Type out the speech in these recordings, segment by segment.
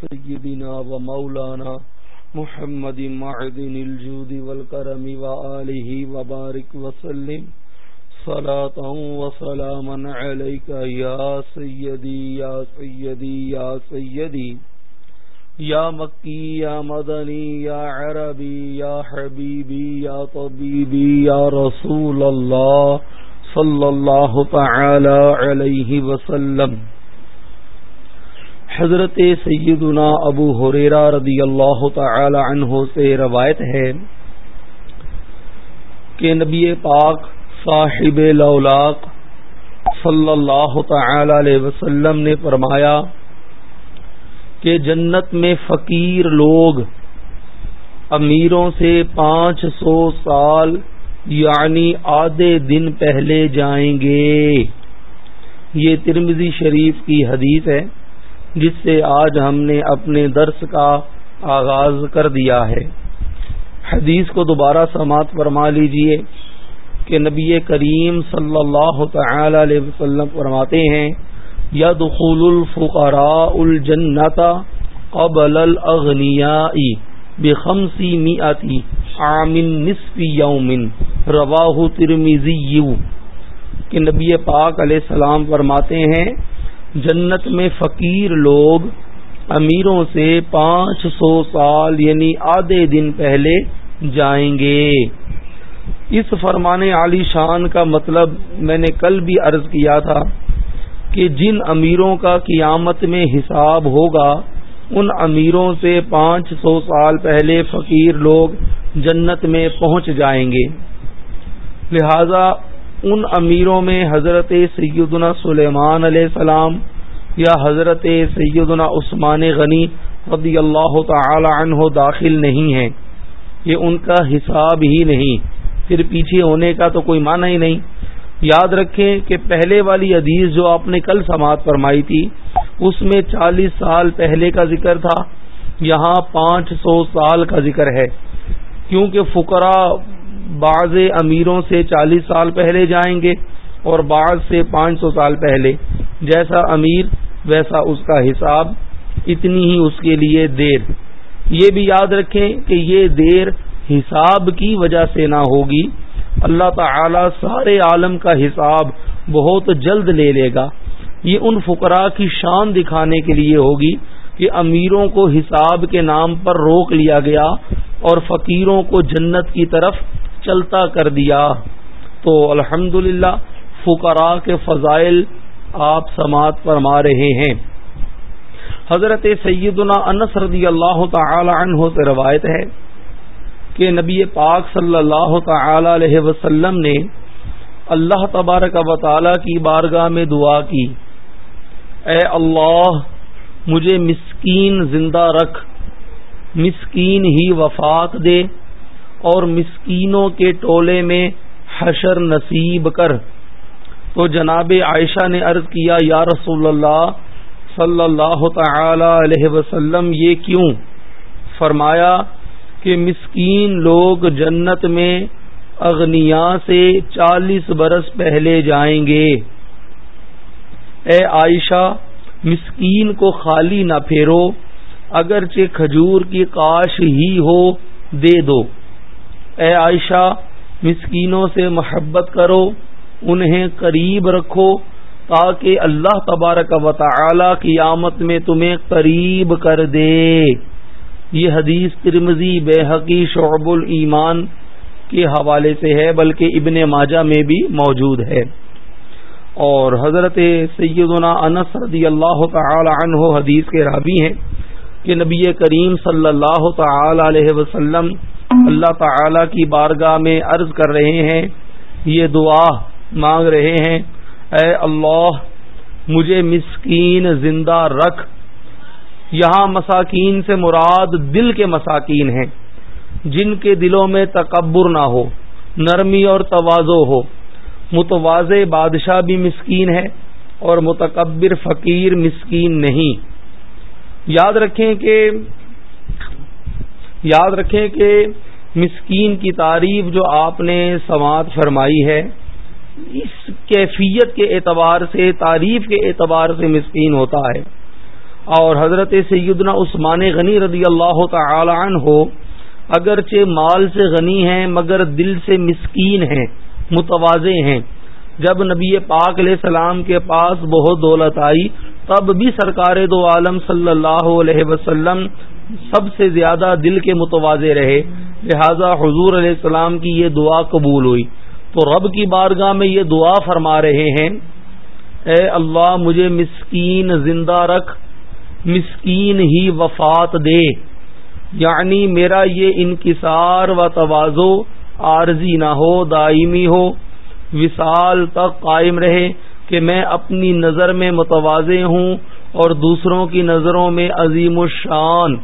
سيدنا ومولانا محمد معدن الجود والكرم وآله وبارك وسلم صلاة وسلاما عليك يا سيدي يا سيدي يا سيدي. یا مکی یا مدنی یا عربی یا حبیبی یا طبیبی یا رسول اللہ صلی اللہ تعالی علیہ وسلم. حضرت سیدنا ابو حریرا رضی اللہ تعالی عنہ سے روایت ہے کہ نبی پاک صاحب لولاق صلی اللہ تعالی علیہ وسلم نے فرمایا کہ جنت میں فقیر لوگ امیروں سے پانچ سو سال یعنی آدھے دن پہلے جائیں گے۔ یہ ترمزی شریف کی حدیث ہے۔ جس سے آج ہم نے اپنے درس کا آغاز کر دیا ہے۔ حدیث کو دوبارہ سماعت فرما لیجیے کہ نبی کریم صلی اللہ تعالی علیہ وسلم فرماتے ہیں، یدخل الفقراء الجنت قبل الاغنیاء بخمسی میعتی عام نصف یوم رواہ ترمیزی کہ نبی پاک علیہ السلام فرماتے ہیں جنت میں فقیر لوگ امیروں سے پانچ سو سال یعنی آدھے دن پہلے جائیں گے۔ اس فرمان عالی شان کا مطلب میں نے کل بھی عرض کیا تھا کہ جن امیروں کا قیامت میں حساب ہوگا، ان امیروں سے پانچ سو سال پہلے فقیر لوگ جنت میں پہنچ جائیں گے۔ لہذا ان امیروں میں حضرت سیدنا سلیمان علیہ السلام یا حضرت سیدنا عثمان غنی رضی اللہ تعالی عنہ داخل نہیں ہیں۔ یہ ان کا حساب ہی نہیں۔ پھر پیچھے ہونے کا تو کوئی معنی ہی نہیں۔ یاد رکھیں کہ پہلے والی حدیث جو آپ نے کل سماعت فرمائی تھی، اس میں چالیس سال پہلے کا ذکر تھا، یہاں پانچ سو سال کا ذکر ہے۔ کیونکہ فقرا بعض امیروں سے چالیس سال پہلے جائیں گے اور بعض سے پانچ سو سال پہلے۔ جیسا امیر، ویسا اس کا حساب۔ اتنی ہی اس کے لیے دیر۔ یہ بھی یاد رکھیں کہ یہ دیر حساب کی وجہ سے نہ ہوگی۔ اللہ تعالی سارے عالم کا حساب بہت جلد لے لے گا۔ یہ ان فقراء کی شان دکھانے کے لیے ہوگی۔ کہ امیروں کو حساب کے نام پر روک لیا گیا اور فقیروں کو جنت کی طرف چلتا کر دیا۔ تو الحمد للہ فقراء کے فضائل آپ سماعت فرما رہے ہیں۔ حضرت سیدنا انس رضی اللہ تعالی عنہ سے روایت ہے کہ نبی پاک صلی اللہ تعالی علیہ وسلم نے اللہ تبارک و تعالی کی بارگاہ میں دعا کی۔ اے اللہ مجھے مسکین زندہ رکھ، مسکین ہی وفات دے اور مسکینوں کے ٹولے میں حشر نصیب کر۔ تو جناب عائشہ نے عرض کیا، یا رسول اللہ صلی اللہ تعالی علیہ وسلم، یہ کیوں؟ فرمایا کہ مسکین لوگ جنت میں اغنیا سے چالیس برس پہلے جائیں گے۔ اے عائشہ مسکین کو خالی نہ پھیرو، اگرچہ کھجور کی کاش ہی ہو، دے دو۔ اے عائشہ، مسکینوں سے محبت کرو، انہیں قریب رکھو، تاکہ اللہ تبارک و تعالی کی آمد میں تمہیں قریب کر دے۔ یہ حدیث ترمزی بے شعب الایمان کے حوالے سے ہے، بلکہ ابن ماجہ میں بھی موجود ہے۔ اور حضرت سیدنا انس رضی اللہ تعالی عنہ حدیث کے رابی ہیں کہ نبی کریم صلی اللہ تعالی علیہ وسلم اللہ تعالی کی بارگاہ میں عرض کر رہے ہیں، یہ دعا مانگ رہے ہیں، اے اللہ، مجھے مسکین زندہ رکھ۔ یہاں مساکین سے مراد دل کے مساکین ہیں، جن کے دلوں میں تکبر نہ ہو، نرمی اور توازو ہو۔ متواز بادشاہ بھی مسکین ہے اور متکبر فقیر مسکین نہیں۔ یاد رکھیں کہ یاد رکھیں کہ مسکین کی تعریف جو آپ نے سماعت فرمائی ہے، اس کیفیت کے اعتبار سے، تعریف کے اعتبار سے مسکین ہوتا ہے۔ اور حضرت سیدنا عثمان غنی رضی اللہ تعالی عنہ ہو اگرچہ مال سے غنی ہیں، مگر دل سے مسکین ہیں۔ متوازے ہیں۔ جب نبی پاک علیہ السلام کے پاس بہت دولت آئی، تب بھی سرکار دو عالم صلی اللہ علیہ وسلم سب سے زیادہ دل کے متوازے رہے۔ لہذا حضور علیہ السلام کی یہ دعا قبول ہوئی۔ تو رب کی بارگاہ میں یہ دعا فرما رہے ہیں، اے اللہ مجھے مسکین زندہ رکھ، مسکین ہی وفات دے۔ یعنی میرا یہ انکسار و توازو عارضی نہ ہو، دائمی ہو۔ وصال تک قائم رہے کہ میں اپنی نظر میں متوازے ہوں اور دوسروں کی نظروں میں عظیم الشان۔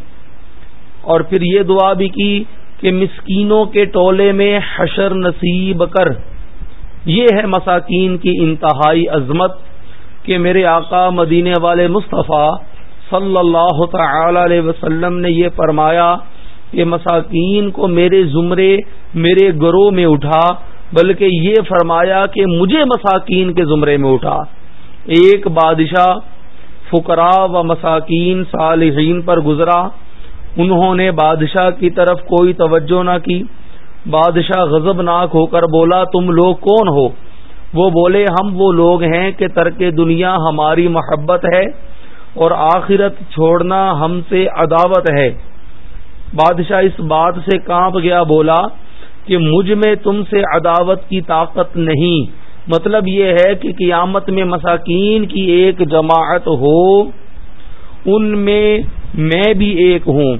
اور پھر یہ دعا بھی کی کہ مسکینوں کے ٹولے میں حشر نصیب کر۔ یہ ہے مساکین کی انتہائی عظمت کہ میرے آقا مدینے والے مصطفیٰ صلی اللہ تعالی علیہ وسلم نے یہ فرمایا کہ مساکین کو میرے زمرے میرے گروہ میں اٹھا، بلکہ یہ فرمایا کہ مجھے مساکین کے زمرے میں اٹھا۔ ایک بادشاہ فقرا و مساکین صالحین پر گزرا۔ انہوں نے بادشاہ کی طرف کوئی توجہ نہ کی۔ بادشاہ غضب ناک ہو کر بولا، تم لوگ کون ہو؟ وہ بولے، ہم وہ لوگ ہیں کہ ترک دنیا ہماری محبت ہے اور آخرت چھوڑنا ہم سے عداوت ہے۔ بادشاہ اس بات سے کانپ گیا، بولا کہ مجھ میں تم سے عداوت کی طاقت نہیں۔ مطلب یہ ہے کہ قیامت میں مساکین کی ایک جماعت ہو، ان میں میں بھی ایک ہوں۔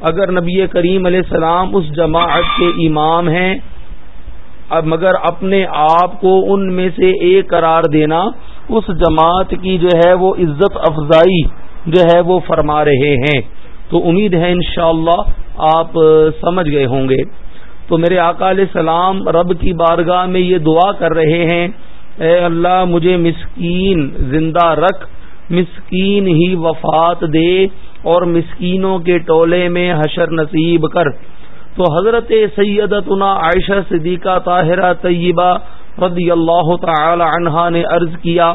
اگر نبی کریم علیہ السلام اس جماعت کے امام ہیں مگر اپنے آپ کو ان میں سے ایک قرار دینا۔ اس جماعت کی جو ہے وہ عزت افزائی جو ہے وہ فرما رہے ہیں۔ تو امید ہے انشاءاللہ اللہ آپ سمجھ گئے ہوں گے۔ تو میرے آقا علیہ السلام رب کی بارگاہ میں یہ دعا کر رہے ہیں، اے اللہ مجھے مسکین زندہ رکھ، مسکین ہی وفات دے اور مسکینوں کے ٹولے میں حشر نصیب کر۔ تو حضرت سیدتنا عائشہ صدیقہ طاہرہ طیبہ رضی اللہ تعالی عنہا نے عرض کیا،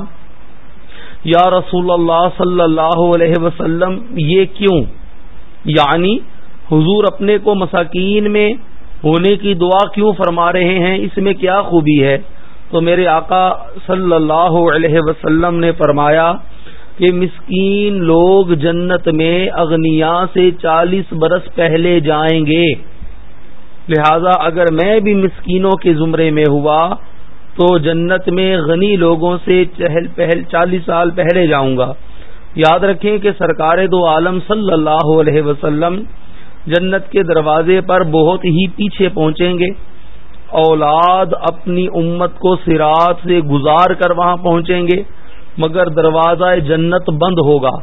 یا رسول اللہ صلی اللہ علیہ وسلم، یہ کیوں؟ یعنی حضور اپنے کو مساکین میں ہونے کی دعا کیوں فرما رہے ہیں؟ اس میں کیا خوبی ہے؟ تو میرے آقا صلی اللہ علیہ وسلم نے فرمایا کہ مسکین لوگ جنت میں اغنیا سے چالیس برس پہلے جائیں گے۔ لہذا اگر میں بھی مسکینوں کے زمرے میں ہوا تو جنت میں غنی لوگوں سے چہل پہل چالیس سال پہلے جاؤں گا۔ یاد رکھیں کہ سرکار دو عالم صلی اللہ علیہ وسلم جنت کے دروازے پر بہت ہی پیچھے پہنچیں گے۔ اولاد اپنی امت کو سرات سے گزار کر وہاں پہنچیں گے، مگر دروازہ جنت بند ہوگا۔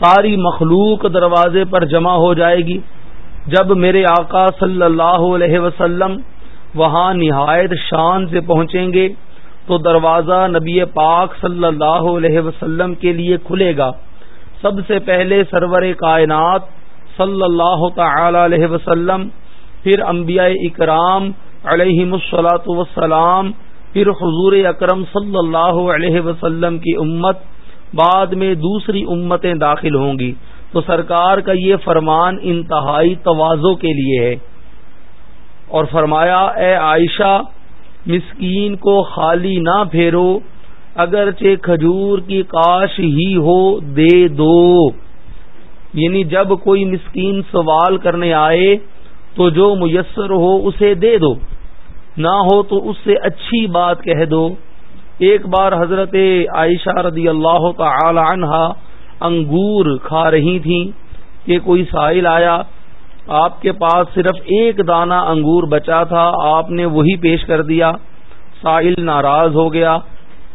ساری مخلوق دروازے پر جمع ہو جائے گی۔ جب میرے آقا صلی اللہ علیہ وسلم وہاں نہایت شان سے پہنچیں گے، تو دروازہ نبی پاک صلی اللہ علیہ وسلم کے لیے کھلے گا۔ سب سے پہلے سرور کائنات صلی اللہ تعالی علیہ وسلم، پھر انبیاء اکرام علیہ مسلاۃ وسلام پھر حضور اکرم صلی اللہ علیہ وسلم کی امت، بعد میں دوسری امتیں داخل ہوں گی۔ تو سرکار کا یہ فرمان انتہائی توازوں کے لیے ہے۔ اور فرمایا، اے عائشہ، مسکین کو خالی نہ پھیرو، اگرچہ کھجور کی کاش ہی ہو، دے دو۔ یعنی جب کوئی مسکین سوال کرنے آئے تو جو میسر ہو اسے دے دو، نہ ہو تو اس سے اچھی بات کہہ دو۔ ایک بار حضرت عائشہ رضی اللہ تعالی عنہا انگور کھا رہی تھیں کہ کوئی سائل آیا، آپ کے پاس صرف ایک دانہ انگور بچا تھا، آپ نے وہی پیش کر دیا۔ سائل ناراض ہو گیا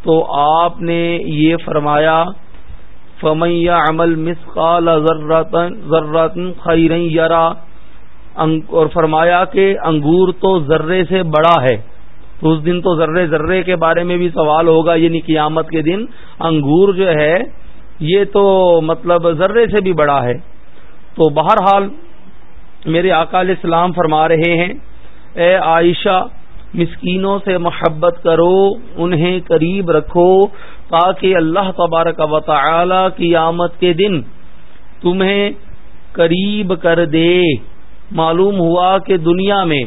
تو آپ نے یہ فرمایا فمیا عمل مسقال ذرات خیر یرا اور فرمایا کہ انگور تو ذرے سے بڑا ہے۔ تو اس دن تو ذرے ذرے کے بارے میں بھی سوال ہوگا یعنی قیامت کے دن انگور جو ہے، یہ تو مطلب ذرے سے بھی بڑا ہے۔ تو بہرحال میرے آقا علیہ السلام فرما رہے ہیں، اے عائشہ، مسکینوں سے محبت کرو، انہیں قریب رکھو۔ تاکہ اللہ تبارک و تعالی کی آمد کے دن تمہیں قریب کر دے۔ معلوم ہوا کہ دنیا میں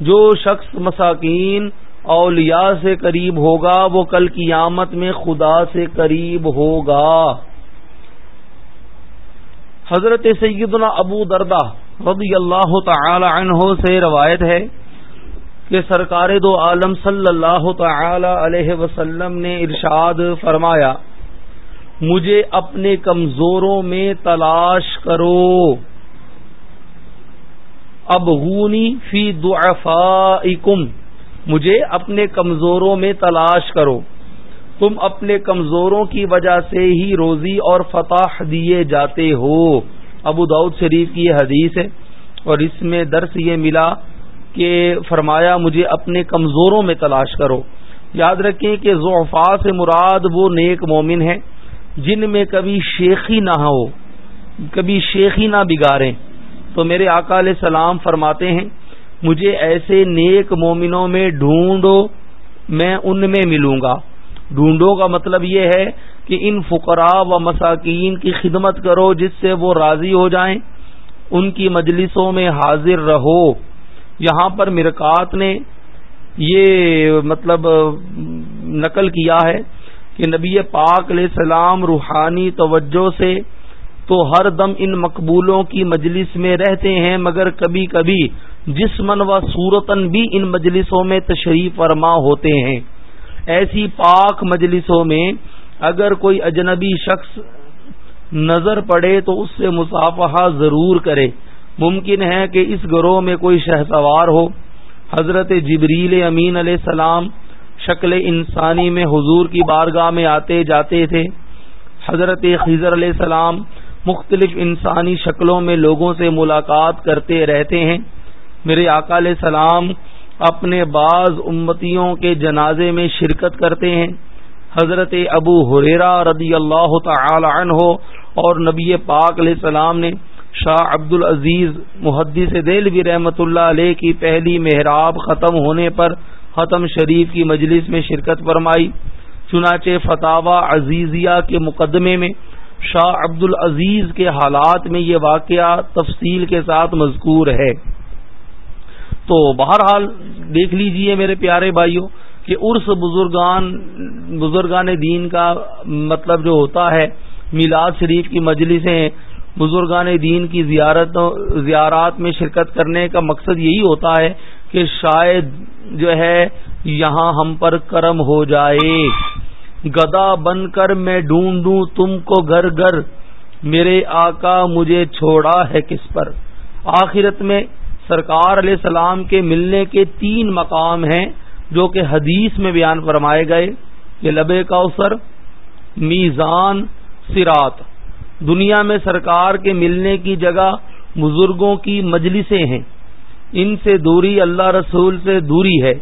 جو شخص مساکین اولیاء سے قریب ہوگا، وہ کل کی آمد میں خدا سے قریب ہوگا۔ حضرت سیدنا ابو دردہ رضی اللہ تعالی عنہ سے روایت ہے کہ سرکار دو عالم صلی اللہ تعالی علیہ وسلم نے ارشاد فرمایا، مجھے اپنے کمزوروں میں تلاش کرو۔ اب فی دعفائکم مجھے اپنے کمزوروں میں تلاش کرو۔ تم اپنے کمزوروں کی وجہ سے ہی روزی اور فتح دیے جاتے ہو۔ ابو داود شریف کی یہ حدیث ہے اور اس میں درس یہ ملا کہ فرمایا مجھے اپنے کمزوروں میں تلاش کرو۔ یاد رکھیں کہ ضعفا سے مراد وہ نیک مومن ہیں جن میں کبھی شیخی نہ ہو، کبھی شیخی نہ بگاڑیں۔ تو میرے آقا علیہ السلام فرماتے ہیں، مجھے ایسے نیک مومنوں میں ڈھونڈو، میں ان میں ملوں گا۔ ڈھونڈو کا مطلب یہ ہے کہ ان فقراء و مساکین کی خدمت کرو جس سے وہ راضی ہو جائیں، ان کی مجلسوں میں حاضر رہو۔ یہاں پر مرکات نے یہ مطلب نقل کیا ہے کہ نبی پاک علیہ السلام روحانی توجہ سے تو ہر دم ان مقبولوں کی مجلس میں رہتے ہیں، مگر کبھی کبھی جسمن و صورتن بھی ان مجلسوں میں تشریف فرما ہوتے ہیں۔ ایسی پاک مجلسوں میں اگر کوئی اجنبی شخص نظر پڑے تو اس سے مسافہ ضرور کرے۔ ممکن ہے کہ اس گروہ میں کوئی شہ سوار ہو۔ حضرت جبریل امین علیہ السلام شکل انسانی میں حضور کی بارگاہ میں آتے جاتے تھے۔ حضرت خضر علیہ السلام مختلف انسانی شکلوں میں لوگوں سے ملاقات کرتے رہتے ہیں۔ میرے آقا علیہ السلام اپنے بعض امتیوں کے جنازے میں شرکت کرتے ہیں۔ حضرت ابو حریرا رضی اللہ تعالی عنہ اور نبی پاک علیہ السلام نے شاہ عبد العزیز محدث دل بھی رحمت اللہ علیہ کی پہلی محراب ختم ہونے پر ختم شریف کی مجلس میں شرکت فرمائی۔ چنانچہ فتح عزیزیہ کے مقدمے میں شاہ عبد العزیز کے حالات میں یہ واقعہ تفصیل کے ساتھ مذکور ہے۔ تو بہرحال دیکھ لیجیے میرے پیارے بھائیوں کہ عرس بزرگان بزرگان دین کا مطلب جو ہوتا ہے، میلاد شریف کی مجلسیں بزرگان دین کی زیارت زیارات میں شرکت کرنے کا مقصد یہی ہوتا ہے کہ شاید جو ہے یہاں ہم پر کرم ہو جائے۔ گدا بن کر میں ڈھونڈوں تم کو گھر گھر، میرے آقا مجھے چھوڑا ہے کس پر؟ آخرت میں سرکار علیہ السلام کے ملنے کے تین مقام ہیں جو کہ حدیث میں بیان فرمائے گئے۔ کہ لبے کا اوسر میزان سرات دنیا میں سرکار کے ملنے کی جگہ بزرگوں کی مجلسیں ہیں۔ ان سے دوری اللہ رسول سے دوری ہے۔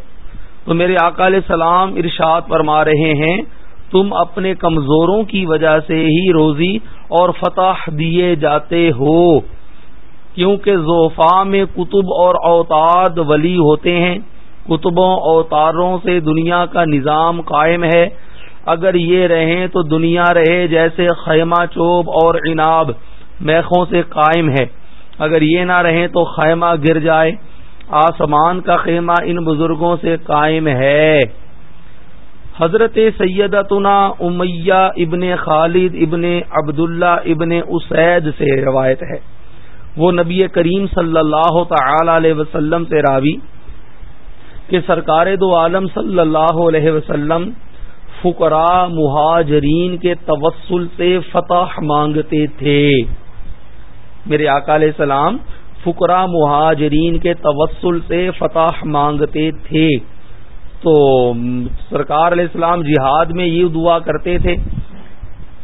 تو میرے آقا علیہ السلام ارشاد فرما رہے ہیں، تم اپنے کمزوروں کی وجہ سے ہی روزی اور فتح دیے جاتے ہو۔ کیونکہ زوفا میں کتب اور اوتاد ولی ہوتے ہیں۔ کتبوں اوتاروں سے دنیا کا نظام قائم ہے۔ اگر یہ رہیں تو دنیا رہے جیسے خیمہ چوب اور عناب، میخوں سے قائم ہے۔ اگر یہ نہ رہیں تو خیمہ گر جائے۔ آسمان کا خیمہ ان بزرگوں سے قائم ہے۔ حضرت سیدتنا امیہ ابن خالد ابن عبداللہ ابن اسید سے روایت ہے۔ وہ نبی کریم صلی اللہ تعالی علیہ وسلم سے راوی کہ سرکار دو عالم صلی اللہ علیہ وسلم فقرا مہاجرین کے توسل سے فتح مانگتے تھے۔ میرے آقا علیہ السلام فقرا مہاجرین کے توسل سے فتح مانگتے تھے۔ تو سرکار علیہ السلام جہاد میں یہ دعا کرتے تھے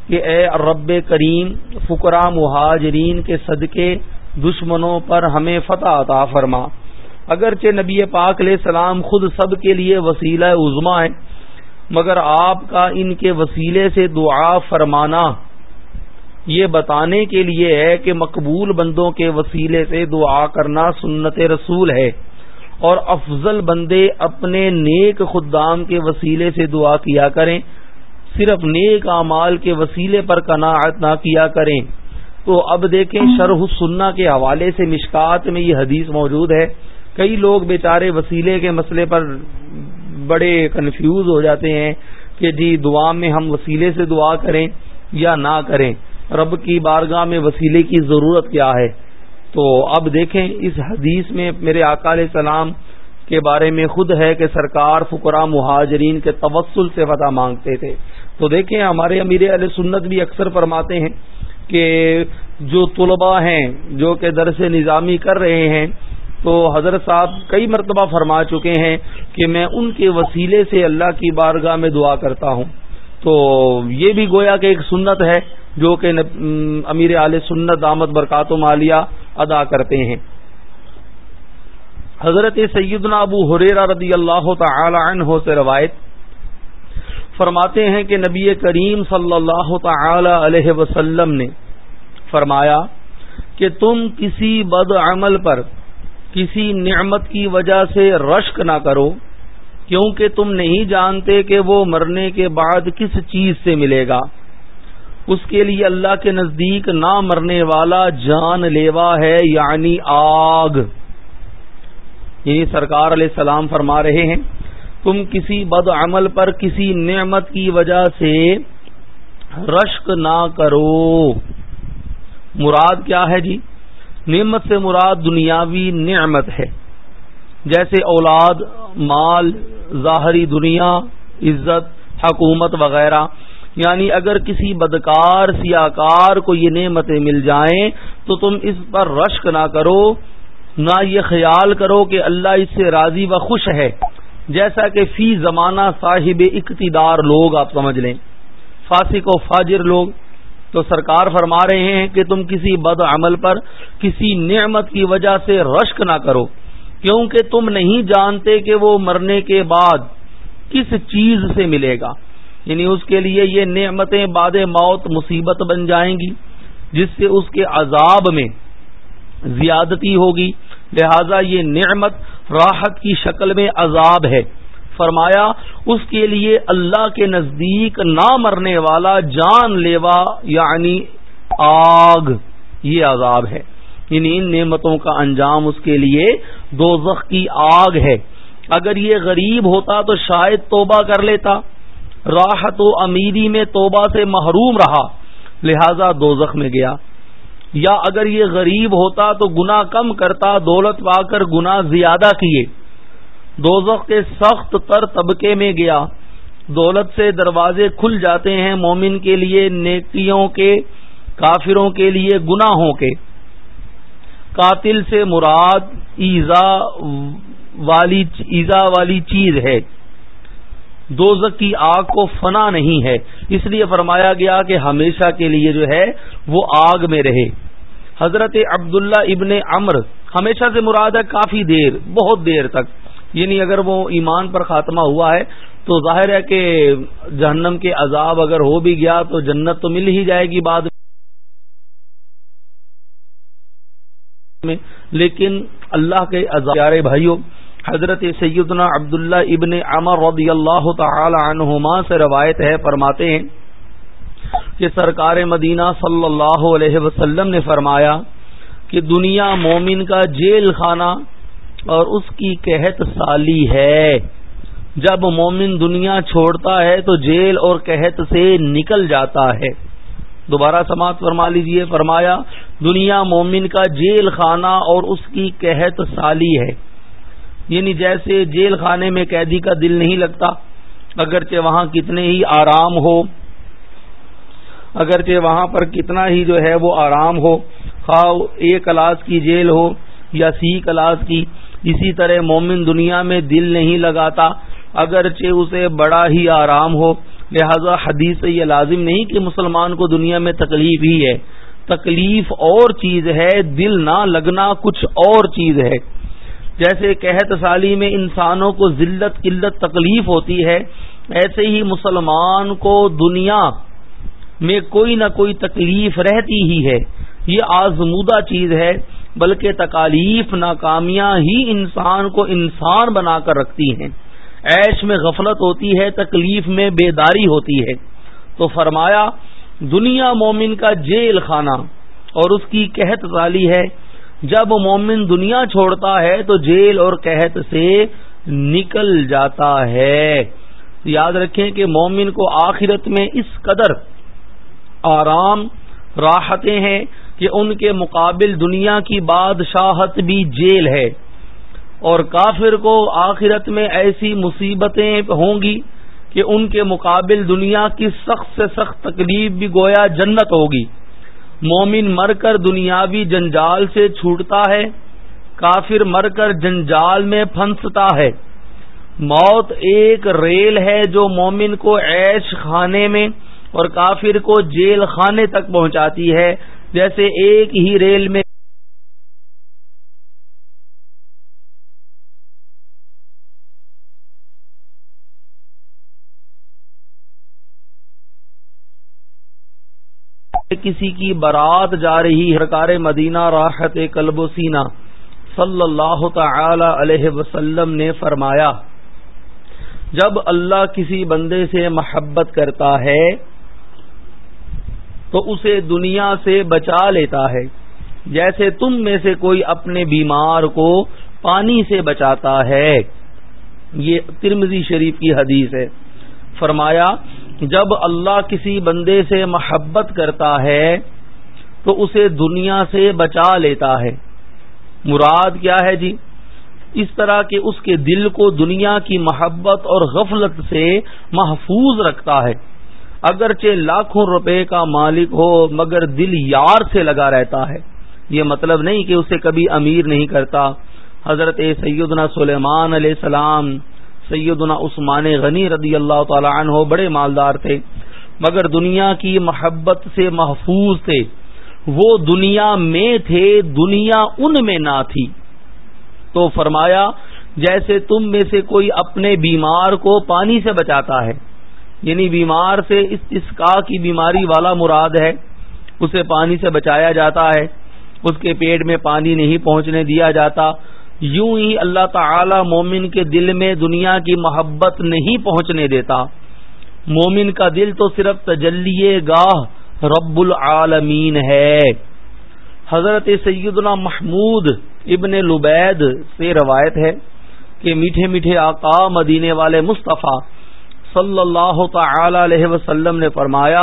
کہ اے رب کریم فقرا مہاجرین کے صدقے دشمنوں پر ہمیں فتح عطا فرما۔ اگرچہ نبی پاک علیہ السلام خود سب کے لیے وسیلہ عظما ہے مگر آپ کا ان کے وسیلے سے دعا فرمانا۔ یہ بتانے کے لیے ہے کہ مقبول بندوں کے وسیلے سے دعا کرنا سنت رسول ہے اور افضل بندے اپنے نیک خدام کے وسیلے سے دعا کیا کریں۔ صرف نیک اعمال کے وسیلے پر قناعت نہ کیا کریں۔ تو اب دیکھیں شرح سننا کے حوالے سے مشکات میں یہ حدیث موجود ہے۔ کئی لوگ بیچارے وسیلے کے مسئلے پر بڑے کنفیوز ہو جاتے ہیں کہ جی دعا میں ہم وسیلے سے دعا کریں یا نہ کریں۔ رب کی بارگاہ میں وسیلے کی ضرورت کیا ہے؟ تو اب دیکھیں اس حدیث میں میرے آقا علیہ السلام کے بارے میں خود ہے کہ سرکار فکرا مہاجرین کے توسل سے فتح مانگتے تھے۔ تو دیکھیں ہمارے امیر علیہ سنت بھی اکثر فرماتے ہیں کہ جو طلباء ہیں، جو کہ درس نظامی کر رہے ہیں تو حضرت صاحب کئی مرتبہ فرما چکے ہیں کہ میں ان کے وسیلے سے اللہ کی بارگاہ میں دعا کرتا ہوں۔ تو یہ بھی گویا کہ ایک سنت ہے جو کہ امیر علیہ سنت دامت برکات و مالیہ ادا کرتے ہیں۔ حضرت سیدنا ابو حریرہ رضی اللہ تعالی عنہ سے روایت فرماتے ہیں کہ نبی کریم صلی اللہ تعالی علیہ وسلم نے فرمایا کہ تم کسی بد عمل پر کسی نعمت کی وجہ سے رشک نہ کرو، کیونکہ تم نہیں جانتے کہ وہ مرنے کے بعد کس چیز سے ملے گا۔ اس کے لیے اللہ کے نزدیک نہ مرنے والا جان لیوا ہے یعنی آگ۔ یعنی سرکار علیہ السلام فرما رہے ہیں، تم کسی بد عمل پر کسی نعمت کی وجہ سے رشک نہ کرو۔ مراد کیا ہے جی؟ نعمت سے مراد دنیاوی نعمت ہے۔ جیسے اولاد، مال، ظاہری دنیا، عزت، حکومت وغیرہ۔ یعنی اگر کسی بدکار سیاکار کو یہ نعمتیں مل جائیں، تو تم اس پر رشک نہ کرو، نہ یہ خیال کرو کہ اللہ اس سے راضی و خوش ہے۔ جیسا کہ فی زمانہ صاحب اقتدار لوگ آپ سمجھ لیں۔ فاسق و فاجر لوگ۔ تو سرکار فرما رہے ہیں کہ تم کسی بد عمل پر کسی نعمت کی وجہ سے رشک نہ کرو، کیونکہ تم نہیں جانتے کہ وہ مرنے کے بعد کس چیز سے ملے گا۔ یعنی اس کے لیے یہ نعمتیں بعد موت مصیبت بن جائیں گی، جس سے اس کے عذاب میں زیادتی ہوگی۔ لہذا یہ نعمت راحت کی شکل میں عذاب ہے۔ فرمایا، اس کے لیے اللہ کے نزدیک نہ مرنے والا جان لیوا یعنی آگ، یہ عذاب ہے۔ یعنی ان نعمتوں کا انجام اس کے لیے دو کی آگ ہے۔ اگر یہ غریب ہوتا تو شاید توبہ کر لیتا۔ راحت و امیری میں توبہ سے محروم رہا، لہذا دوزخ میں گیا۔ یا اگر یہ غریب ہوتا تو گنا کم کرتا، دولت پا کر گنا زیادہ کیے۔ دوزخ کے سخت تر طبقے میں گیا۔ دولت سے دروازے کھل جاتے ہیں مومن کے لیے، نیکیوں کے، کافروں کے لیے، گناہوں کے۔ قاتل سے مراد ایزا والی ایزا والی چیز ہے۔ دوزک کی آگ کو فنا نہیں ہے۔ اس لیے فرمایا گیا کہ ہمیشہ کے لیے جو ہے، وہ آگ میں رہے۔ حضرت عبداللہ ابن امر ہمیشہ سے مراد ہے کافی دیر، بہت دیر تک۔ یعنی اگر وہ ایمان پر خاتمہ ہوا ہے، تو ظاہر ہے کہ جہنم کے عذاب اگر ہو بھی گیا، تو جنت تو مل ہی جائے گی بعد میں۔ لیکن اللہ کے پیارے بھائیوں، حضرت سیدنا عبداللہ ابن عمر رضی اللہ تعالی عنہما سے روایت ہے، فرماتے ہیں کہ سرکار مدینہ صلی اللہ علیہ وسلم نے فرمایا کہ دنیا مومن کا جیل خانہ اور اس کی قحط سالی ہے۔ جب مومن دنیا چھوڑتا ہے تو جیل اور قحط سے نکل جاتا ہے۔ دوبارہ سماعت فرما لیجیے فرمایا، دنیا مومن کا جیل خانہ اور اس کی قحط سالی ہے۔ یعنی جیسے جیل خانے میں قیدی کا دل نہیں لگتا، اگرچہ وہاں کتنے ہی آرام ہو۔ اگرچہ وہاں پر کتنا ہی جو ہے وہ آرام ہو، خواہ اے کلاس کی جیل ہو یا سی کلاس کی اسی طرح مومن دنیا میں دل نہیں لگاتا، اگرچہ اسے بڑا ہی آرام ہو۔ لہذا حدیث سے یہ لازم نہیں کہ مسلمان کو دنیا میں تکلیف ہی ہے۔ تکلیف اور چیز ہے، دل نہ لگنا کچھ اور چیز ہے۔ جیسے قحط سالی میں انسانوں کو ذلت قلت تکلیف ہوتی ہے، ایسے ہی مسلمان کو دنیا میں کوئی نہ کوئی تکلیف رہتی ہی ہے۔ یہ آزمودہ چیز ہے۔ بلکہ تکالیف ناکامیاں ہی انسان کو انسان بنا کر رکھتی ہیں۔ عیش میں غفلت ہوتی ہے، تکلیف میں بیداری ہوتی ہے۔ تو فرمایا، دنیا مومن کا جیل خانہ اور اس کی قحط والی ہے۔ جب مومن دنیا چھوڑتا ہے، تو جیل اور قحط سے نکل جاتا ہے۔ یاد رکھیں کہ مومن کو آخرت میں اس قدر آرام، راحتیں ہیں کہ ان کے مقابل دنیا کی بادشاہت بھی جیل ہے اور کافر کو آخرت میں ایسی مصیبتیں ہوں گی کہ ان کے مقابل دنیا کی سخت سے سخت تکلیف بھی گویا جنت ہوگی۔ مومن مر کر دنیاوی جنجال سے چھوٹتا ہے، کافر مر کر جنجال میں پھنستا ہے۔ موت ایک ریل ہے جو مومن کو عیش خانے میں اور کافر کو جیل خانے تک پہنچاتی ہے۔ جیسے ایک ہی ریل میں کسی کی برات جا رہی ہرکار مدینہ راحت کلب و سینہ صلی اللہ تعالی علیہ وسلم نے فرمایا، جب اللہ کسی بندے سے محبت کرتا ہے تو اسے دنیا سے بچا لیتا ہے۔ جیسے تم میں سے کوئی اپنے بیمار کو پانی سے بچاتا ہے۔ یہ ترمزی شریف کی حدیث ہے۔ فرمایا، جب اللہ کسی بندے سے محبت کرتا ہے، تو اسے دنیا سے بچا لیتا ہے۔ مراد کیا ہے جی؟ اس طرح کہ اس کے دل کو دنیا کی محبت اور غفلت سے محفوظ رکھتا ہے۔ اگرچہ لاکھوں روپے کا مالک ہو، مگر دل یار سے لگا رہتا ہے۔ یہ مطلب نہیں کہ اسے کبھی امیر نہیں کرتا۔ حضرت سیدنا سلیمان علیہ السلام، سیدنا عثمان غنی رضی اللہ تعالی عنہ بڑے مالدار تھے۔ مگر دنیا کی محبت سے محفوظ تھے۔ وہ دنیا میں تھے، دنیا ان میں نہ تھی۔ تو فرمایا، جیسے تم میں سے کوئی اپنے بیمار کو پانی سے بچاتا ہے یعنی بیمار سے اس کی بیماری والا مراد ہے، اسے پانی سے بچایا جاتا ہے، اس کے پیٹ میں پانی نہیں پہنچنے دیا جاتا۔ یوں ہی اللہ تعالی مومن کے دل میں دنیا کی محبت نہیں پہنچنے دیتا۔ مومن کا دل تو صرف تجلی گاہ رب العالمین ہے۔ حضرت سیدنا محمود ابن لبید سے روایت ہے کہ میٹھے میٹھے آقا مدینے والے مصطفیٰ صلی اللہ تعالی علیہ وسلم نے فرمایا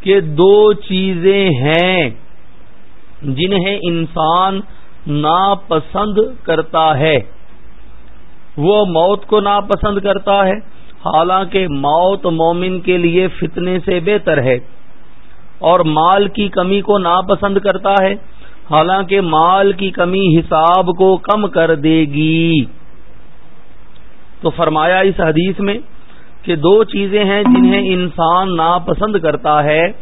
کہ دو چیزیں ہیں جنہیں انسان ناپسند کرتا ہے۔ وہ موت کو ناپسند کرتا ہے، حالانکہ موت مومن کے لیے فتنے سے بہتر ہے۔ اور مال کی کمی کو ناپسند کرتا ہے، حالانکہ مال کی کمی حساب کو کم کر دے گی۔ تو فرمایا اس حدیث میں کہ دو چیزیں ہیں جنہیں انسان ناپسند کرتا ہے،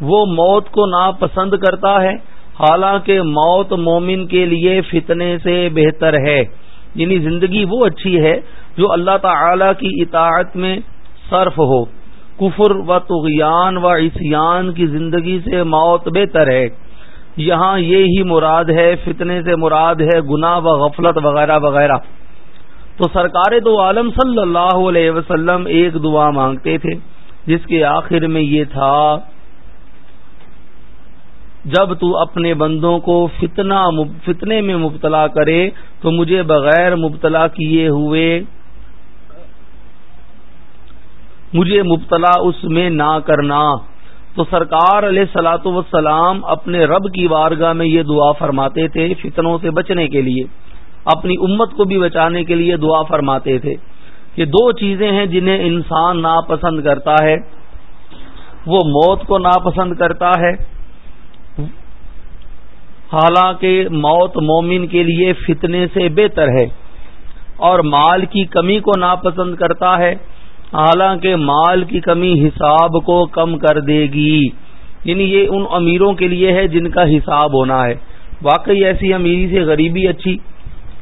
وہ موت کو ناپسند کرتا ہے۔ حالانکہ موت مومن کے لیے فتنے سے بہتر ہے۔ یعنی زندگی وہ اچھی ہے جو اللہ تعالی کی اطاعت میں صرف ہو۔ کفر و تغیان و عصیان کی زندگی سے موت بہتر ہے۔ یہاں یہی مراد ہے، فتنے سے مراد ہے، گناہ و غفلت وغیرہ وغیرہ۔ تو سرکار دو عالم صلی اللہ علیہ وسلم ایک دعا مانگتے تھے، جس کے آخر میں یہ تھا، جب تو اپنے بندوں کو فتنہ فتنے میں مبتلا کرے، تو مجھے بغیر مبتلا کیے ہوئے، مجھے مبتلا اس میں نہ کرنا۔ تو سرکار علیہ سلاۃ وسلام اپنے رب کی وارگاہ میں یہ دعا فرماتے تھے فتنوں سے بچنے کے لیے۔ اپنی امت کو بھی بچانے کے لیے دعا فرماتے تھے۔ یہ دو چیزیں ہیں جنہیں انسان ناپسند کرتا ہے۔ وہ موت کو ناپسند کرتا ہے۔ حالانکہ موت مومن کے لیے فتنے سے بہتر ہے اور مال کی کمی کو ناپسند کرتا ہے۔ حالانکہ مال کی کمی حساب کو کم کر دے گی۔ یعنی یہ ان امیروں کے لیے ہے جن کا حساب ہونا ہے۔ واقعی ایسی امیری سے غریبی اچھی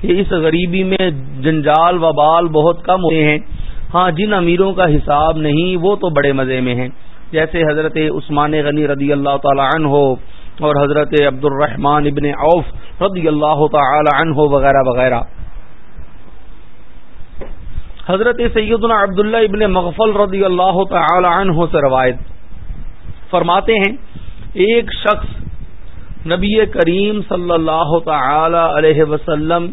کہ اس غریبی میں جنجال و بال بہت کم ہوتے ہیں۔ ہاں جن امیروں کا حساب نہیں، وہ تو بڑے مزے میں ہیں۔ جیسے حضرت عثمان غنی رضی اللہ تعالی عنہ ہو اور حضرت عبد الرحمان ابن عوف رضی اللہ تعالی عنہ وغیرہ وغیرہ۔ حضرت سیدنا عبداللہ ابن مغفل رضی اللہ تعالی عنہ سے روایت فرماتے ہیں، ایک شخص نبی کریم صلی اللہ تعالی علیہ وسلم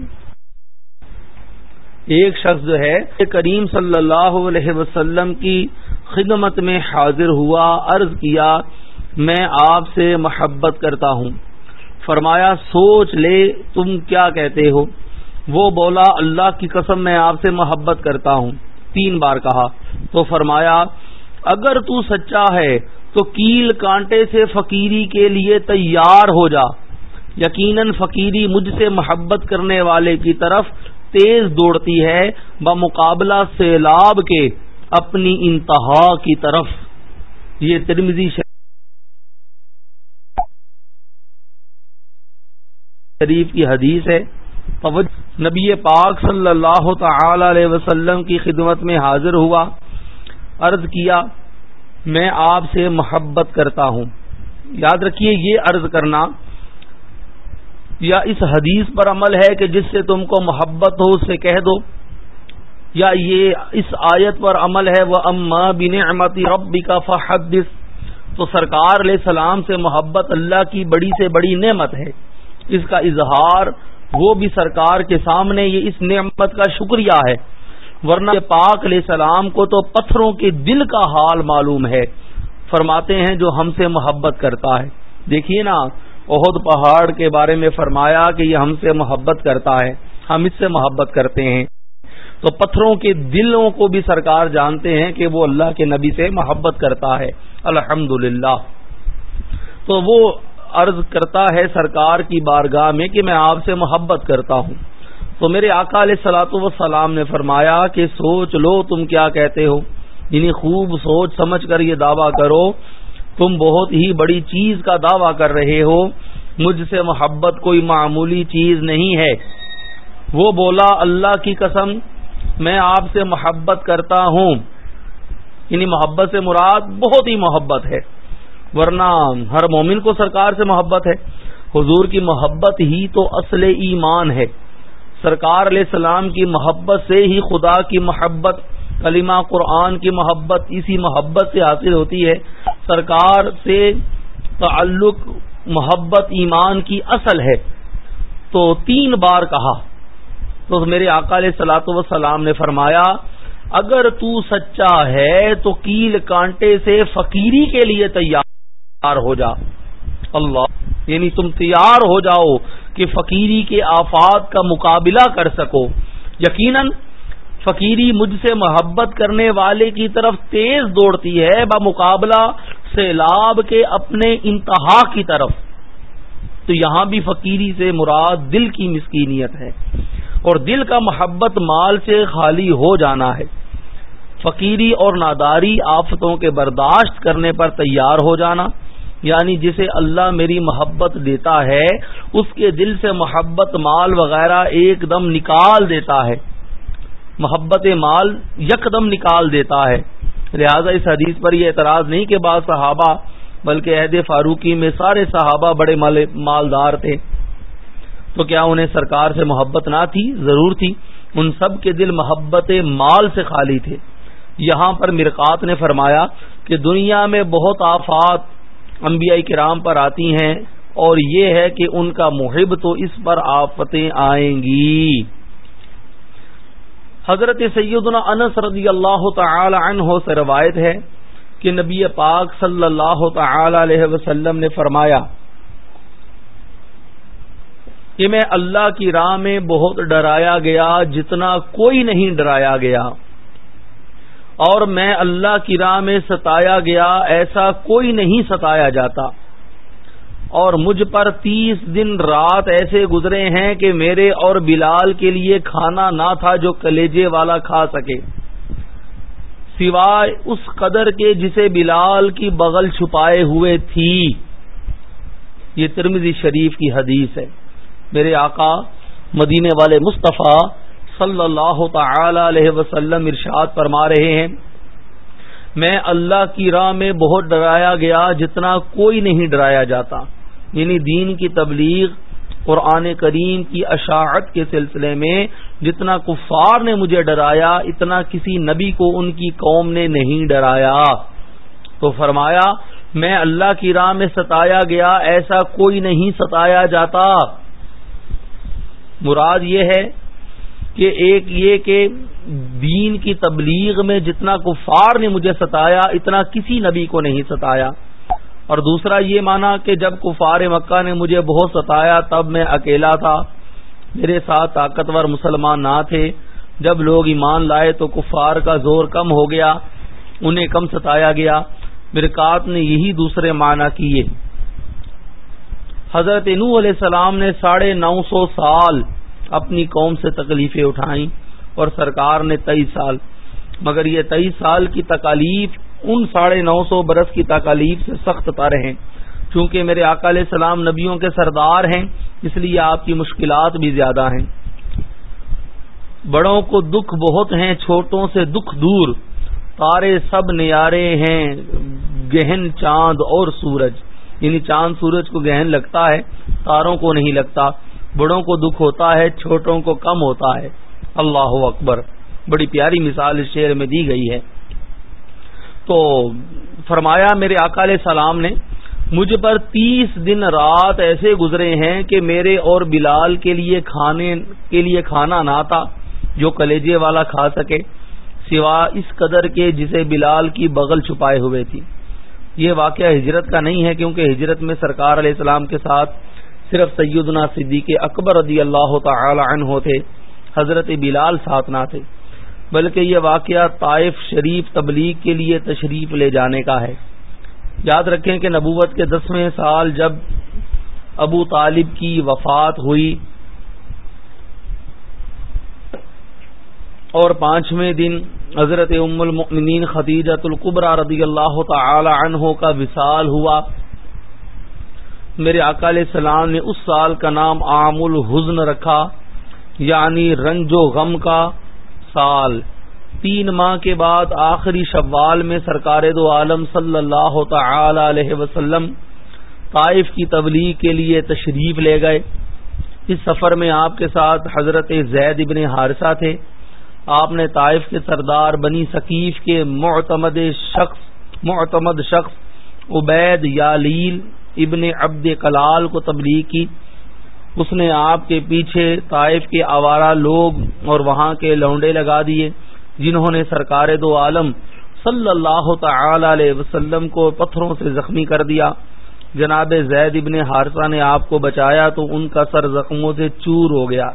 ایک شخص جو ہے کریم صلی اللہ علیہ وسلم کی خدمت میں حاضر ہوا، عرض کیا، میں آپ سے محبت کرتا ہوں۔ فرمایا، سوچ لے، تم کیا کہتے ہو؟ وہ بولا، اللہ کی قسم، میں آپ سے محبت کرتا ہوں۔ تین بار کہا۔ تو فرمایا، اگر تو سچا ہے، تو کیل کانٹے سے فقیری کے لیے تیار ہو جا۔ یقیناً فقیری مجھ سے محبت کرنے والے کی طرف تیز دوڑتی ہے بمقابلہ سیلاب کے اپنی انتہا کی طرف۔ یہ ترمزی شریف کی حدیث ہے۔ نبی پاک صلی اللہ تعالی علیہ وسلم کی خدمت میں حاضر ہوا۔ عرض کیا، میں آپ سے محبت کرتا ہوں۔ یاد رکھیے، یہ عرض کرنا یا اس حدیث پر عمل ہے کہ جس سے تم کو محبت ہو اس سے کہہ دو، یا یہ اس آیت پر عمل ہے وہ اما بن امتی ربی کا فحدث۔ تو سرکار علیہ السلام سے محبت اللہ کی بڑی سے بڑی نعمت ہے۔ اس کا اظہار وہ بھی سرکار کے سامنے یہ اس نعمت کا شکریہ ہے۔ ورنہ پاک علیہ السلام کو تو پتھروں کے دل کا حال معلوم ہے۔ فرماتے ہیں جو ہم سے محبت کرتا ہے۔ دیکھیے نا عہد پہاڑ کے بارے میں فرمایا کہ یہ ہم سے محبت کرتا ہے، ہم اس سے محبت کرتے ہیں۔ تو پتھروں کے دلوں کو بھی سرکار جانتے ہیں کہ وہ اللہ کے نبی سے محبت کرتا ہے۔ الحمد تو وہ عرض کرتا ہے سرکار کی بارگاہ میں کہ میں آپ سے محبت کرتا ہوں۔ تو میرے آقا علیہ سلاۃ وسلام نے فرمایا کہ سوچ لو تم کیا کہتے ہو۔ یعنی خوب سوچ سمجھ کر یہ دعویٰ کرو تم بہت ہی بڑی چیز کا دعویٰ کر رہے ہو، مجھ سے محبت کوئی معمولی چیز نہیں ہے۔ وہ بولا، اللہ کی قسم، میں آپ سے محبت کرتا ہوں۔ یعنی محبت سے مراد بہت ہی محبت ہے۔ ورنہ ہر مومن کو سرکار سے محبت ہے۔ حضور کی محبت ہی تو اصل ایمان ہے۔ سرکار علیہ السلام کی محبت سے ہی خدا کی محبت کلمہ قرآن کی محبت، اسی محبت سے حاصل ہوتی ہے۔ سرکار سے تعلق، محبت، ایمان کی اصل ہے۔ تو تین بار کہا۔ تو میرے آقا علیہ سلاۃ وسلام نے فرمایا، اگر تو سچا ہے تو کیل کانٹے سے فقیری کے لیے تیار ہو جا۔ اللہ یعنی تم تیار ہو جاؤ کہ فقیری کے آفات کا مقابلہ کر سکو۔ یقیناً فقیری مجھ سے محبت کرنے والے کی طرف تیز دوڑتی ہے، بمقابلہ سیلاب کے اپنے انتہا کی طرف۔ تو یہاں بھی فقیری سے مراد دل کی مسکینیت ہے اور دل کا محبت مال سے خالی ہو جانا ہے۔ فقیری اور ناداری آفتوں کے برداشت کرنے پر تیار ہو جانا یعنی جسے اللہ میری محبت دیتا ہے، اس کے دل سے محبت مال وغیرہ ایک دم نکال دیتا ہے۔ محبت مال یکدم نکال دیتا ہے۔ لہذا اس حدیث پر یہ اعتراض نہیں کہ بعض صحابہ، بلکہ عہد فاروقی میں سارے صحابہ بڑے مالدار تھے۔ تو کیا انہیں سرکار سے محبت نہ تھی؟ ضرور تھی۔ ان سب کے دل محبت مال سے خالی تھے۔ یہاں پر مرکات نے فرمایا کہ دنیا میں بہت آفات انبیاء کرام پر آتی ہیں اور یہ ہے کہ ان کا محب تو اس پر آفتیں آئیں گی۔ حضرت سیدنا انس رضی اللہ تعالی عنہ سے روایت ہے کہ نبی پاک صلی اللہ تعالی علیہ وسلم نے فرمایا کہ میں اللہ کی راہ میں بہت ڈرایا گیا، جتنا کوئی نہیں ڈرایا گیا۔ اور میں اللہ کی راہ میں ستایا گیا، ایسا کوئی نہیں ستایا جاتا۔ اور مجھ پر تیس دن رات ایسے گزرے ہیں کہ میرے اور بلال کے لیے کھانا نہ تھا جو کلیجے والا کھا سکے۔ سوائے اس قدر کے جسے بلال کی بغل چھپائے ہوئے تھی۔ یہ ترمزی شریف کی حدیث ہے۔ میرے آقا مدینے والے مصطفیٰ صلی اللہ تعالی علیہ وسلم ارشاد فرما رہے ہیں، میں اللہ کی راہ میں بہت ڈرایا گیا جتنا کوئی نہیں ڈرایا جاتا۔ یعنی دین کی تبلیغ قرآن کریم کی اشاعت کے سلسلے میں جتنا کفار نے مجھے ڈرایا، اتنا کسی نبی کو ان کی قوم نے نہیں ڈرایا۔ تو فرمایا، میں اللہ کی راہ میں ستایا گیا، ایسا کوئی نہیں ستایا جاتا۔ مراد یہ ہے کہ ایک یہ کہ دین کی تبلیغ میں جتنا کفار نے مجھے ستایا، اتنا کسی نبی کو نہیں ستایا۔ اور دوسرا یہ مانا کہ جب کفار مکہ نے مجھے بہت ستایا تب میں اکیلا تھا۔ میرے ساتھ طاقتور مسلمان نہ تھے۔ جب لوگ ایمان لائے تو کفار کا زور کم ہو گیا، انہیں کم ستایا گیا۔ مرکات نے یہی دوسرے معنی کیے۔ حضرت نو علیہ السلام نے ساڑھے نو سو سال اپنی قوم سے تکلیفیں اٹھائیں اور سرکار نے تیئیس سال۔ مگر یہ تیئیس سال کی تکالیف ان ساڑھے نو سو برس کی تکالیف سے سخت تر ہیں۔ چونکہ میرے آقا علیہ السلام نبیوں کے سردار ہیں، اس لیے آپ کی مشکلات بھی زیادہ ہیں۔ بڑوں کو دکھ بہت ہیں، چھوٹوں سے دکھ دور۔ تارے سب نیارے ہیں، گہن چاند اور سورج۔ یعنی چاند سورج کو گہن لگتا ہے، تاروں کو نہیں لگتا۔ بڑوں کو دکھ ہوتا ہے، چھوٹوں کو کم ہوتا ہے۔ اللہ اکبر۔ بڑی پیاری مثال اس شعر میں دی گئی ہے۔ تو فرمایا میرے آقا علیہ السلام نے، مجھ پر تیس دن رات ایسے گزرے ہیں کہ میرے اور بلال کے لیے کھانے، کے لیے کھانا نہ تھا جو کلیجے والا کھا سکے، سوا اس قدر کے جسے بلال کی بغل چھپائے ہوئے تھی۔ یہ واقعہ ہجرت کا نہیں ہے کیونکہ ہجرت میں سرکار علیہ السلام کے ساتھ صرف سیدنا صدیق اکبر رضی اللہ تعالی عنہ تھے، حضرت بلال ساتھ نہ تھے۔ بلکہ یہ واقعہ طائف شریف تبلیغ کے لیے تشریف لے جانے کا ہے۔ یاد رکھیں کہ نبوت کے دسویں سال جب ابو طالب کی وفات ہوئی اور پانچویں دن حضرت ام المؤمنین خدیجت القبرہ رضی اللہ تعالی عنہ کا وصال ہوا۔ میرے آقا علیہ السلام نے اس سال کا نام عام الحزن رکھا یعنی رنج و غم کا سال، تین ماہ کے بعد آخری شوال میں سرکار دو عالم صلی اللہ تعالی علیہ وسلم طائف کی تبلیغ کے لیے تشریف لے گئے۔ اس سفر میں آپ کے ساتھ حضرت زید ابن حارثہ تھے۔ آپ نے طائف کے سردار بنی ثقیف کے معتمد شخص معتمد شخص عبید یالیل ابن عبد کلال کو تبلیغ کی۔ اس نے آپ کے پیچھے طائف کے آوارہ لوگ اور وہاں کے لونڈے لگا دیے، جنہوں نے سرکار دو عالم صلی اللہ تعالی علیہ وسلم کو پتھروں سے زخمی کر دیا۔ جناب زید ابن حارثہ نے آپ کو بچایا تو ان کا سر زخموں سے چور ہو گیا۔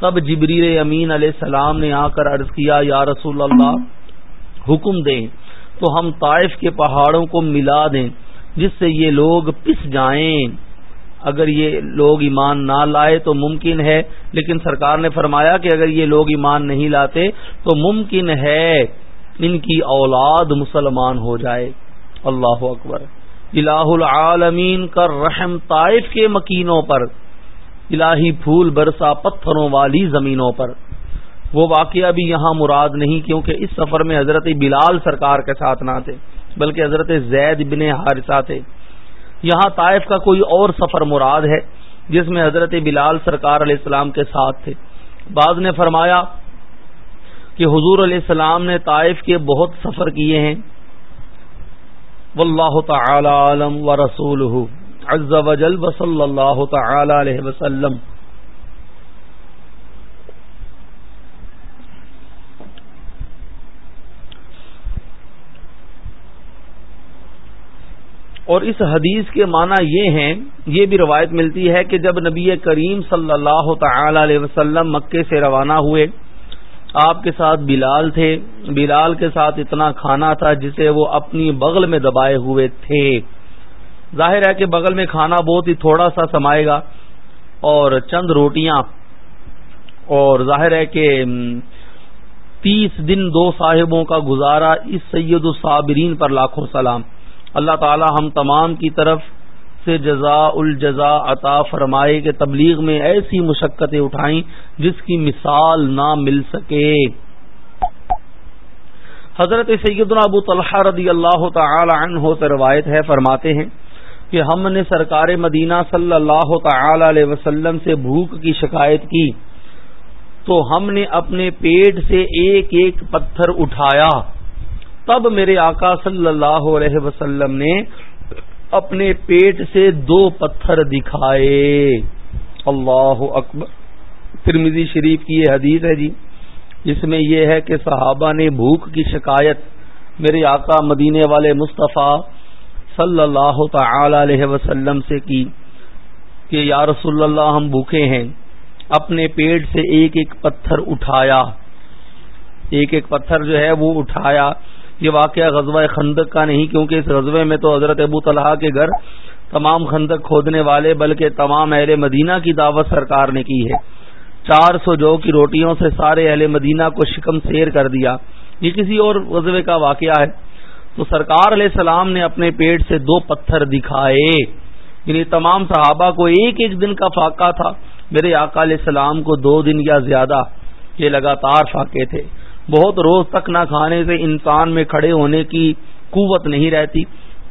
تب جبریل امین علیہ السلام نے آ کر عرض کیا، یا رسول اللہ، حکم دیں تو ہم طائف کے پہاڑوں کو ملا دیں، جس سے یہ لوگ پس جائیں۔ اگر یہ لوگ ایمان نہ لائے تو ممکن ہے، لیکن سرکار نے فرمایا کہ اگر یہ لوگ ایمان نہیں لاتے تو ممکن ہے ان کی اولاد مسلمان ہو جائے۔ اللہ اکبر۔ الہ العالمین کا رحم طائف کے مکینوں پر، الہی پھول برسا پتھروں والی زمینوں پر۔ وہ واقعہ بھی یہاں مراد نہیں کیونکہ اس سفر میں حضرت بلال سرکار کے ساتھ نہ تھے، بلکہ حضرت زید بن حارثہ تھے۔ یہاں طائف کا کوئی اور سفر مراد ہے، جس میں حضرت بلال سرکار علیہ السلام کے ساتھ تھے۔ بعض نے فرمایا کہ حضور علیہ السلام نے طائف کے بہت سفر کیے ہیں۔ واللہ تعالی عالم و رسول صلی اللہ تعالی علیہ وسلم۔ اور اس حدیث کے معنی یہ ہیں، یہ بھی روایت ملتی ہے کہ جب نبی کریم صلی اللہ تعالی علیہ وسلم مکے سے روانہ ہوئے، آپ کے ساتھ بلال تھے۔ بلال کے ساتھ اتنا کھانا تھا جسے وہ اپنی بغل میں دبائے ہوئے تھے۔ ظاہر ہے کہ بغل میں کھانا بہت ہی تھوڑا سا سمائے گا اور چند روٹیاں۔ اور ظاہر ہے کہ تیس دن دو صاحبوں کا گزارا اس سید الصابرین پر لاکھوں سلام۔ اللہ تعالی ہم تمام کی طرف سے جزا الجزا عطا فرمائے کے تبلیغ میں ایسی مشقتیں اٹھائیں جس کی مثال نہ مل سکے۔ حضرت سیدنا ابو طلحہ رضی اللہ تعالی عنہ سے روایت ہے، فرماتے ہیں کہ ہم نے سرکار مدینہ صلی اللہ تعالی علیہ وسلم سے بھوک کی شکایت کی۔ تو ہم نے اپنے پیٹ سے ایک ایک پتھر اٹھایا۔ تب میرے آقا صلی اللہ علیہ وسلم نے اپنے پیٹ سے دو پتھر دکھائے۔ اللہ اکبر۔ ترمیزی شریف کی یہ حدیث ہے جی جس میں یہ ہے کہ صحابہ نے بھوک کی شکایت میرے آقا مدینے والے مصطفیٰ صلی اللہ تعالی علیہ وسلم سے کی کہ یا رسول اللہ، ہم بھوکے ہیں۔ اپنے پیٹ سے ایک ایک پتھر اٹھایا۔ ایک ایک پتھر جو ہے وہ اٹھایا۔ یہ واقعہ غزوہ خندق کا نہیں، کیونکہ اس غزوے میں تو حضرت ابو طلحہ کے گھر تمام خندق کھودنے والے، بلکہ تمام اہل مدینہ کی دعوت سرکار نے کی ہے۔ چار سو جو کی روٹیوں سے سارے اہل مدینہ کو شکم سیر کر دیا۔ یہ کسی اور غزوے کا واقعہ ہے۔ تو سرکار علیہ السلام نے اپنے پیٹ سے دو پتھر دکھائے۔ یعنی تمام صحابہ کو ایک ایک دن کا فاقہ تھا۔ میرے آقا علیہ السلام کو دو دن یا زیادہ یہ لگاتار فاقے تھے۔ بہت روز تک نہ کھانے سے انسان میں کھڑے ہونے کی قوت نہیں رہتی۔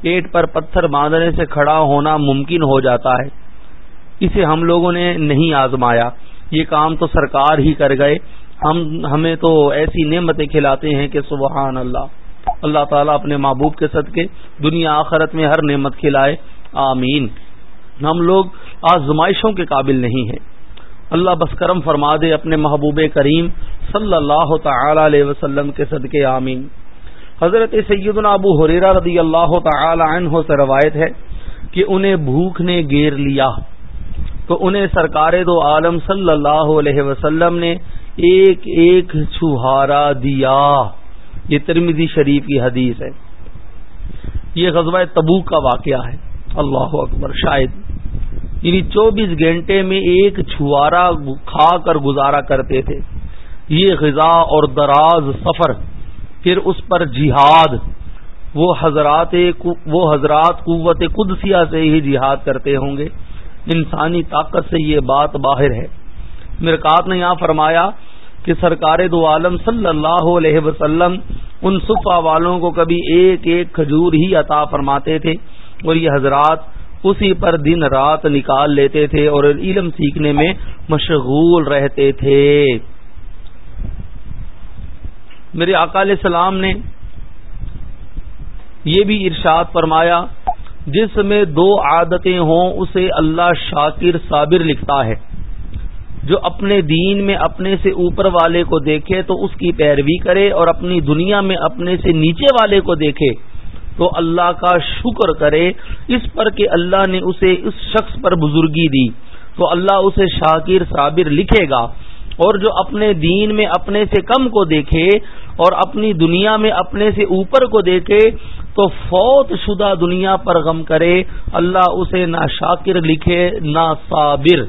پیٹ پر پتھر باندھنے سے کھڑا ہونا ممکن ہو جاتا ہے۔ اسے ہم لوگوں نے نہیں آزمایا۔ یہ کام تو سرکار ہی کر گئے۔ ہم، ہمیں تو ایسی نعمتیں کھلاتے ہیں کہ سبحان اللہ۔ اللہ تعالیٰ اپنے محبوب کے صدقے دنیا آخرت میں ہر نعمت کھلائے۔ آمین۔ ہم لوگ آزمائشوں کے قابل نہیں ہیں۔ اللہ بس کرم فرما دے اپنے محبوب کریم صلی اللہ تعالی علیہ وسلم کے صدقے، آمین۔ حضرت سیدنا ابو حریرہ رضی اللہ تعالی عنہ سے روایت ہے کہ انہیں بھوک نے گیر لیا۔ تو انہیں سرکار دو عالم صلی اللہ علیہ وسلم نے ایک ایک چھہارا دیا۔ یہ ترمیزی شریف کی حدیث ہے۔ یہ غزوہ تبوک کا واقعہ ہے۔ اللہ اکبر، شاید یعنی چوبیس گھنٹے میں ایک چھوارا کھا کر گزارا کرتے تھے۔ یہ غذا اور دراز سفر، پھر اس پر جہاد۔ وہ حضرات وہ حضرات قوت قدسیہ سے ہی جہاد کرتے ہوں گے۔ انسانی طاقت سے یہ بات باہر ہے۔ مرکات نے یہاں فرمایا کہ سرکار دو عالم صلی اللہ علیہ وسلم ان صفا والوں کو کبھی ایک ایک کھجور ہی عطا فرماتے تھے اور یہ حضرات اسی پر دن رات نکال لیتے تھے اور علم سیکھنے میں مشغول رہتے تھے۔ میرے علیہ السلام نے یہ بھی ارشاد فرمایا، جس میں دو عادتیں ہوں، اسے اللہ شاکر صابر لکھتا ہے۔ جو اپنے دین میں اپنے سے اوپر والے کو دیکھے تو اس کی پیروی کرے اور اپنی دنیا میں اپنے سے نیچے والے کو دیکھے۔ تو اللہ کا شکر کرے۔ اس پر کہ اللہ نے اسے اس شخص پر بزرگی دی۔ تو اللہ اسے شاکر صابر لکھے گا۔ اور جو اپنے دین میں اپنے سے کم کو دیکھے اور اپنی دنیا میں اپنے سے اوپر کو دیکھے، تو فوت شدہ دنیا پر غم کرے۔ اللہ اسے نہ شاکر لکھے نہ صابر۔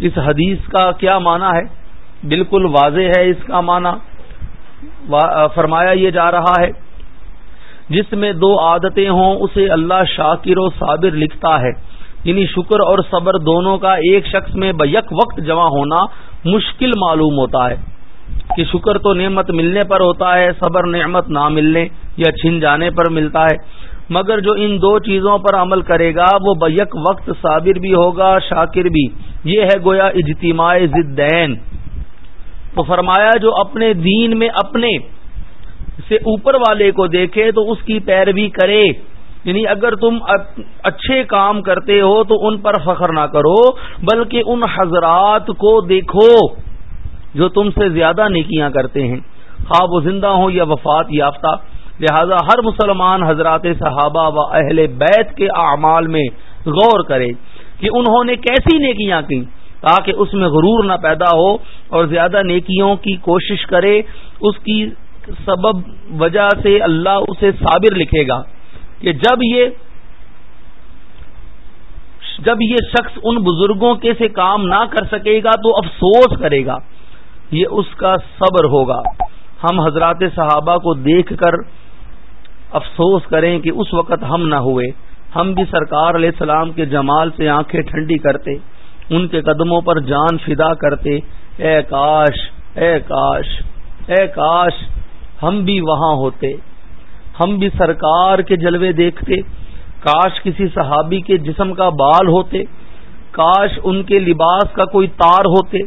اس حدیث کا کیا معنی ہے؟ بالکل واضح ہے اس کا معنی۔ فرمایا یہ جا رہا ہے۔ جس میں دو عادتیں ہوں، اسے اللہ شاکر و صابر لکھتا ہے۔ یعنی شکر اور صبر دونوں کا ایک شخص میں بیک وقت جمع ہونا مشکل معلوم ہوتا ہے۔ کہ شکر تو نعمت ملنے پر ہوتا ہے، صبر نعمت نہ ملنے یا چھن جانے پر ملتا ہے۔ مگر جو ان دو چیزوں پر عمل کرے گا، وہ بیک وقت صابر بھی ہوگا، شاکر بھی۔ یہ ہے گویا اجتماع زدین تو فرمایا، جو اپنے دین میں اپنے سے اوپر والے کو دیکھے تو اس کی پیروی کرے۔ یعنی اگر تم اچھے کام کرتے ہو تو ان پر فخر نہ کرو، بلکہ ان حضرات کو دیکھو جو تم سے زیادہ نیکیاں کرتے ہیں۔ خواب و زندہ ہوں یا وفات یافتہ، لہذا ہر مسلمان حضرات صحابہ و اہل بیت کے اعمال میں غور کرے کہ انہوں نے کیسی نیکیاں کی تاکہ اس میں غرور نہ پیدا ہو اور زیادہ نیکیوں کی کوشش کرے، اس کی سبب وجہ سے اللہ اسے صابر لکھے گا کہ جب یہ جب یہ شخص ان بزرگوں کے سے کام نہ کر سکے گا تو افسوس کرے گا۔ یہ اس کا صبر ہوگا۔ ہم حضرات صحابہ کو دیکھ کر افسوس کریں کہ اس وقت ہم نہ ہوئے۔ ہم بھی سرکار علیہ السلام کے جمال سے آنکھیں ٹھنڈی کرتے، ان کے قدموں پر جان فدا کرتے۔ اے کاش اے کاش اے کاش۔ ہم بھی وہاں ہوتے، ہم بھی سرکار کے جلوے دیکھتے، کاش کسی صحابی کے جسم کا بال ہوتے، کاش ان کے لباس کا کوئی تار ہوتے،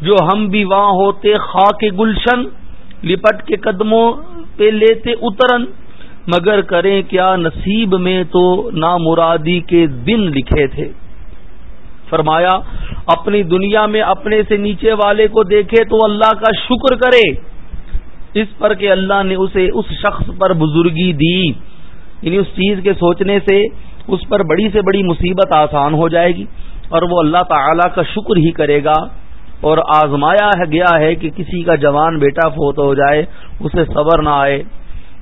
جو ہم بھی وہاں ہوتے، خاک گلشن لپٹ کے قدموں پہ لیتے اترن، مگر کریں کیا نصیب میں تو نامرادی کے دن لکھے تھے۔ فرمایا، اپنی دنیا میں اپنے سے نیچے والے کو دیکھے تو اللہ کا شکر کرے۔ اس پر کہ اللہ نے اسے اس شخص پر بزرگی دی یعنی اس چیز کے سوچنے سے اس پر بڑی سے بڑی مصیبت آسان ہو جائے گی اور وہ اللہ تعالی کا شکر ہی کرے گا اور آزمایا گیا ہے کہ کسی کا جوان بیٹا فوت ہو جائے، اسے صبر نہ آئے۔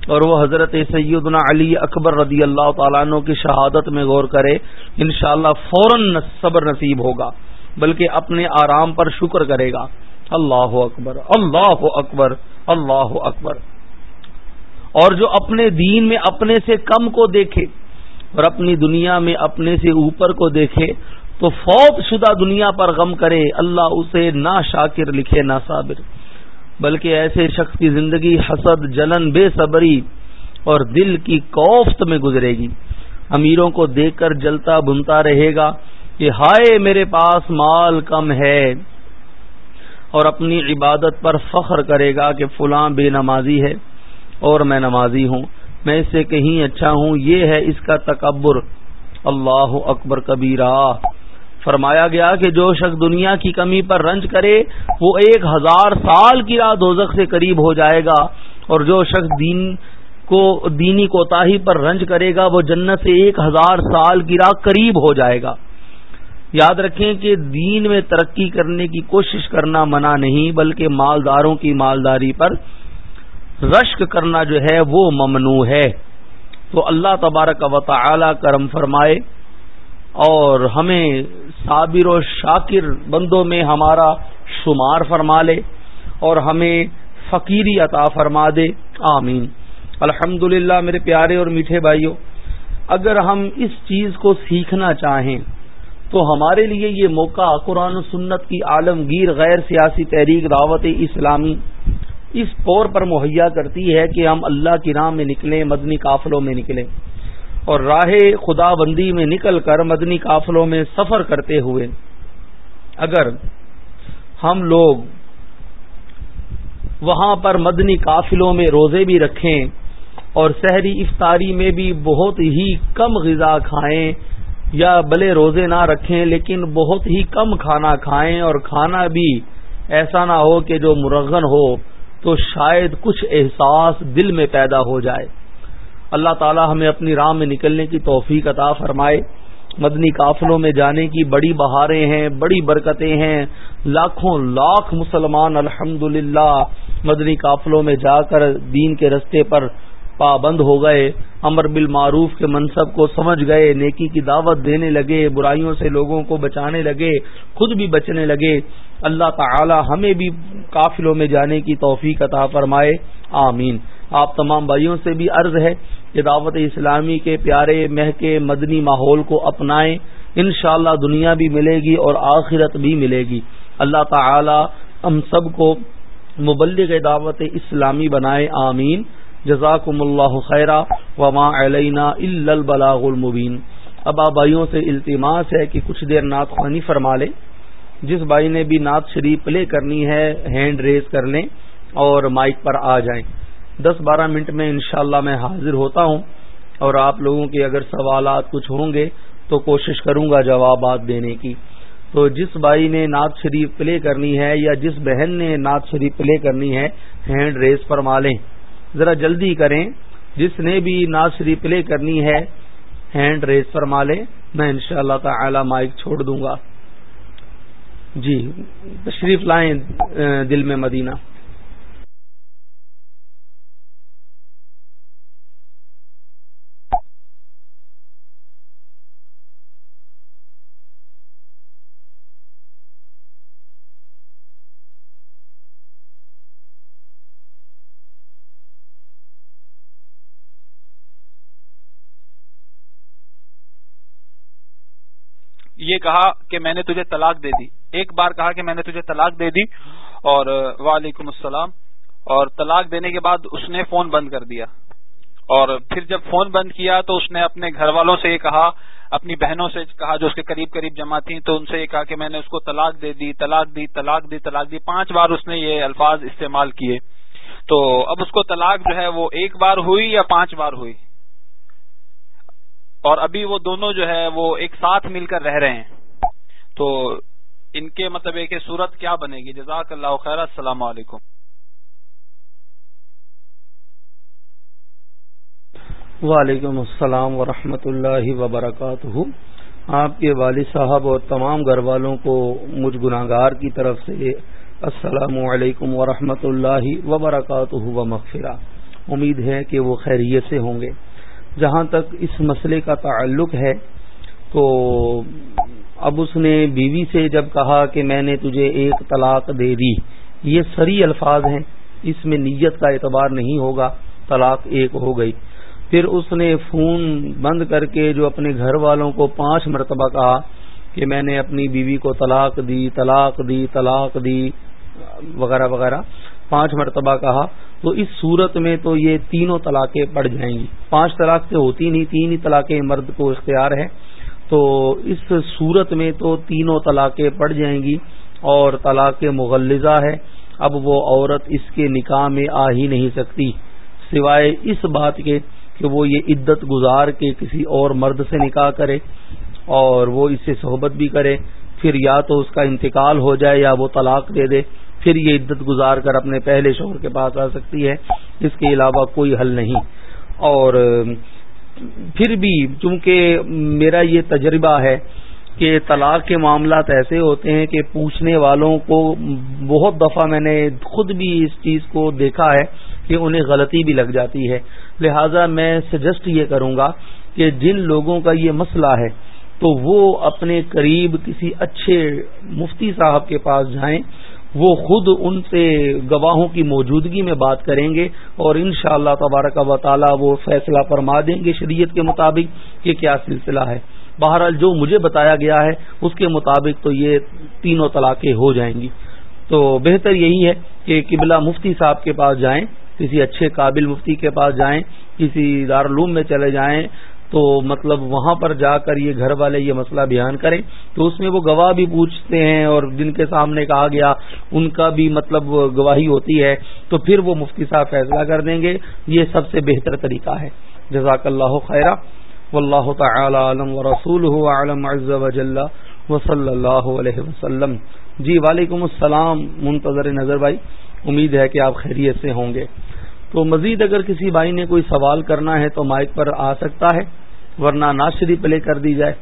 اور وہ حضرت سیدنا علی اکبر رضی اللہ تعالیٰ عنہ کی شہادت میں غور کرے، انشاءاللہ اللہ فوراً صبر نصیب ہوگا، بلکہ اپنے آرام پر شکر کرے گا۔ اللہ اکبر اللہ اکبر اللہ اکبر۔ اور جو اپنے دین میں اپنے سے کم کو دیکھے اور اپنی دنیا میں اپنے سے اوپر کو دیکھے، تو فوت شدہ دنیا پر غم کرے، اللہ اسے نہ شاکر لکھے نہ صابر۔ بلکہ ایسے شخص کی زندگی حسد، جلن، بے صبری اور دل کی کوفت میں گزرے گی۔ امیروں کو دیکھ کر جلتا بنتا رہے گا کہ ہائے میرے پاس مال کم ہے۔ اور اپنی عبادت پر فخر کرے گا کہ فلاں بے نمازی ہے اور میں نمازی ہوں، میں اس سے کہیں اچھا ہوں، یہ ہے اس کا تکبر۔ اللہ اکبر کبیرہ۔ فرمایا گیا کہ جو شخص دنیا کی کمی پر رنج کرے، وہ ایک ہزار سال کی راہ دوزخ سے قریب ہو جائے گا۔ اور جو شخص دین کو، دینی کوتاہی پر رنج کرے گا، وہ جنت سے ایک ہزار سال کی راہ قریب ہو جائے گا۔ یاد رکھیں کہ دین میں ترقی کرنے کی کوشش کرنا منع نہیں، بلکہ مالداروں کی مالداری پر رشک کرنا جو ہے وہ ممنوع ہے۔ تو اللہ تبارک و تعالی کرم فرمائے اور ہمیں صابر و شاکر بندوں میں ہمارا شمار فرما لے اور ہمیں فقیری عطا فرما دے۔ آمین۔ الحمد میرے پیارے اور میٹھے بھائیوں، اگر ہم اس چیز کو سیکھنا چاہیں تو ہمارے لیے یہ موقع قرآن و سنت کی عالمگیر غیر سیاسی تحریک دعوت اسلامی اس طور پر مہیا کرتی ہے کہ ہم اللہ کی راہ میں نکلیں، مدنی قافلوں میں نکلیں۔ اور راہ خدا بندی میں نکل کر مدنی قافلوں میں سفر کرتے ہوئے اگر ہم لوگ وہاں پر مدنی قافلوں میں روزے بھی رکھیں اور شہری افطاری میں بھی بہت ہی کم غذا کھائیں یا بلے روزے نہ رکھیں، لیکن بہت ہی کم کھانا کھائیں اور کھانا بھی ایسا نہ ہو کہ جو مرغن ہو تو شاید کچھ احساس دل میں پیدا ہو جائے۔ اللہ تعالی ہمیں اپنی راہ میں نکلنے کی توفیق عطا فرمائے۔ مدنی قافلوں میں جانے کی بڑی بہاریں ہیں، بڑی برکتیں ہیں۔ لاکھوں لاکھ مسلمان الحمد مدنی قافلوں میں جا کر دین کے رستے پر پابند ہو گئے، امر بالمعروف کے منصب کو سمجھ گئے، نیکی کی دعوت دینے لگے، برائیوں سے لوگوں کو بچانے لگے، خود بھی بچنے لگے۔ اللہ تعالی ہمیں بھی قافلوں میں جانے کی توفیق عطا فرمائے۔ آمین۔ آپ تمام بھائیوں سے بھی عرض ہے کہ دعوت اسلامی کے پیارے مہکے مدنی ماحول کو اپنائیں۔ انشاءاللہ دنیا بھی ملے گی اور آخرت بھی ملے گی۔ اللہ تعالی ہم سب کو مبلغ دعوت اسلامی بنائے۔ آمین۔ جزاکم اللہ خیرہ وما علینا الا البلاغ المبین۔ اب آپ بھائیوں سے التماس ہے کہ کچھ دیر نعت خوانی فرما لیں۔ جس بھائی نے بھی نعت شریف پلے کرنی ہے، ہینڈ ریز کر لیں اور مائک پر آ جائیں۔ دس بارہ منٹ میں انشاءاللہ میں حاضر ہوتا ہوں۔ اور آپ لوگوں کے اگر سوالات کچھ ہوں گے تو کوشش کروں گا جوابات دینے کی۔ تو جس بھائی نے نعت شریف پلے کرنی ہے یا جس بہن نے نعت شریف پلے کرنی ہے، ہینڈ ریز فرما لیں۔ ذرا جلدی کریں۔ جس نے بھی نعت شریف پلے کرنی ہے ہینڈ ریز فرما لیں۔ میں انشاءاللہ شاء تعالی مائک چھوڑ دوں گا۔ جی تشریف لائیں دل میں مدینہ۔ یہ کہا کہ میں نے تجھے طلاق دے دی۔ ایک بار کہا کہ میں نے تجھے طلاق دے دی اور وعلیکم السلام۔ اور طلاق دینے کے بعد اس نے فون بند کر دیا۔ اور پھر جب فون بند کیا تو اس نے اپنے گھر والوں سے یہ کہا، اپنی بہنوں سے کہا جو اس کے قریب قریب جمع تھیں، تو ان سے یہ کہا کہ میں نے اس کو طلاق دے دی، طلاق دی طلاق دی طلاق دی۔ پانچ بار اس نے یہ الفاظ استعمال کیے۔ تو اب اس کو طلاق جو ہے وہ ایک بار ہوئی یا پانچ بار ہوئی؟ اور ابھی وہ دونوں جو ہے وہ ایک ساتھ مل کر رہ رہے ہیں۔ تو ان کے مطلب ایک صورت کیا بنے گی؟ جزاک اللہ خیر، السلام علیکم۔ وعلیکم السلام ورحمۃ اللہ وبرکاتہ۔ آپ کے والد صاحب اور تمام گھر والوں کو مجھ گناگار کی طرف سے السلام علیکم ورحمۃ اللہ وبرکاتہ و مغفرہ امید ہے کہ وہ خیریت سے ہوں گے۔ جہاں تک اس مسئلے کا تعلق ہے، تو اب اس نے بیوی سے جب کہا کہ میں نے تجھے ایک طلاق دے دی، یہ سری الفاظ ہیں، اس میں نیت کا اعتبار نہیں ہوگا، طلاق ایک ہو گئی۔ پھر اس نے فون بند کر کے جو اپنے گھر والوں کو پانچ مرتبہ کہا کہ میں نے اپنی بیوی کو طلاق دی طلاق دی طلاق دی، وغیرہ وغیرہ۔ پانچ مرتبہ کہا، تو اس صورت میں تو یہ تینوں طلاقیں پڑ جائیں گی۔ پانچ طلاق سے ہوتی نہیں، تین ہی طلاقیں مرد کو اختیار ہے تو اس صورت میں تو تینوں طلاقیں پڑ جائیں گی اور طلاق مغلزہ ہے۔ اب وہ عورت اس کے نکاح میں آ ہی نہیں سکتی۔ سوائے اس بات کے کہ وہ یہ عدت گزار کے کسی اور مرد سے نکاح کرے اور وہ اس سے صحبت بھی کرے، پھر یا تو اس کا انتقال ہو جائے یا وہ طلاق دے دے۔ پھر یہ عدت گزار کر اپنے پہلے شوہر کے پاس آ سکتی ہے، اس کے علاوہ کوئی حل نہیں۔ اور، پھر بھی چونکہ میرا یہ تجربہ ہے کہ طلاق کے معاملات ایسے ہوتے ہیں کہ پوچھنے والوں کو بہت دفعہ میں نے خود بھی اس چیز کو دیکھا ہے کہ انہیں غلطی بھی لگ جاتی ہے۔ لہذا میں سجیسٹ یہ کروں گا کہ جن لوگوں کا یہ مسئلہ ہے، تو وہ اپنے قریب کسی اچھے مفتی صاحب کے پاس جائیں وہ خود ان سے گواہوں کی موجودگی میں بات کریں گے اور ان شاء اللہ تبارک و تعالی وہ فیصلہ فرما دیں گے شریعت کے مطابق کہ کیا سلسلہ ہے۔ بہرحال جو مجھے بتایا گیا ہے، اس کے مطابق تو یہ تینوں طلاقیں ہو جائیں گی۔ تو بہتر یہی ہے کہ قبلہ مفتی صاحب کے پاس جائیں، کسی اچھے قابل مفتی کے پاس جائیں، کسی دارالعلوم میں چلے جائیں تو مطلب وہاں پر جا کر یہ گھر والے یہ مسئلہ بیان کریں تو اس میں وہ گواہ بھی پوچھتے ہیں اور جن کے سامنے کہا گیا ان کا بھی مطلب گواہی ہوتی ہے تو پھر وہ مفتی صاحب فیصلہ کر دیں گے۔ یہ سب سے بہتر طریقہ ہے۔ جزاک اللہ خیرہ۔ و اللہ تعالی عالم و رسول عالم و صلی اللہ علیہ وسلم۔ جی وعلیکم السلام، منتظر نظر بھائی، امید ہے کہ آپ خیریت سے ہوں گے۔ تو مزید اگر کسی بھائی نے کوئی سوال کرنا ہے تو مائک پر آ سکتا ہے، ورنہ ناشری پلے کر دی جائے۔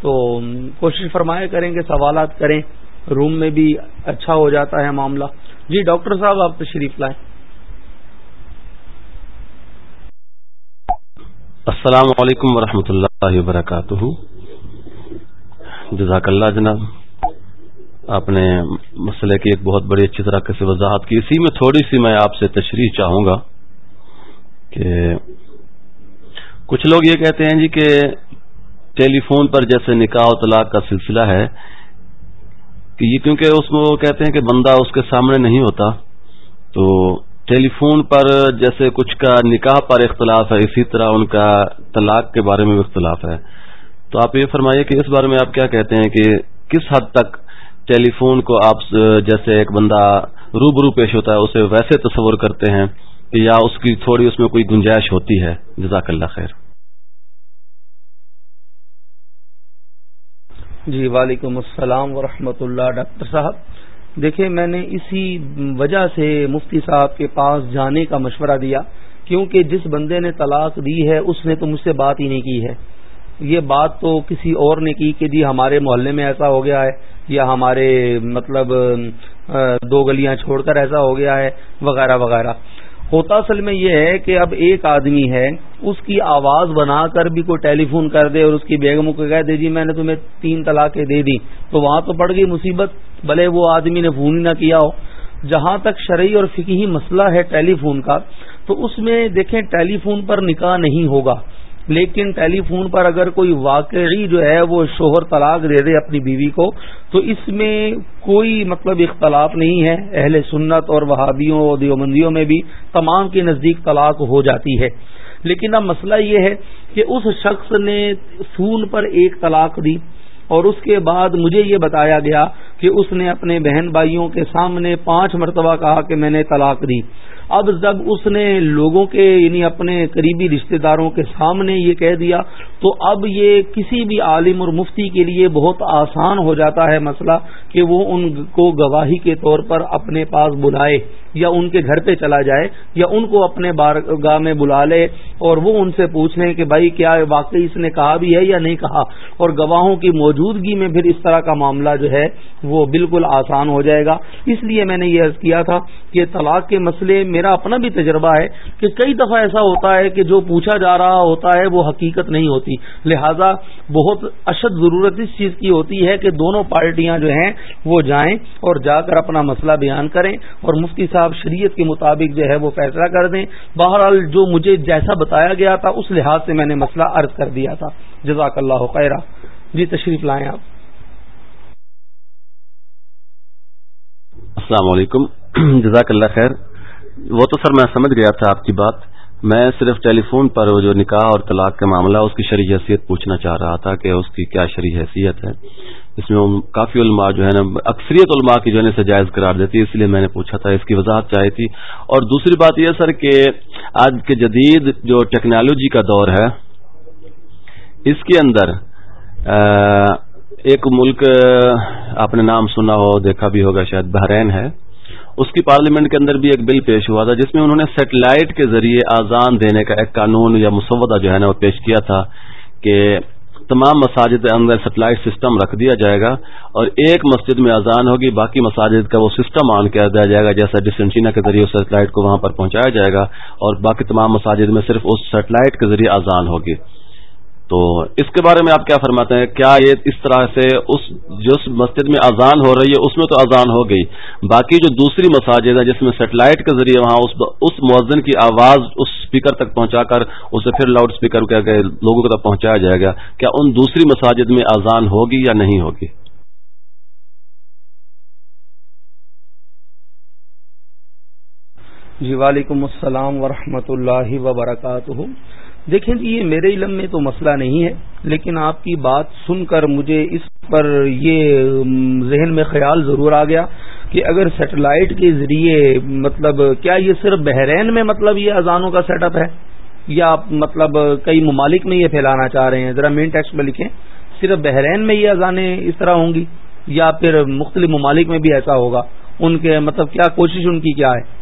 تو کوشش فرمایا کریں گے سوالات کریں۔ روم میں بھی اچھا ہو جاتا ہے معاملہ۔ جی ڈاکٹر صاحب، آپ تشریف لائیں۔ السلام علیکم ورحمۃ اللہ وبرکاتہ۔ جزاک اللہ جناب۔ آپ نے مسئلے کی ایک بہت بڑی اچھی طرح سے وضاحت کی۔ اسی میں تھوڑی سی میں آپ سے تشریح چاہوں گا کہ کچھ لوگ یہ کہتے ہیں جی کہ ٹیلی فون پر جیسے نکاح و طلاق کا سلسلہ ہے کہ یہ کیونکہ اس میں وہ کہتے ہیں کہ بندہ اس کے سامنے نہیں ہوتا، تو ٹیلی فون پر جیسے کچھ کا نکاح پر اختلاف ہے، اسی طرح ان کا طلاق کے بارے میں بھی اختلاف ہے۔ تو آپ یہ فرمائیے کہ اس بارے میں آپ کیا کہتے ہیں کہ کس حد تک ٹیلی فون کو آپ جیسے ایک بندہ روبرو پیش ہوتا ہے، اسے ویسے تصور کرتے ہیں کہ یا اس کی تھوڑی اس میں کوئی گنجائش ہوتی ہے۔ جزاک اللہ خیر۔ جی وعلیکم السلام ورحمۃ اللہ، ڈاکٹر صاحب۔ دیکھیں، میں نے اسی وجہ سے مفتی صاحب کے پاس جانے کا مشورہ دیا، کیونکہ جس بندے نے طلاق دی ہے، اس نے تو مجھ سے بات ہی نہیں کی ہے۔ یہ بات تو کسی اور نے کی کہ جی ہمارے محلے میں ایسا ہو گیا ہے، یا ہمارے مطلب دو گلیاں چھوڑ کر ایسا ہو گیا ہے، وغیرہ وغیرہ۔ ہوتا اصل میں یہ ہے کہ اب ایک آدمی ہے، اس کی آواز بنا کر بھی کوئی ٹیلی فون کر دے اور اس کی بیگموں کو کہہ دے جی میں نے تمہیں تین طلاقیں دے دی تو وہاں تو پڑ گئی مصیبت، بھلے وہ آدمی نے فون ہی نہ کیا ہو۔ جہاں تک شرعی اور فکی مسئلہ ہے ٹیلی فون کا، تو اس میں دیکھیں ٹیلی فون پر نکاح نہیں ہوگا۔ لیکن ٹیلی فون پر اگر کوئی واقعی جو ہے وہ شوہر طلاق دے دے اپنی بیوی کو، تو اس میں کوئی مطلب اختلاف نہیں ہے۔ اہل سنت اور وہابیوں اور دیوبندیوں میں بھی تمام کے نزدیک طلاق ہو جاتی ہے۔ لیکن اب مسئلہ یہ ہے کہ اس شخص نے فون پر ایک طلاق دی اور اس کے بعد مجھے یہ بتایا گیا کہ اس نے اپنے بہن بھائیوں کے سامنے پانچ مرتبہ کہا کہ میں نے طلاق دی۔ اب جب اس نے لوگوں کے یعنی اپنے قریبی رشتہ داروں کے سامنے یہ کہہ دیا، تو اب یہ کسی بھی عالم اور مفتی کے لیے بہت آسان ہو جاتا ہے مسئلہ کہ وہ ان کو گواہی کے طور پر اپنے پاس بلائے۔ یا ان کے گھر پہ چلا جائے یا ان کو اپنے بارگاہ میں بلا لے اور وہ ان سے پوچھ لیں کہ بھائی کیا واقعی اس نے کہا بھی ہے یا نہیں کہا اور گواہوں کی موجودگی میں پھر اس طرح کا معاملہ جو ہے وہ بالکل آسان ہو جائے گا۔ اس لیے میں نے یہ عرض کیا تھا کہ طلاق کے مسئلے میرا اپنا بھی تجربہ ہے کہ کئی دفعہ ایسا ہوتا ہے کہ جو پوچھا جا رہا ہوتا ہے وہ حقیقت نہیں ہوتی۔ لہذا بہت اشد ضرورت اس چیز کی ہوتی ہے کہ دونوں پارٹیاں جو ہیں وہ جائیں اور جا کر اپنا مسئلہ بیان کریں اور مفتی صاحب شریعت کے مطابق جو ہے وہ فیصلہ کر دیں۔ بہرحال جو مجھے جیسا بتایا گیا تھا، اس لحاظ سے میں نے مسئلہ عرض کر دیا تھا۔ جزاک اللہ خیرہ۔ جی تشریف لائیں آپ۔ السلام علیکم۔ جزاک اللہ خیر۔ وہ تو سر میں سمجھ گیا تھا آپ کی بات۔ میں صرف ٹیلی فون پر جو نکاح اور طلاق کا معاملہ، اس کی شرعی حیثیت پوچھنا چاہ رہا تھا کہ اس کی کیا شرعی حیثیت ہے۔ اس میں کافی علماء جو ہے نا، اکثریت علماء کی جو ہے جائز قرار دیتی ہے، اس لیے میں نے پوچھا تھا، اس کی وضاحت چاہی تھی۔ اور دوسری بات یہ سر کہ آج کے جدید جو ٹیکنالوجی کا دور ہے، اس کے اندر ایک ملک آپ نے نام سنا ہو، دیکھا بھی ہوگا شاید، بحرین ہے۔ اس کی پارلیمنٹ کے اندر بھی ایک بل پیش ہوا تھا، جس میں انہوں نے سیٹلائٹ کے ذریعے آزان دینے کا ایک قانون یا مسودہ جو ہے نا، وہ پیش کیا تھا کہ تمام مساجد کے اندر سیٹلائٹ سسٹم رکھ دیا جائے گا اور ایک مسجد میں اذان ہوگی، باقی مساجد کا وہ سسٹم آن کر دیا جائے گا، جیسا ڈسٹینشینا کے ذریعے سیٹلائٹ کو وہاں پر پہنچایا جائے گا، اور باقی تمام مساجد میں صرف اس سیٹلائٹ کے ذریعے اذان ہوگی۔ تو اس کے بارے میں آپ کیا فرماتے ہیں؟ کیا یہ اس طرح سے اس جس مسجد میں اذان ہو رہی ہے، اس میں تو اذان ہو گئی۔ باقی جو دوسری مساجد ہے جس میں سیٹلائٹ کے ذریعے وہاں اس اس مؤذن کی آواز، اس اسپیکر تک پہنچا کر اسے پھر لاؤڈ اسپیکر کر کے لوگوں کو تک پہنچایا جائے گا۔ کیا ان دوسری مساجد میں اذان ہوگی یا نہیں ہوگی؟ جی وعلیکم السلام ورحمۃ اللہ وبرکاتہ۔ دیکھیں جی یہ میرے علم میں تو مسئلہ نہیں ہے، لیکن آپ کی بات سن کر مجھے اس پر یہ ذہن میں خیال ضرور آ گیا۔ کہ اگر سیٹلائٹ کے ذریعے مطلب کیا یہ صرف بحرین میں مطلب یہ اذانوں کا سیٹ اپ ہے؟ یا مطلب کئی ممالک میں یہ پھیلانا چاہ رہے ہیں؟ ذرا مین ٹیکسٹ میں لکھیں۔ صرف بحرین میں یہ اذانیں اس طرح ہوں گی یا پھر مختلف ممالک میں بھی ایسا ہوگا؟ ان کے مطلب کیا کوشش ان کی کیا ہے؟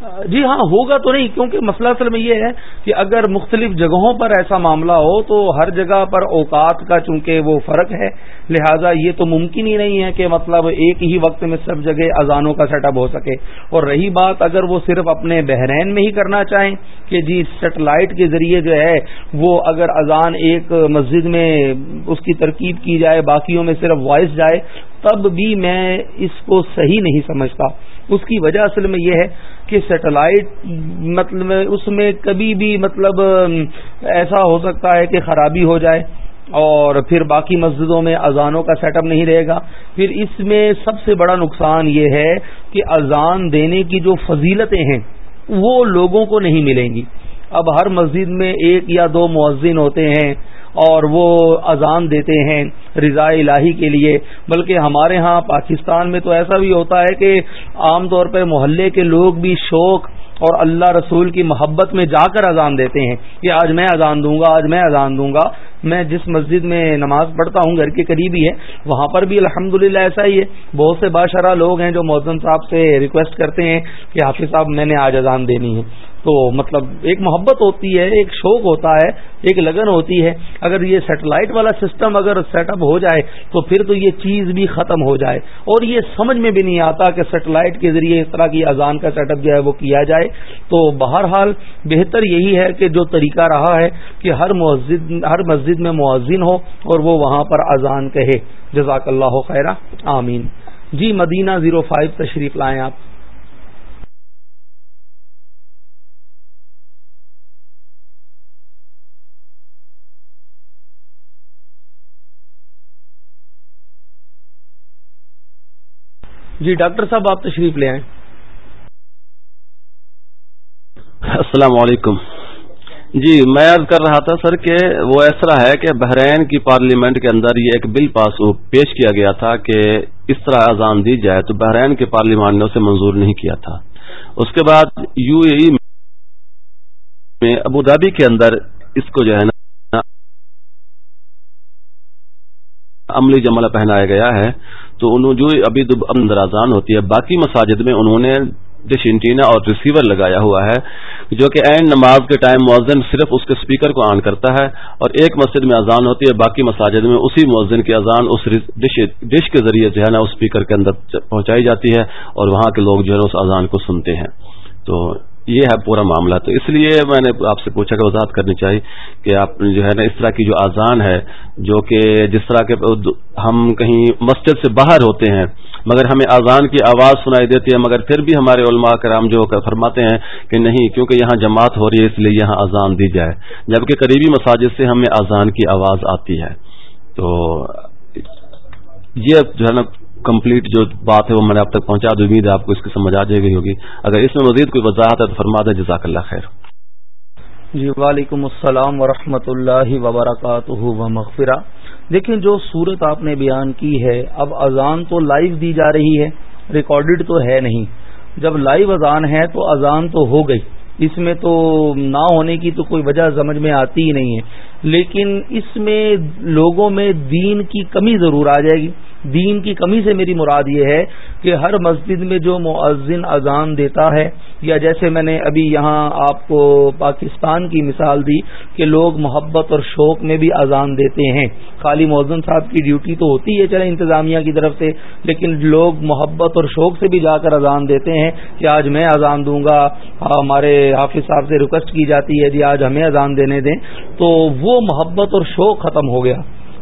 جی ہاں ہوگا تو نہیں، کیونکہ مسئلہ اصل میں یہ ہے کہ اگر مختلف جگہوں پر ایسا معاملہ ہو تو ہر جگہ پر اوقات کا چونکہ وہ فرق ہے، لہذا یہ تو ممکن ہی نہیں ہے کہ مطلب ایک ہی وقت میں سب جگہ اذانوں کا سیٹ اپ ہو سکے۔ اور رہی بات اگر وہ صرف اپنے بحرین میں ہی کرنا چاہیں کہ جی سیٹلائٹ کے ذریعے جو ہے وہ اگر اذان ایک مسجد میں اس کی ترکیب کی جائے، باقیوں میں صرف وائس جائے، تب بھی میں اس کو صحیح نہیں سمجھتا۔ اس کی وجہ اصل میں یہ ہے کہ سیٹلائٹ مطلب اس میں کبھی بھی مطلب ایسا ہو سکتا ہے کہ خرابی ہو جائے اور پھر باقی مسجدوں میں اذانوں کا سیٹ اپ نہیں رہے گا۔ پھر اس میں سب سے بڑا نقصان یہ ہے کہ اذان دینے کی جو فضیلتیں ہیں، وہ لوگوں کو نہیں ملیں گی۔ اب ہر مسجد میں ایک یا دو مؤذن ہوتے ہیں اور وہ اذان دیتے ہیں رضاء الہی کے لیے۔ بلکہ ہمارے ہاں پاکستان میں تو ایسا بھی ہوتا ہے کہ عام طور پہ محلے کے لوگ بھی شوق اور اللہ رسول کی محبت میں جا کر اذان دیتے ہیں کہ آج میں اذان دوں گا، آج میں اذان دوں گا۔ میں جس مسجد میں نماز پڑھتا ہوں، گھر کے قریب ہی ہے، وہاں پر بھی الحمد ایسا ہی ہے۔ بہت سے باشرہ لوگ ہیں جو موزن صاحب سے ریکویسٹ کرتے ہیں کہ حافظ صاحب، میں نے آج اذان دینی ہے۔ تو مطلب ایک محبت ہوتی ہے، ایک شوق ہوتا ہے، ایک لگن ہوتی ہے۔ اگر یہ سیٹلائٹ والا سسٹم اگر سیٹ اپ ہو جائے، تو پھر تو یہ چیز بھی ختم ہو جائے۔ اور یہ سمجھ میں بھی نہیں آتا کہ سیٹلائٹ کے ذریعے اس طرح کی اذان کا سیٹ اپ جو ہے وہ کیا جائے۔ تو بہرحال بہتر یہی ہے کہ جو طریقہ رہا ہے کہ ہر مسجد ہر مسجد میں مؤذن ہو اور وہ وہاں پر اذان کہے۔ جزاک اللہ خیرہ، آمین۔ جی مدینہ زیرو فائیو تشریف لائیں آپ۔ جی ڈاکٹر صاحب، آپ تشریف لے آئیں۔ السلام علیکم۔ جی میں عرض کر رہا تھا سر کہ وہ ایسا ہے کہ بحرین کی پارلیمنٹ کے اندر یہ ایک بل پاس پیش کیا گیا تھا کہ اس طرح اذان دی جائے تو بحرین کے پارلیمان نے اسے منظور نہیں کیا تھا۔ اس کے بعد یو اے میں ابو دھابی کے اندر اس کو جو ہے نا عملی جملہ پہنایا گیا ہے، تو انہوں جو ابھی اندر اذان ہوتی ہے، باقی مساجد میں انہوں نے ڈش انٹینا اور ریسیور لگایا ہوا ہے، جو کہ این نماز کے ٹائم مؤذن صرف اس کے اسپیکر کو آن کرتا ہے اور ایک مسجد میں اذان ہوتی ہے، باقی مساجد میں اسی مؤذن کی اذان اس ڈش کے ذریعے جو ہے نا اس اسپیکر کے اندر پہنچائی جاتی ہے اور وہاں کے لوگ جو ہے اس اذان کو سنتے ہیں۔ تو یہ ہے پورا معاملہ۔ تو اس لیے میں نے آپ سے پوچھا کہ وضاحت کرنی چاہیے کہ آپ جو ہے نا اس طرح کی جو اذان ہے، جو کہ جس طرح کے ہم کہیں مسجد سے باہر ہوتے ہیں، مگر ہمیں اذان کی آواز سنائی دیتی ہے، مگر پھر بھی ہمارے علماء کرام جو فرماتے ہیں کہ نہیں، کیونکہ یہاں جماعت ہو رہی ہے، اس لیے یہاں اذان دی جائے۔ جبکہ قریبی مساجد سے ہمیں اذان کی آواز آتی ہے۔ تو یہ جو ہے نا کمپلیٹ جو بات ہے وہ میں نے اب تک پہنچا دی، امید ہے آپ کو اس کی سمجھ آ جائے گی ہوگی۔ اگر اس میں مزید کوئی وضاحت ہے تو فرما دیں، جزاک اللہ خیر۔ جی وعلیکم السلام ورحمۃ اللہ وبرکاتہ و مغفرہ دیکھیں، جو صورت آپ نے بیان کی ہے، اب اذان تو لائیو دی جا رہی ہے، ریکارڈڈ تو ہے نہیں۔ جب لائیو اذان ہے تو اذان تو ہو گئی۔ اس میں تو نہ ہونے کی تو کوئی وجہ سمجھ میں آتی ہی نہیں ہے۔ لیکن اس میں لوگوں میں دین کی کمی ضرور آ جائے گی۔ دین کی کمی سے میری مراد یہ ہے کہ ہر مسجد میں جو معذن اذان دیتا ہے، یا جیسے میں نے ابھی یہاں آپ کو پاکستان کی مثال دی کہ لوگ محبت اور شوق میں بھی اذان دیتے ہیں۔ خالی معذن صاحب کی ڈیوٹی تو ہوتی ہے چلے انتظامیہ کی طرف سے، لیکن لوگ محبت اور شوق سے بھی جا کر اذان دیتے ہیں کہ آج میں اذان دوں گا، ہمارے حافظ صاحب سے ریکویسٹ کی جاتی ہے جی آج ہمیں اذان دینے دیں۔ تو وہ وہ محبت اور شوق ختم ہو گیا۔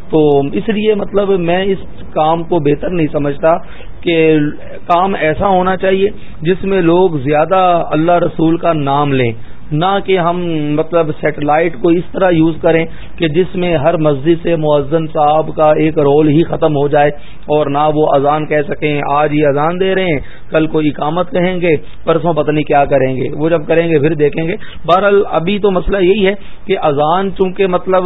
تو اس لیے مطلب میں اس کام کو بہتر نہیں سمجھتا کہ کام ایسا ہونا چاہیے جس میں لوگ زیادہ اللہ رسول کا نام لیں۔ نہ کہ ہم مطلب سیٹلائٹ کو اس طرح یوز کریں کہ جس میں ہر مسجد سے معذن صاحب کا ایک رول ہی ختم ہو جائے اور نہ وہ اذان کہہ سکیں آج ہی اذان دے رہے ہیں، کل کو اقامت کہیں گے، پرسوں پتہ نہیں کیا کریں گے۔ وہ جب کریں گے پھر دیکھیں گے۔ بہرحال ابھی تو مسئلہ یہی ہے کہ اذان چونکہ مطلب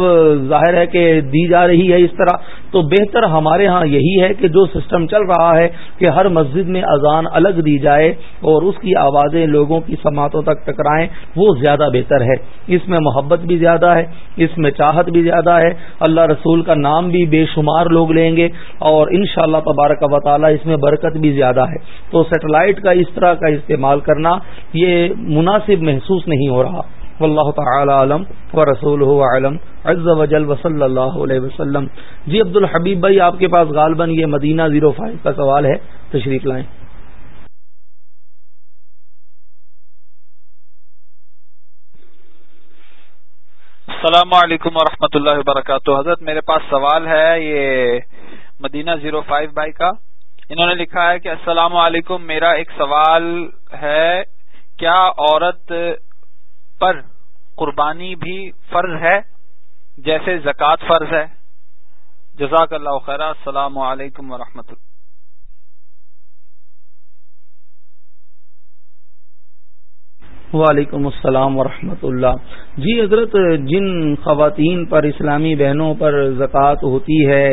ظاہر ہے کہ دی جا رہی ہے اس طرح تو بہتر ہمارے ہاں یہی ہے کہ جو سسٹم چل رہا ہے کہ ہر مسجد میں اذان الگ دی جائے اور اس کی آوازیں لوگوں کی سماعتوں تک ٹکرائیں، وہ زیادہ بہتر ہے۔ اس میں محبت بھی زیادہ ہے، اس میں چاہت بھی زیادہ ہے۔ اللہ رسول کا نام بھی بے شمار لوگ لیں گے اور ان شاء اللہ تبارک و تعالیٰ اس میں برکت بھی زیادہ ہے۔ تو سیٹلائٹ کا اس طرح کا استعمال کرنا یہ مناسب محسوس نہیں ہو رہا۔ واللہ تعالی عالم و رسول عالم عز و جل وصلی اللہ علیہ وسلم۔ جی عبد الحبیب بھائی، آپ کے پاس غالباً یہ مدینہ زیرو فائیو کا سوال ہے، تشریف لائیں۔ السلام علیکم ورحمۃ اللہ وبرکاتہ۔ حضرت، میرے پاس سوال ہے، یہ مدینہ زیرو فائیو بائی کا۔ انہوں نے لکھا ہے کہ السلام علیکم، میرا ایک سوال ہے، کیا عورت پر قربانی بھی فرض ہے، جیسے زکوٰۃ فرض ہے۔ جزاک اللہ خیر السلام علیکم ورحمۃ اللہ۔ وعلیکم السلام ورحمۃ اللہ۔ جی حضرت، جن خواتین پر اسلامی بہنوں پر زکوٰۃ ہوتی ہے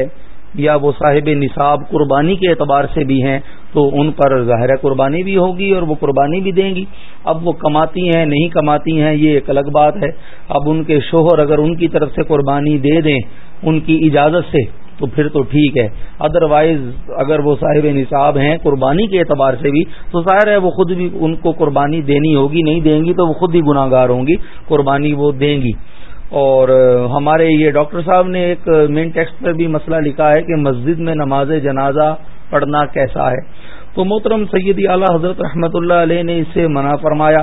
یا وہ صاحب نصاب قربانی کے اعتبار سے بھی ہیں تو ان پر ظاہر قربانی بھی ہوگی اور وہ قربانی بھی دیں گی۔ اب وہ کماتی ہیں، نہیں کماتی ہیں، یہ ایک الگ بات ہے۔ اب ان کے شوہر اگر ان کی طرف سے قربانی دے دیں ان کی اجازت سے، تو پھر تو ٹھیک ہے۔ ادروائز اگر وہ صاحب نصاب ہیں قربانی کے اعتبار سے بھی، تو ظاہر ہے وہ خود بھی ان کو قربانی دینی ہوگی، نہیں دیں گی تو وہ خود ہی گناہ گار ہوں گی، قربانی وہ دیں گی۔ اور ہمارے یہ ڈاکٹر صاحب نے ایک مین ٹیکسٹ پر بھی مسئلہ لکھا ہے کہ مسجد میں نماز جنازہ پڑھنا کیسا ہے۔ تو محترم سیدی اعلیٰ حضرت رحمۃ اللہ علیہ نے اسے منع فرمایا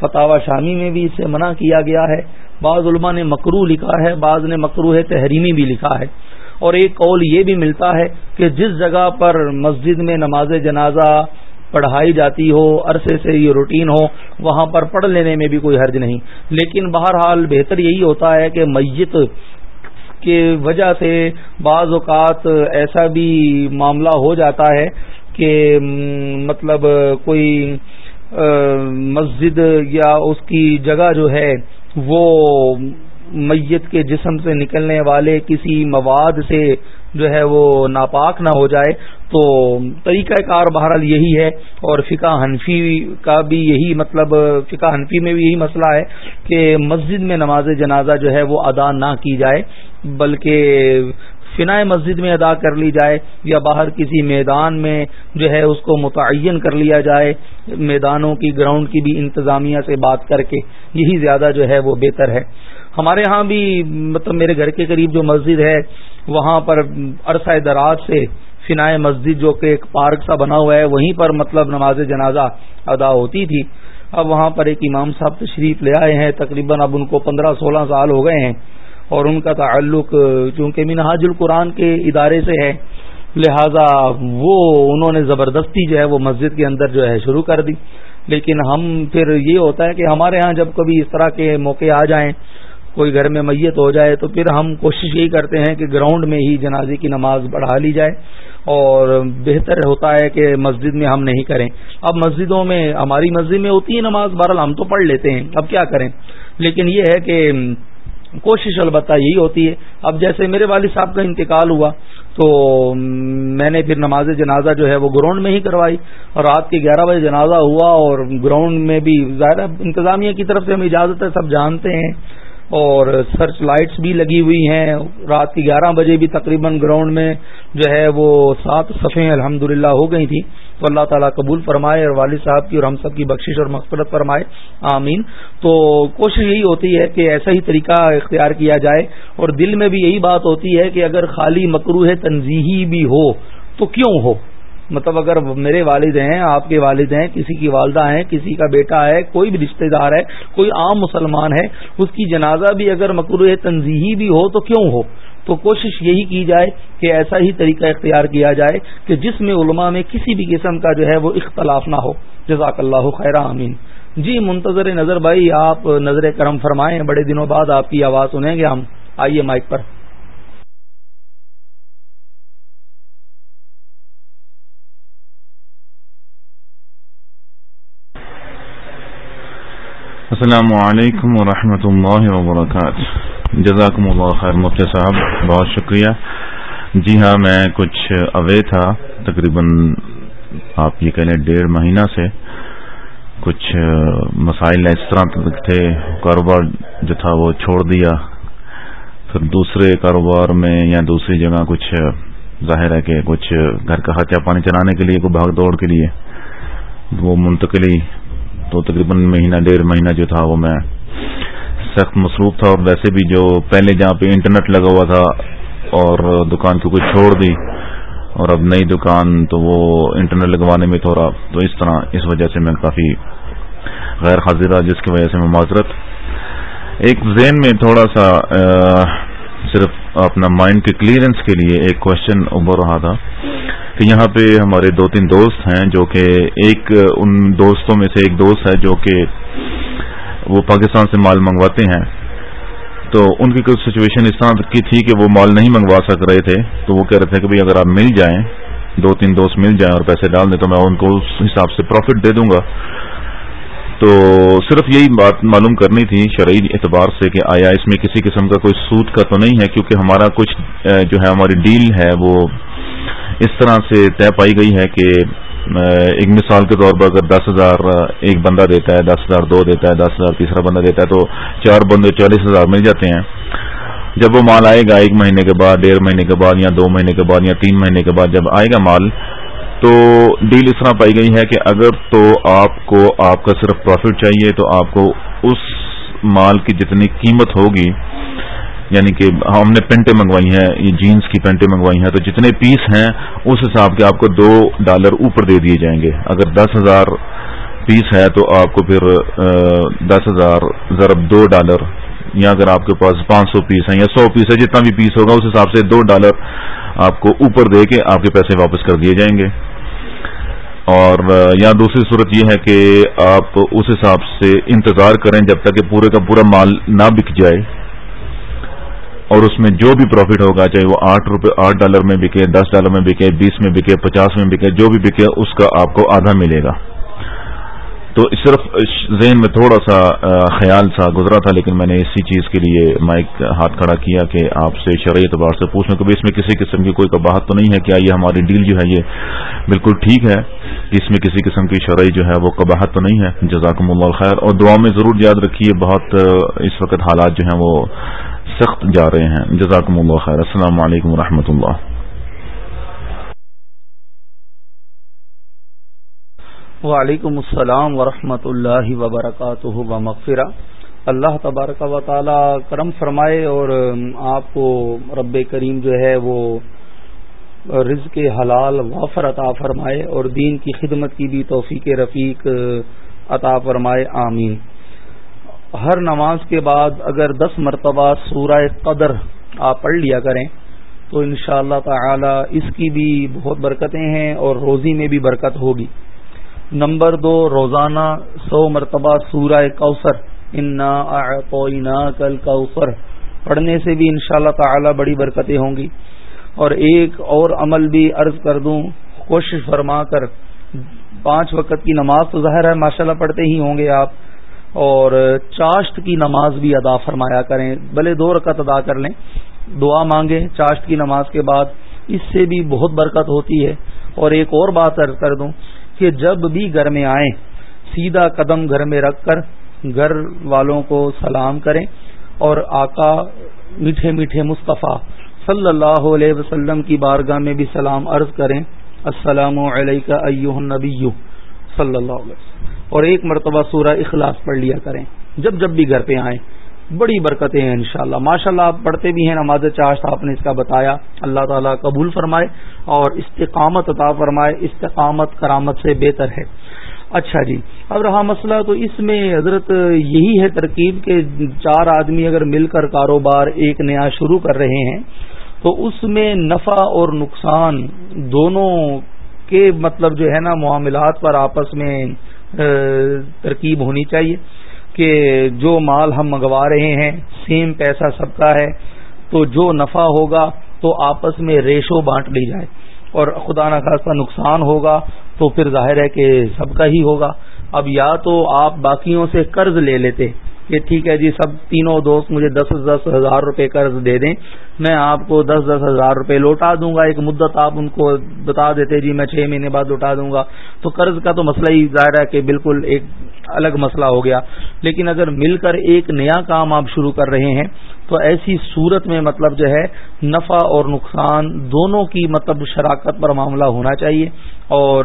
فتح شامی میں بھی اسے منع کیا گیا ہے۔ بعض علماء نے مکرو لکھا ہے، بعض نے مکرو ہے تحریمی بھی لکھا ہے۔ اور ایک قول یہ بھی ملتا ہے کہ جس جگہ پر مسجد میں نماز جنازہ پڑھائی جاتی ہو، عرصے سے یہ روٹین ہو، وہاں پر پڑھ لینے میں بھی کوئی حرج نہیں۔ لیکن بہرحال بہتر یہی ہوتا ہے کہ میت کے وجہ سے بعض اوقات ایسا بھی معاملہ ہو جاتا ہے کہ مطلب کوئی مسجد یا اس کی جگہ جو ہے وہ میت کے جسم سے نکلنے والے کسی مواد سے جو ہے وہ ناپاک نہ ہو جائے، تو طریقہ کار بہرحال یہی ہے اور فقہ حنفی کا بھی یہی مطلب فقہ حنفی میں بھی یہی مسئلہ ہے کہ مسجد میں نماز جنازہ جو ہے وہ ادا نہ کی جائے، بلکہ فنا مسجد میں ادا کر لی جائے یا باہر کسی میدان میں جو ہے اس کو متعین کر لیا جائے، میدانوں کی، گراؤنڈ کی بھی انتظامیہ سے بات کر کے، یہی زیادہ جو ہے وہ بہتر ہے۔ ہمارے ہاں بھی مطلب میرے گھر کے قریب جو مسجد ہے، وہاں پر عرصہ دراز سے فنا مسجد جو کہ ایک پارک سا بنا ہوا ہے، وہیں پر مطلب نماز جنازہ ادا ہوتی تھی۔ اب وہاں پر ایک امام صاحب تشریف لے آئے ہیں، تقریباً اب ان کو پندرہ سولہ سال ہو گئے ہیں اور ان کا تعلق چونکہ منہاج القرآن کے ادارے سے ہے، لہذا وہ انہوں نے زبردستی جو ہے وہ مسجد کے اندر جو ہے شروع کر دی۔ لیکن ہم پھر یہ ہوتا ہے کہ ہمارے ہاں جب کبھی اس طرح کے موقع آ جائیں کوئی گھر میں میت ہو جائے تو پھر ہم کوشش یہی کرتے ہیں کہ گراؤنڈ میں ہی جنازے کی نماز بڑھا لی جائے اور بہتر ہوتا ہے کہ مسجد میں ہم نہیں کریں۔ اب مسجدوں میں، ہماری مسجد میں ہوتی ہے نماز، بہرحال ہم تو پڑھ لیتے ہیں۔ اب کیا کریں؟ لیکن یہ ہے کہ کوشش البتہ یہی ہوتی ہے۔ اب جیسے میرے والد صاحب کا انتقال ہوا تو میں نے پھر نماز جنازہ جو ہے وہ گراؤنڈ میں ہی کروائی۔ اور رات کے گیارہ بجے جنازہ ہوا اور گراؤنڈ میں بھی ظاہر انتظامیہ کی طرف سے ہمیں اجازت ہے، سب جانتے ہیں۔ اور سرچ لائٹس بھی لگی ہوئی ہیں۔ رات کی گیارہ بجے بھی تقریباً گراؤنڈ میں جو ہے وہ سات صفحے الحمد ہو گئی تھی تو اللہ تعالیٰ قبول فرمائے اور والد صاحب کی اور ہم سب کی بخشش اور مغفرت فرمائے۔ آمین۔ تو کوشش یہی ہوتی ہے کہ ایسا ہی طریقہ اختیار کیا جائے۔ اور دل میں بھی یہی بات ہوتی ہے کہ اگر خالی مکرو ہے تنظیحی بھی ہو تو کیوں ہو؟ مطلب اگر میرے والد ہیں، آپ کے والد ہیں، کسی کی والدہ ہیں، کسی کا بیٹا ہے، کوئی بھی رشتہ دار ہے، کوئی عام مسلمان ہے، اس کی جنازہ بھی اگر مکرو تنظیحی بھی ہو تو کیوں ہو؟ تو کوشش یہی کی جائے کہ ایسا ہی طریقہ اختیار کیا جائے کہ جس میں علماء میں کسی بھی قسم کا جو ہے وہ اختلاف نہ ہو۔ جزاک اللہ خیر امین جی منتظر نظر بھائی، آپ نظر کرم فرمائیں، بڑے دنوں بعد آپ کی آواز سنیں گے ہم۔ آئیے مائک پر۔ السلام علیکم ورحمۃ اللہ وبرکاتہ۔ جزاکم اللہ خیر، مفتی صاحب، بہت شکریہ۔ جی ہاں میں کچھ اوے تھا، تقریباً آپ یہ کہہ لیں ڈیڑھ مہینہ سے۔ کچھ مسائل اس طرح تھے، کاروبار جو تھا وہ چھوڑ دیا۔ پھر دوسرے کاروبار میں یا دوسری جگہ کچھ ظاہر ہے کہ کچھ گھر کا خرچہ پانی چلانے کے لیے، کوئی بھاگ دوڑ کے لیے، وہ منتقلی تو تقریباً مہینہ ڈیڑھ مہینہ جو تھا وہ میں سخت مصروف تھا اور ویسے بھی جو پہلے جہاں پہ انٹرنیٹ لگا ہوا تھا اور دکان کو کچھ چھوڑ دی اور اب نئی دکان تو وہ انٹرنیٹ لگوانے میں تھوڑا تو اس طرح اس وجہ سے میں کافی غیر حاضر رہا جس کی وجہ سے میں معذرت۔ ایک ذہن میں تھوڑا سا صرف اپنا مائنڈ کے کلیئرنس کے لیے ایک کوشچن ابھر رہا تھا۔ کہ یہاں پہ ہمارے دو تین دوست ہیں جو کہ ایک ان دوستوں میں سے ایک دوست ہے جو کہ وہ پاکستان سے مال منگواتے ہیں۔ تو ان کی کچھ سچویشن اس طرح کی تھی کہ وہ مال نہیں منگوا سک رہے تھے۔ تو وہ کہہ رہے تھے کہ بھائی اگر آپ مل جائیں، دو تین دوست مل جائیں اور پیسے ڈال دیں تو میں ان کو اس حساب سے پروفٹ دے دوں گا۔ تو صرف یہی بات معلوم کرنی تھی شرعی اعتبار سے کہ آیا اس میں کسی قسم کا کوئی سود کا تو نہیں ہے، کیونکہ ہمارا کچھ جو ہے ہماری ڈیل ہے، وہ اس طرح سے طے پائی گئی ہے کہ ایک مثال کے طور پر اگر دس ہزار ایک بندہ دیتا ہے، دس ہزار دو دیتا ہے، دس ہزار تیسرا بندہ دیتا ہے، تو چار بندے چالیس ہزار مل جاتے ہیں۔ جب وہ مال آئے گا ایک مہینے کے بعد، ڈیڑھ مہینے کے بعد یا دو مہینے کے بعد یا تین مہینے کے بعد، جب آئے گا مال تو ڈیل اس طرح پائی گئی ہے کہ اگر تو آپ کو آپ کا صرف پروفٹ چاہیے تو آپ کو اس مال کی جتنی قیمت ہوگی یعنی کہ ہم نے پینٹیں منگوائی ہیں، یہ جینس کی پینٹیں منگوائی ہیں، تو جتنے پیس ہیں، اس حساب کے آپ کو دو ڈالر اوپر دے دیے جائیں گے۔ اگر دس ہزار پیس ہے تو آپ کو پھر دس ہزار ضرب دو ڈالر یا اگر آپ کے پاس پانچ سو پیس ہیں یا سو پیس ہے، جتنا بھی پیس ہوگا، اس حساب سے دو ڈالر آپ کو اوپر دے کے آپ کے پیسے واپس کر دیے جائیں گے۔ اور یا دوسری صورت یہ ہے کہ آپ اس حساب سے انتظار کریں جب تک کہ پورے کا پورا مال نہ بک جائے اور اس میں جو بھی پروفٹ ہوگا، چاہے وہ آٹھ روپے، آٹھ ڈالر میں بکے، دس ڈالر میں بکے، بیس میں بکے، پچاس میں بکے، جو بھی بکے، اس کا آپ کو آدھا ملے گا۔ تو صرف ذہن میں تھوڑا سا خیال سا گزرا تھا، لیکن میں نے اسی چیز کے لیے مائک ہاتھ کھڑا کیا کہ آپ سے شرعی اعتبار سے پوچھنے کہ اس میں کسی قسم کی کوئی کباہت تو نہیں ہے کیا یہ ہماری ڈیل جو ہے یہ بالکل ٹھیک ہے اس میں کسی قسم کی شرعی جو ہے وہ کباہت تو نہیں ہے۔ جزاکم اللہ خیر۔ اور دعا میں ضرور یاد رکھیے، بہت اس وقت حالات جو ہیں وہ سخت جا رہے ہیں۔ جزاکم اللہ خیر۔ السلام علیکم و اللہ۔ وعلیکم السلام ورحمۃ اللہ وبرکاتہ و مغفرہ اللہ تبارک و تعالی کرم فرمائے اور آپ کو رب کریم جو ہے وہ رزق حلال وافر عطا فرمائے اور دین کی خدمت کی بھی توفیق رفیق عطا فرمائے، آمین۔ ہر نماز کے بعد اگر دس مرتبہ سورہ قدر آپ پڑھ لیا کریں تو انشاءاللہ اللہ تعالی اس کی بھی بہت برکتیں ہیں اور روزی میں بھی برکت ہوگی۔ نمبر دو، روزانہ سو مرتبہ سورہ کوثر، انا کل کوثر پڑھنے سے بھی انشاءاللہ اللہ تعالی بڑی برکتیں ہوں گی۔ اور ایک اور عمل بھی عرض کر دوں، کوشش فرما کر۔ پانچ وقت کی نماز تو ظاہر ہے، ماشاءاللہ پڑھتے ہی ہوں گے آپ۔ اور چاشت کی نماز بھی ادا فرمایا کریں، بھلے دو رکعت ادا کر لیں۔ دعا مانگیں چاشت کی نماز کے بعد، اس سے بھی بہت برکت ہوتی ہے۔ اور ایک اور بات عرض کر دوں کہ جب بھی گھر میں آئیں، سیدھا قدم گھر میں رکھ کر گھر والوں کو سلام کریں اور آقا میٹھے میٹھے مصطفیٰ صلی اللہ علیہ وسلم کی بارگاہ میں بھی سلام عرض کریں، السلام علیکہ ایوہ النبی صلی اللہ علیہ وسلم۔ اور ایک مرتبہ سورہ اخلاص پڑھ لیا کریں۔ جب جب بھی گھر پہ آئیں بڑی برکتیں ہیں انشاءاللہ۔ ماشاءاللہ آپ پڑھتے بھی ہیں، نماز چاشت آپ نے اس کا بتایا۔ اللہ تعالیٰ قبول فرمائے اور استقامت عطا فرمائے، استقامت کرامت سے بہتر ہے۔ اچھا جی اب رہا مسئلہ تو اس میں حضرت یہی ہے ترکیب کہ چار آدمی اگر مل کر کاروبار ایک نیا شروع کر رہے ہیں تو اس میں نفع اور نقصان دونوں کے مطلب جو ہے نا معاملات پر آپس میں ترکیب ہونی چاہیے۔ کہ جو مال ہم منگوا رہے ہیں سیم پیسہ سب کا ہے، تو جو نفع ہوگا تو آپس میں ریشو بانٹ لی جائے۔ اور خدا نخواستہ نقصان ہوگا تو پھر ظاہر ہے کہ سب کا ہی ہوگا۔ اب یا تو آپ باقیوں سے قرض لے لیتے۔ کہ ٹھیک ہے جی سب تینوں دوست مجھے دس دس ہزار روپے قرض دے دیں، میں آپ کو دس دس ہزار روپے لوٹا دوں گا۔ ایک مدت آپ ان کو بتا دیتے جی میں چھ مہینے بعد لوٹا دوں گا۔ تو قرض کا تو مسئلہ ہی ظاہر ہے کہ بالکل ایک الگ مسئلہ ہو گیا۔ لیکن اگر مل کر ایک نیا کام آپ شروع کر رہے ہیں تو ایسی صورت میں مطلب جو ہے، نفع اور نقصان دونوں کی مطلب شراکت پر معاملہ ہونا چاہیے۔ اور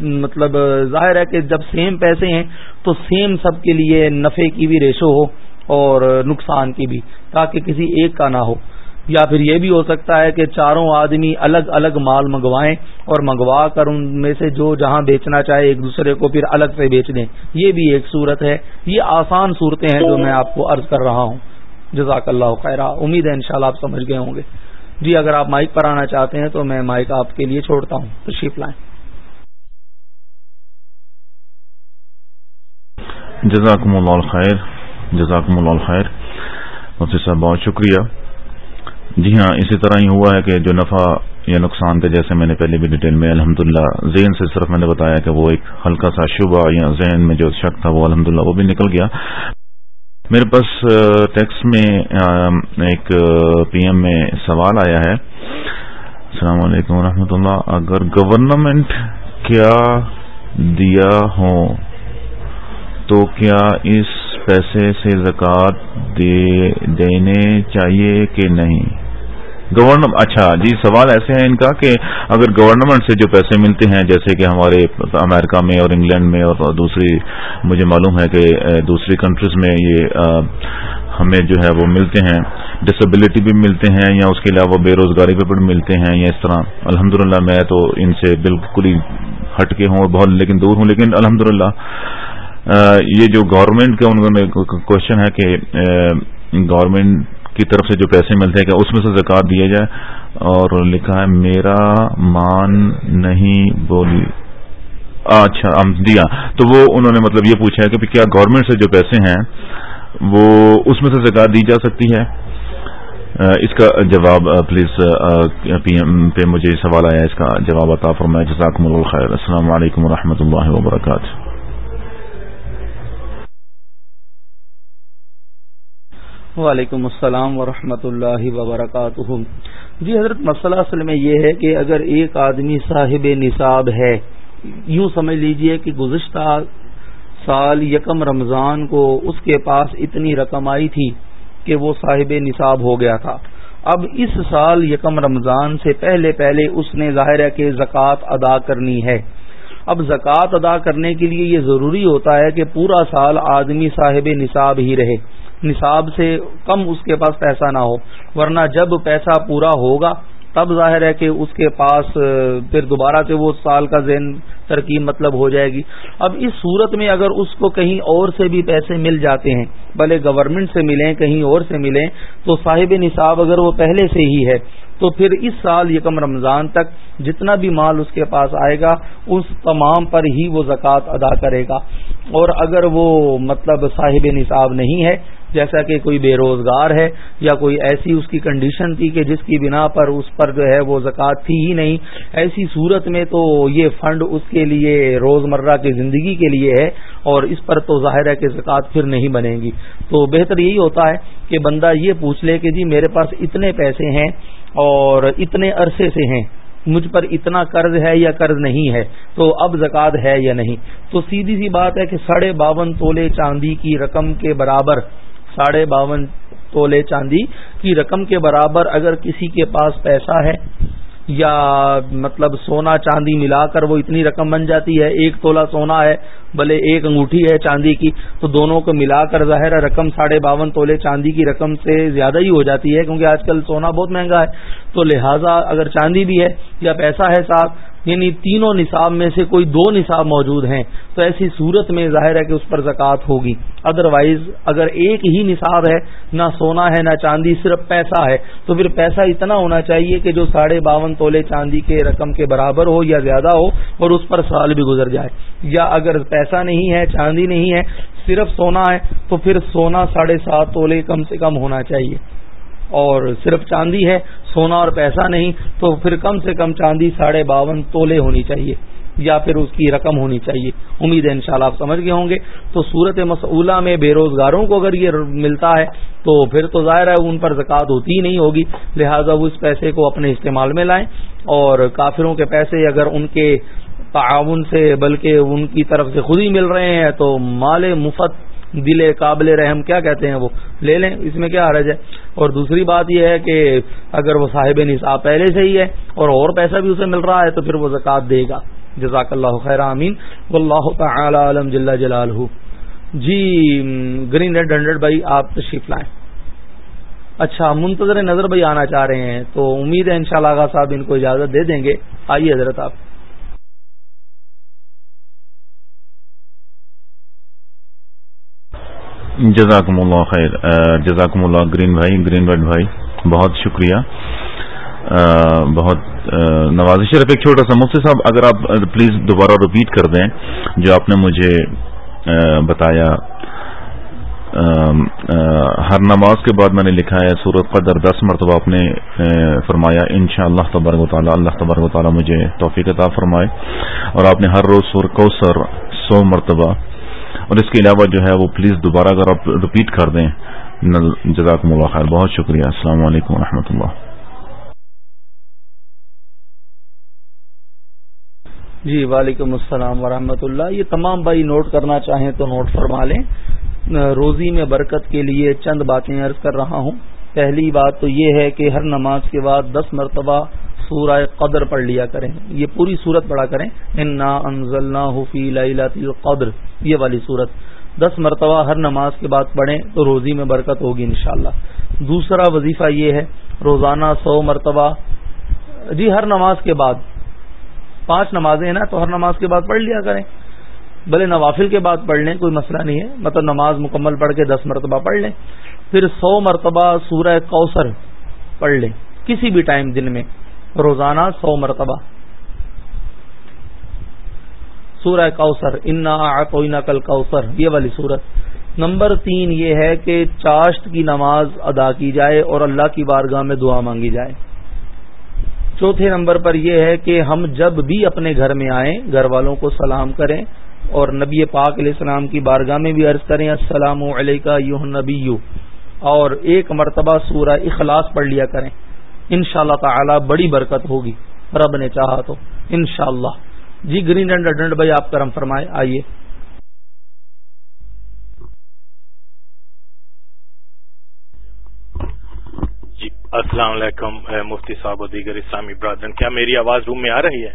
مطلب ظاہر ہے کہ جب سیم پیسے ہیں، تو سیم سب کے لیے نفے کی بھی ریشو ہو اور نقصان کی بھی، تاکہ کسی ایک کا نہ ہو۔ یا پھر یہ بھی ہو سکتا ہے کہ چاروں آدمی الگ الگ مال منگوائیں اور منگوا کر ان میں سے جو جہاں بیچنا چاہے ایک دوسرے کو پھر الگ سے بیچ دیں۔ یہ بھی ایک صورت ہے۔ یہ آسان صورتیں ہیں جو میں آپ کو عرض کر رہا ہوں۔ جزاک اللہ خیرہ۔ امید ہے انشاءاللہ آپ سمجھ گئے ہوں گے۔ جی اگر آپ مائک پر آنا چاہتے ہیں تو میں مائک آپ کے لیے چھوڑتا ہوں۔ تشریف لائیں۔ جزاکم اللہ خیر، جزاکم اللہ خیر۔ مفتی صاحب، بہت شکریہ۔ جی ہاں اسی طرح ہی ہوا ہے کہ جو نفع یا نقصان تھے، جیسے میں نے پہلے بھی ڈیٹیل میں الحمدللہ ذہن سے صرف میں نے بتایا کہ وہ ایک ہلکا سا شبہ یا ذہن میں جو شک تھا، وہ الحمدللہ وہ بھی نکل گیا۔ میرے پاس ٹیکس میں ایک پی ایم میں سوال آیا ہے۔ السلام علیکم ورحمۃ اللہ۔ اگر گورنمنٹ کیا دیا ہو، تو کیا اس پیسے سے زکوٰۃ دینے چاہیے کہ نہیں؟ گورنمنٹ اچھا جی سوال ایسے ہیں ان کا کہ اگر گورنمنٹ سے جو پیسے ملتے ہیں، جیسے کہ ہمارے امریکہ میں اور انگلینڈ میں اور دوسری، مجھے معلوم ہے کہ دوسری کنٹریز میں یہ ہمیں جو ہے وہ ملتے ہیں ڈسبلٹی بھی ملتے ہیں یا اس کے علاوہ بے روزگاری پہ بھی ملتے ہیں یا اس طرح۔ الحمد میں تو ان سے بالکل ہی ہٹ کے ہوں بہت لیکن دور ہوں، لیکن الحمد یہ جو گورنمنٹ کا انہوں نے کوشچن ہے کہ گورنمنٹ کی طرف سے جو پیسے ملتے ہیں کہ اس میں سے زکات دیا جائے؟ اور لکھا ہے، میرا مان نہیں بولی۔ اچھا دیا۔ تو وہ انہوں نے مطلب یہ پوچھا ہے کہ کیا گورنمنٹ سے جو پیسے ہیں، وہ اس میں سے زکات دی جا سکتی ہے؟ اس کا جواب پلیز پی ایم پہ مجھے سوال آیا، اس کا جواب عطا فرمائے، جزاکم اللہ خیر۔ السلام علیکم و اللہ وبرکاتہ۔ وعلیکم السلام ورحمۃ اللہ وبرکاتہ۔ جی حضرت مسئلہ اصل میں یہ ہے کہ اگر ایک آدمی صاحب نصاب ہے، یوں سمجھ لیجیے کہ گزشتہ سال یکم رمضان کو اس کے پاس اتنی رقم آئی تھی کہ وہ صاحب نصاب ہو گیا تھا۔ اب اس سال یکم رمضان سے پہلے پہلے اس نے ظاہر ہے کہ زکوٰۃ ادا کرنی ہے۔ اب زکوٰۃ ادا کرنے کے لیے یہ ضروری ہوتا ہے کہ پورا سال آدمی صاحب نصاب ہی رہے۔ نصاب سے کم اس کے پاس پیسہ نہ ہو، ورنہ جب پیسہ پورا ہوگا، تب ظاہر ہے کہ اس کے پاس پھر دوبارہ سے وہ سال کا ذہن ترکیب مطلب ہو جائے گی۔ اب اس صورت میں اگر اس کو کہیں اور سے بھی پیسے مل جاتے ہیں، بھلے گورنمنٹ سے ملیں، کہیں اور سے ملیں، تو صاحب نصاب اگر وہ پہلے سے ہی ہے تو پھر اس سال یکم رمضان تک جتنا بھی مال اس کے پاس آئے گا، اس تمام پر ہی وہ زکوٰۃ ادا کرے گا۔ اور اگر وہ مطلب صاحب نصاب نہیں ہے، جیسا کہ کوئی بے روزگار ہے یا کوئی ایسی اس کی کنڈیشن تھی کہ جس کی بنا پر اس پر جو ہے وہ زکوٰۃ تھی ہی نہیں، ایسی صورت میں تو یہ فنڈ اس کے لیے روزمرہ کی زندگی کے لیے ہے اور اس پر تو ظاہر ہے کہ زکوٰۃ پھر نہیں بنے گی۔ تو بہتر یہی ہوتا ہے کہ بندہ یہ پوچھ لے کہ جی میرے پاس اتنے پیسے ہیں اور اتنے عرصے سے ہیں، مجھ پر اتنا قرض ہے یا قرض نہیں ہے، تو اب زکوٰۃ ہے یا نہیں؟ تو سیدھی سی بات ہے کہ ساڑھے باون تولے چاندی کی رقم کے برابر، ساڑھے باون تولے چاندی کی رقم کے برابر اگر کسی کے پاس پیسہ ہے یا مطلب سونا چاندی ملا کر وہ اتنی رقم بن جاتی ہے، ایک تولا سونا ہے، بھلے ایک انگوٹھی ہے چاندی کی، تو دونوں کو ملا کر ظاہر رقم ساڑھے باون تولے چاندی کی رقم سے زیادہ ہی ہو جاتی ہے، کیونکہ آج کل سونا بہت مہنگا ہے۔ تو لہٰذا اگر چاندی بھی ہے یا پیسہ ہے ساتھ یعنی تینوں نصاب میں سے کوئی دو نصاب موجود ہیں، تو ایسی صورت میں ظاہر ہے کہ اس پر زکوٰۃ ہوگی۔ ادروائز اگر ایک ہی نصاب ہے، نہ سونا ہے، نہ چاندی، صرف پیسہ ہے، تو پھر پیسہ اتنا ہونا چاہیے کہ جو ساڑھے باون تولے چاندی کے رقم کے برابر ہو یا زیادہ ہو، اور اس پر سال بھی گزر جائے۔ یا اگر پیسہ نہیں ہے، چاندی نہیں ہے، صرف سونا ہے، تو پھر سونا ساڑھے سات تولے کم سے کم ہونا چاہیے۔ اور صرف چاندی ہے، سونا اور پیسہ نہیں، تو پھر کم سے کم چاندی ساڑھے باون تولے ہونی چاہیے، یا پھر اس کی رقم ہونی چاہیے۔ امید ہے انشاءاللہ آپ سمجھ گئے ہوں گے۔ تو صورت مسئولہ میں بے روزگاروں کو اگر یہ ملتا ہے، تو پھر تو ظاہر ہے ان پر زکوٰۃ ہوتی ہی نہیں ہوگی۔ لہٰذا وہ اس پیسے کو اپنے استعمال میں لائیں۔ اور کافروں کے پیسے اگر ان کے تعاون سے، بلکہ ان کی طرف سے خود ہی مل رہے ہیں، تو مال مفت دل قابل رحم، کیا کہتے ہیں وہ؟ لے لیں، اس میں کیا حرج ہے؟ اور دوسری بات یہ ہے کہ اگر وہ صاحب نصاب پہلے سے ہی ہے اور اور پیسہ بھی اسے مل رہا ہے، تو پھر وہ زکوٰۃ دے گا۔ جزاک اللہ خیر امین واللہ تعالی عالم جل جلال جی گرین ریڈ ہنڈریڈ بھائی، آپ تشریف لائیں۔ اچھا منتظر نظر بھائی آنا چاہ رہے ہیں، تو امید ہے انشاءاللہ شاء صاحب ان کو اجازت دے دیں گے۔ آئیے حضرت آپ۔ جزاکم اللہ خیر. جزاکم اللہ گرین بھائی، گرین ریڈ بھائی، بہت شکریہ. بہت نواز شریف ایک چھوٹا سا مفتی صاحب، اگر آپ پلیز دوبارہ رپیٹ کر دیں جو آپ نے مجھے بتایا. ہر نماز کے بعد میں نے لکھا ہے سورت قدر، دس مرتبہ آپ نے فرمایا ان شاء اللہ تبارک و تعالیٰ، اللہ تبارک و تعالیٰ مجھے توفیق عطا فرمائے. اور آپ نے ہر روز سور کوثر سو مرتبہ اور اس کے علاوہ جو ہے وہ پلیز دوبارہ اگر آپ رپیٹ کر دیں جزاک اللہ خیر، بہت شکریہ۔ السلام علیکم و اللہ۔ جی وعلیکم السلام ورحمۃ اللہ۔ یہ تمام بھائی نوٹ کرنا چاہیں تو نوٹ فرما لیں۔ روزی میں برکت کے لیے چند باتیں عرض کر رہا ہوں۔ پہلی بات تو یہ ہے کہ ہر نماز کے بعد دس مرتبہ سورہ قدر پڑھ لیا کریں یہ پوری صورت پڑھا کریں انا انزلنا حفی القدر یہ والی صورت دس مرتبہ ہر نماز کے بعد پڑھیں تو روزی میں برکت ہوگی انشاءاللہ دوسرا وظیفہ یہ ہے روزانہ سو مرتبہ جی ہر نماز کے بعد پانچ نمازیں ہیں نا تو ہر نماز کے بعد پڑھ لیا کریں بھلے نوافل کے بعد پڑھ لیں کوئی مسئلہ نہیں ہے مطلب نماز مکمل پڑھ کے دس مرتبہ پڑھ لیں پھر سو مرتبہ سورہ کوثر پڑھ لیں کسی بھی ٹائم دن میں روزانہ سو مرتبہ۔ سورہ کوثر، انا کوئنہ کل کوثر یہ والی صورت نمبر تین یہ ہے کہ چاشت کی نماز ادا کی جائے اور اللہ کی بارگاہ میں دعا مانگی جائے۔ چوتھے نمبر پر یہ ہے کہ ہم جب بھی اپنے گھر میں آئیں، گھر والوں کو سلام کریں اور نبی پاک علیہ السلام کی بارگاہ میں بھی عرض کریں، السلام علیکہ یو نبی یو اور ایک مرتبہ سورہ اخلاص پڑھ لیا کریں۔ ان شاء اللہ تعالی بڑی برکت ہوگی۔ رب نے چاہا تو۔ ان شاء اللہ جی گرین ڈنڈ ڈنڈ بھائی، آپ کرم فرمائے آئیے۔ جی السلام علیکم مفتی صاحب و دیگر اسلامی برادرن کیا میری آواز روم میں آ رہی ہے؟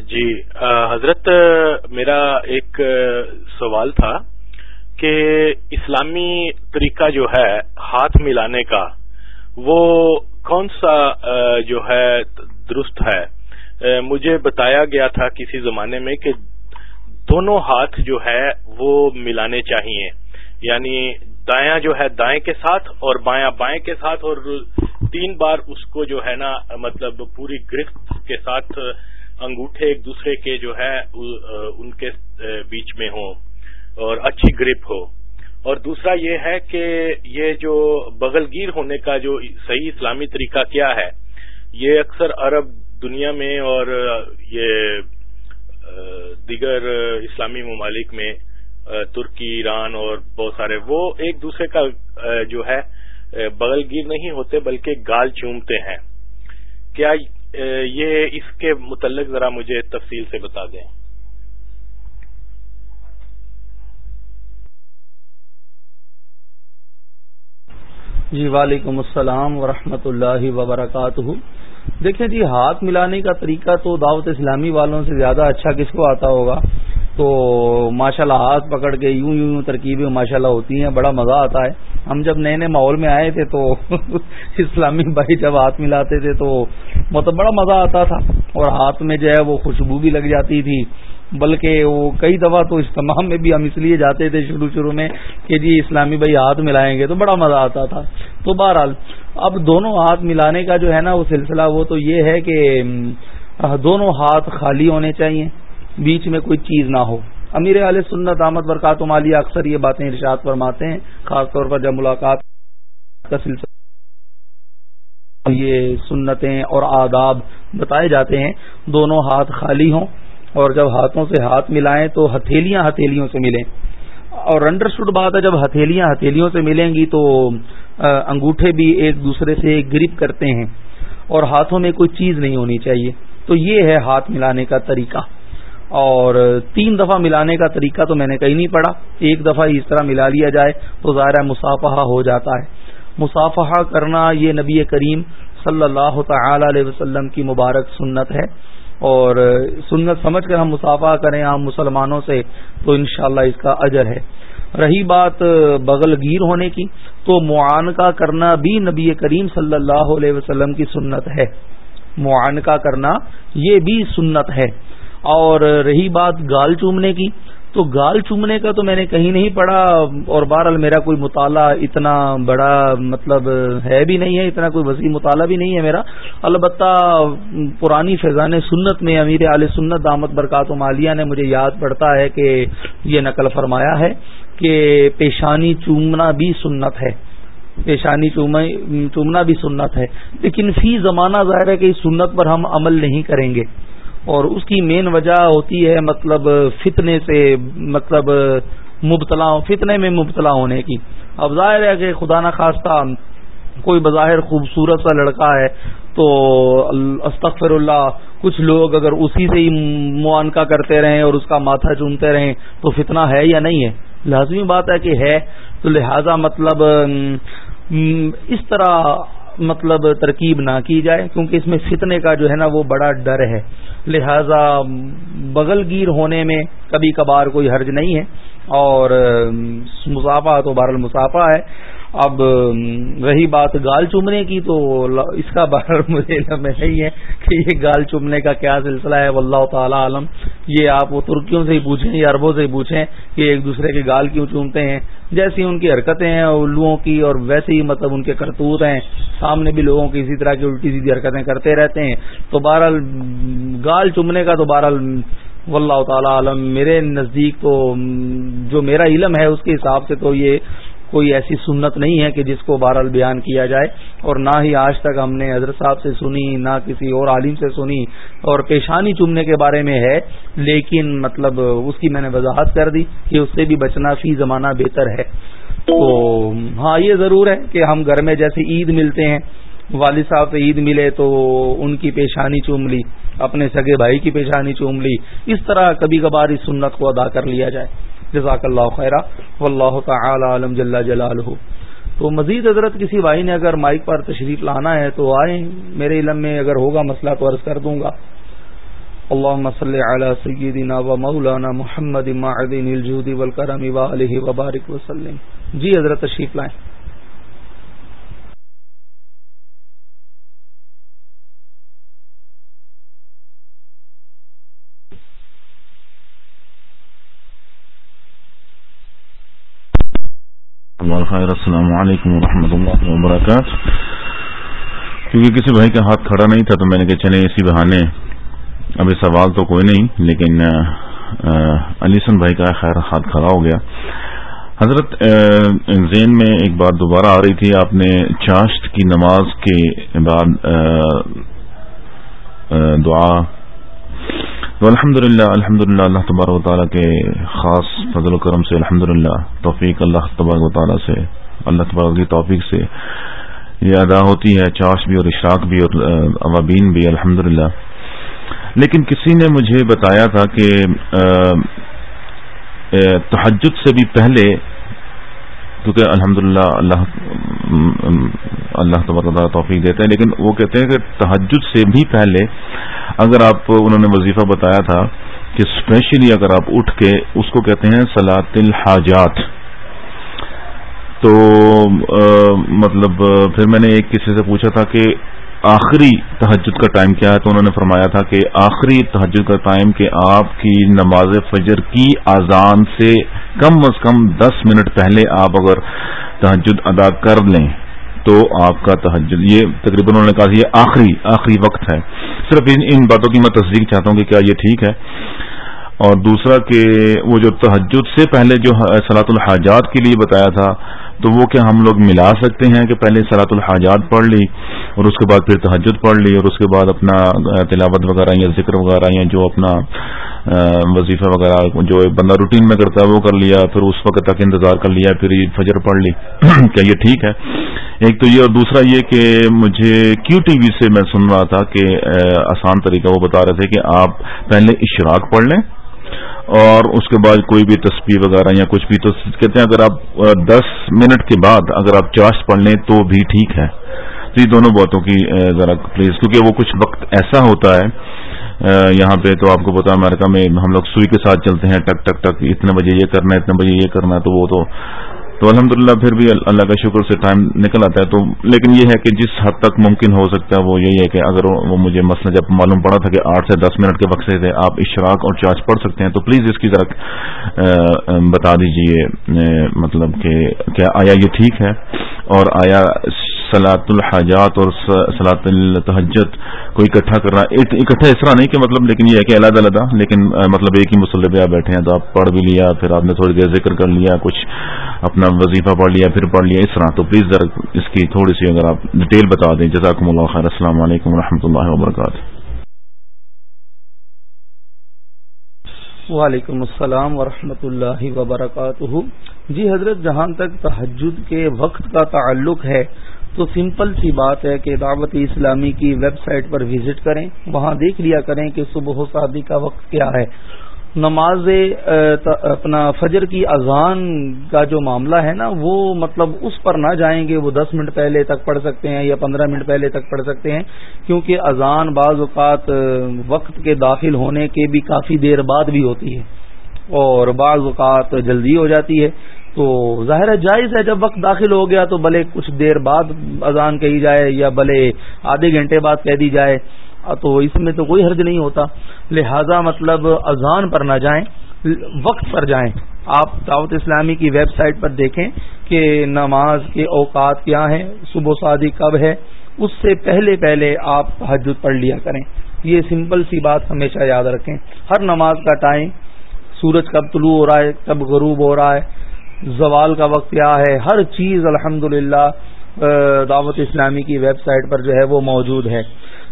جی حضرت، میرا ایک سوال تھا۔ کہ اسلامی طریقہ جو ہے ہاتھ ملانے کا، وہ کون سا جو ہے درست ہے؟ مجھے بتایا گیا تھا کسی زمانے میں کہ دونوں ہاتھ جو ہے وہ ملانے چاہیے۔ یعنی دایاں جو ہے دائیں کے ساتھ اور بایاں بائیں کے ساتھ، اور تین بار اس کو جو ہے نا مطلب پوری گرفت کے ساتھ انگوٹھے ایک دوسرے کے جو ہے ان کے بیچ میں ہوں۔ اور اچھی گرپ ہو۔ اور دوسرا یہ ہے کہ یہ جو بغل گیر ہونے کا جو صحیح اسلامی طریقہ کیا ہے، یہ اکثر عرب دنیا میں اور یہ دیگر اسلامی ممالک میں ترکی، ایران اور بہت سارے، وہ ایک دوسرے کا جو ہے بغل گیر نہیں ہوتے بلکہ گال چومتے ہیں۔ کیا یہ اس کے متعلق ذرا مجھے تفصیل سے بتا دیں؟ جی وعلیکم السلام ورحمۃ اللہ وبرکاتہ۔ دیکھیں جی ہاتھ ملانے کا طریقہ تو دعوت اسلامی والوں سے زیادہ اچھا کس کو آتا ہوگا؟ تو ماشاء اللہ ہاتھ پکڑ کے یوں یوں یوں ترکیبیں ماشاء اللہ ہوتی ہیں، بڑا مزہ آتا ہے۔ ہم جب نئے نئے ماحول میں آئے تھے تو اسلامی بھائی جب ہاتھ ملاتے تھے تو مطلب بڑا مزہ آتا تھا۔ اور ہاتھ میں جو ہے وہ خوشبو بھی لگ جاتی تھی۔ بلکہ وہ کئی دفعہ تو اجتماع میں بھی ہم اس لیے جاتے تھے شروع شروع میں کہ جی اسلامی بھائی ہاتھ ملائیں گے تو بڑا مزہ آتا تھا۔ تو بہرحال اب دونوں ہاتھ ملانے کا جو ہے نا وہ سلسلہ وہ تو یہ ہے کہ دونوں ہاتھ خالی ہونے چاہیے، بیچ میں کوئی چیز نہ ہو۔ امیر علیہ سنت احمد برکات مالیہ اکثر یہ باتیں ارشاد فرماتے ہیں، خاص طور پر جب ملاقات کا سلسلہ یہ سنتیں اور آداب بتائے جاتے ہیں، دونوں ہاتھ خالی ہوں۔ اور جب ہاتھوں سے ہاتھ ملائیں تو ہتھیلیاں ہتھیلیوں سے ملیں۔ اور انڈرسٹوڈ بات ہے، جب ہتھیلیاں ہتھیلیوں سے ملیں گی تو انگوٹھے بھی ایک دوسرے سے گرپ کرتے ہیں۔ اور ہاتھوں میں کوئی چیز نہیں ہونی چاہیے۔ تو یہ ہے ہاتھ ملانے کا طریقہ۔ اور تین دفعہ ملانے کا طریقہ تو میں نے کہیں نہیں پڑھا۔ ایک دفعہ اس طرح ملا لیا جائے تو ظاہر مسافہ ہو جاتا ہے۔ مسافہ کرنا یہ نبی کریم صلی اللہ تعالی علیہ وسلم کی مبارک سنت ہے۔ اور سنت سمجھ کر ہم مسافہ کریں عام مسلمانوں سے، تو انشاءاللہ اس کا اجر ہے۔ رہی بات بغل گیر ہونے کی، تو معانقہ کرنا بھی نبی کریم صلی اللہ علیہ وسلم کی سنت ہے۔ معانقہ کرنا یہ بھی سنت ہے۔ اور رہی بات گال چومنے کی تو گال چومنے کا تو میں نے کہیں نہیں پڑھا اور بہرحال میرا کوئی مطالعہ اتنا بڑا مطلب ہے بھی نہیں ہے، اتنا کوئی وسیع مطالعہ بھی نہیں ہے میرا۔ البتہ پرانی فیضان سنت میں امیر علیہ سنت دامت برکات و مالیہ نے مجھے یاد پڑتا ہے کہ یہ نقل فرمایا ہے کہ پیشانی چومنا بھی سنت ہے۔ پیشانی چومنا بھی سنت ہے۔ لیکن فی زمانہ ظاہر ہے کہ اس سنت پر ہم عمل نہیں کریں گے۔ اور اس کی مین وجہ ہوتی ہے مطلب فتنے سے مطلب مبتلا، فتنے میں مبتلا ہونے کی۔ اب ظاہر ہے کہ خدا نخواستہ کوئی بظاہر خوبصورت سا لڑکا ہے تو استغفر اللہ کچھ لوگ اگر اسی سے ہی معانقہ کرتے رہیں اور اس کا ماتھا چومتے رہیں تو فتنہ ہے یا نہیں ہے؟ لازمی بات ہے کہ ہے۔ تو لہذا مطلب اس طرح مطلب ترکیب نہ کی جائے، کیونکہ اس میں فتنے کا جو ہے نا وہ بڑا ڈر ہے۔ لہذا بغل گیر ہونے میں کبھی کبھار کوئی حرج نہیں ہے اور مسافہ تو بہر مسافہ ہے۔ اب رہی بات گال چومنے کی تو اس کا بہر مجھے علم نہیں ہے کہ یہ گال چومنے کا کیا سلسلہ ہے، واللہ تعالی عالم۔ یہ آپ وہ ترکیوں سے ہی پوچھیں یا عربوں سے ہی پوچھیں کہ ایک دوسرے کے گال کیوں چومتے ہیں۔ جیسی ان کی حرکتیں ہیں، الوؤں کی اور ویسے ہی مطلب ان کے کرتوت ہیں۔ سامنے بھی لوگوں کی اسی طرح کی الٹی سیدھی حرکتیں کرتے رہتے ہیں۔ تو بہرحال گال چومنے کا تو بہرحال واللہ تعالی عالم۔ میرے نزدیک تو جو میرا علم ہے، اس کے حساب سے تو یہ کوئی ایسی سنت نہیں ہے کہ جس کو بہرحال بیان کیا جائے اور نہ ہی آج تک ہم نے حضرت صاحب سے سنی، نہ کسی اور عالم سے سنی اور پیشانی چومنے کے بارے میں ہے، لیکن مطلب اس کی میں نے وضاحت کر دی کہ اس سے بھی بچنا فی زمانہ بہتر ہے۔ تو ہاں یہ ضرور ہے کہ ہم گھر میں جیسے عید ملتے ہیں، والد صاحب سے عید ملے تو ان کی پیشانی چوم لی، اپنے سگے بھائی کی پیشانی چوم لی۔ اس طرح کبھی کبھار اس سنت کو ادا کر لیا جائے۔ جزاک اللہ خیرہ، واللہ تعالی عالم جل جلالہ۔ تو مزید حضرت کسی بھائی نے اگر مائک پر تشریف لانا ہے تو آئیں، میرے علم میں اگر ہوگا مسئلہ تو عرض کر دوں گا۔ اللهم صل على سيدنا ومولانا محمد معدن الجود والكرم وآله وبارك وسلم جی حضرت تشریف لائیں۔ خیر. السلام علیکم ورحمۃ اللہ وبرکاتہ. کیونکہ کسی بھائی کا ہاتھ کھڑا نہیں تھا تو میں نے کہا چلے اسی بہانے. ابھی سوال تو کوئی نہیں، لیکن علیسن بھائی کا خیر ہاتھ کھڑا ہو گیا. حضرت زین میں ایک بات دوبارہ آ رہی تھی، آپ نے چاشت کی نماز کے بعد دعا تو الحمد للہ الحمد للہ اللہ تبارک و تعالیٰ کے خاص فضل و کرم سے الحمد للہ توفیق اللہ تبارک و تعالیٰ سے، اللہ تبارک کی توفیق سے یہ ادا ہوتی ہے، چاش بھی اور اشراق بھی اور اوابین بھی الحمد للہ لیکن کسی نے مجھے بتایا تھا کہ تحجد سے بھی پہلے کیونکہ الحمد للہ اللہ اللہ تبارک توفیق دیتے ہیں، لیکن وہ کہتے ہیں کہ تحجد سے بھی پہلے اگر آپ، انہوں نے وظیفہ بتایا تھا کہ اسپیشلی اگر آپ اٹھ کے اس کو کہتے ہیں سلاط الحاجات، تو مطلب پھر میں نے ایک کسی سے پوچھا تھا کہ آخری تحجد کا ٹائم کیا ہے؟ تو انہوں نے فرمایا تھا کہ آخری تحجد کا ٹائم کہ آپ کی نماز فجر کی اذان سے کم از کم دس منٹ پہلے آپ اگر تحجد ادا کر لیں تو آپ کا تحجد یہ تقریباً انہوں نے کہا یہ آخری آخری وقت ہے۔ صرف ان ان باتوں کی میں تصدیق چاہتا ہوں کہ کیا یہ ٹھیک ہے۔ اور دوسرا کہ وہ جو تحجد سے پہلے جو سلاۃ الحاجات کے لیے بتایا تھا تو وہ کیا ہم لوگ ملا سکتے ہیں کہ پہلے سلاۃ الحاجات پڑھ لی، اور اس کے بعد پھر تحجد پڑھ لی، اور اس کے بعد اپنا تلاوت وغیرہ یا ذکر وغیرہ یا جو اپنا وظیفہ وغیرہ، جو بندہ روٹین میں کرتا ہے وہ کر لیا، پھر اس وقت تک انتظار کر لیا، پھر فجر پڑھ لی کیا یہ ٹھیک ہے؟ ایک تو یہ، اور دوسرا یہ کہ مجھے کیو ٹی وی سے میں سن رہا تھا کہ آسان طریقہ وہ بتا رہے تھے کہ آپ پہلے اشراق پڑھ لیں اور اس کے بعد کوئی بھی تصویر وغیرہ یا کچھ بھی، تو کہتے ہیں اگر آپ دس منٹ کے بعد اگر آپ چارج پڑھ لیں تو بھی ٹھیک ہے۔ تو یہ دونوں باتوں کی ذرا پلیز کیونکہ وہ کچھ وقت ایسا ہوتا ہے یہاں پہ تو آپ کو پتا امریکہ میں ہم لوگ سوئی کے ساتھ چلتے ہیں، ٹک ٹک ٹک، اتنے بجے یہ کرنا ہے، اتنے بجے یہ کرنا ہے، تو وہ تو تو الحمدللہ پھر بھی اللہ کا شکر سے ٹائم نکل آتا ہے تو لیکن یہ ہے کہ جس حد تک ممکن ہو سکتا ہے وہ یہی ہے کہ اگر وہ مجھے مسئلہ جب معلوم پڑا تھا کہ آٹھ سے دس منٹ کے وقت سے آپ اشراق اور چارج پڑھ سکتے ہیں، تو پلیز اس کی ذرا بتا دیجیے مطلب کہ کیا آیا یہ ٹھیک ہے؟ اور آیا سلاط الحاجات اور سلاط التحجت کو اکٹھا کرنا اکٹھا اس طرح نہیں کہ مطلب لیکن یہ ہے کہ علیحدہ علیحدہ، لیکن مطلب ایک ہی مسلح پہ آپ بیٹھے ہیں تو آپ پڑھ بھی لیا، پھر آپ نے تھوڑی دیر ذکر کر لیا، کچھ اپنا وظیفہ پڑھ لیا، پھر پڑھ لیا، اس طرح۔ تو پلیز ذرا اس کی تھوڑی سی اگر آپ ڈیٹیل بتا دیں۔ جزاکم اللہ خیر۔ السلام علیکم و اللہ وبرکاتہ۔ وعلیکم السلام ورحمۃ اللہ وبرکاتہ۔ جی حضرت، جہاں تک تحجد کے وقت کا تعلق ہے تو سمپل سی بات ہے کہ دعوت اسلامی کی ویب سائٹ پر وزٹ کریں، وہاں دیکھ لیا کریں کہ صبح و شادی کا وقت کیا ہے۔ نماز اپنا فجر کی اذان کا جو معاملہ ہے نا، وہ مطلب اس پر نہ جائیں گے، وہ دس منٹ پہلے تک پڑھ سکتے ہیں یا پندرہ منٹ پہلے تک پڑھ سکتے ہیں، کیونکہ اذان بعض اوقات وقت کے داخل ہونے کے بھی کافی دیر بعد بھی ہوتی ہے اور بعض اوقات جلدی ہو جاتی ہے۔ تو ظاہر جائز ہے جب وقت داخل ہو گیا تو بھلے کچھ دیر بعد اذان کہی جائے یا بھلے آدھے گھنٹے بعد کہہ دی جائے تو اس میں تو کوئی حرج نہیں ہوتا۔ لہذا مطلب اذان پر نہ جائیں، وقت پر جائیں۔ آپ دعوت اسلامی کی ویب سائٹ پر دیکھیں کہ نماز کے اوقات کیا ہیں، صبح شادی کب ہے، اس سے پہلے پہلے آپ حجت پڑھ لیا کریں۔ یہ سمپل سی بات ہمیشہ یاد رکھیں۔ ہر نماز کا ٹائم، سورج کب طلوع ہو رہا ہے، کب غروب ہو رہا ہے زوال کا وقت کیا ہے۔ ہر چیز الحمد دعوت اسلامی کی ویب سائٹ پر جو ہے وہ موجود ہے۔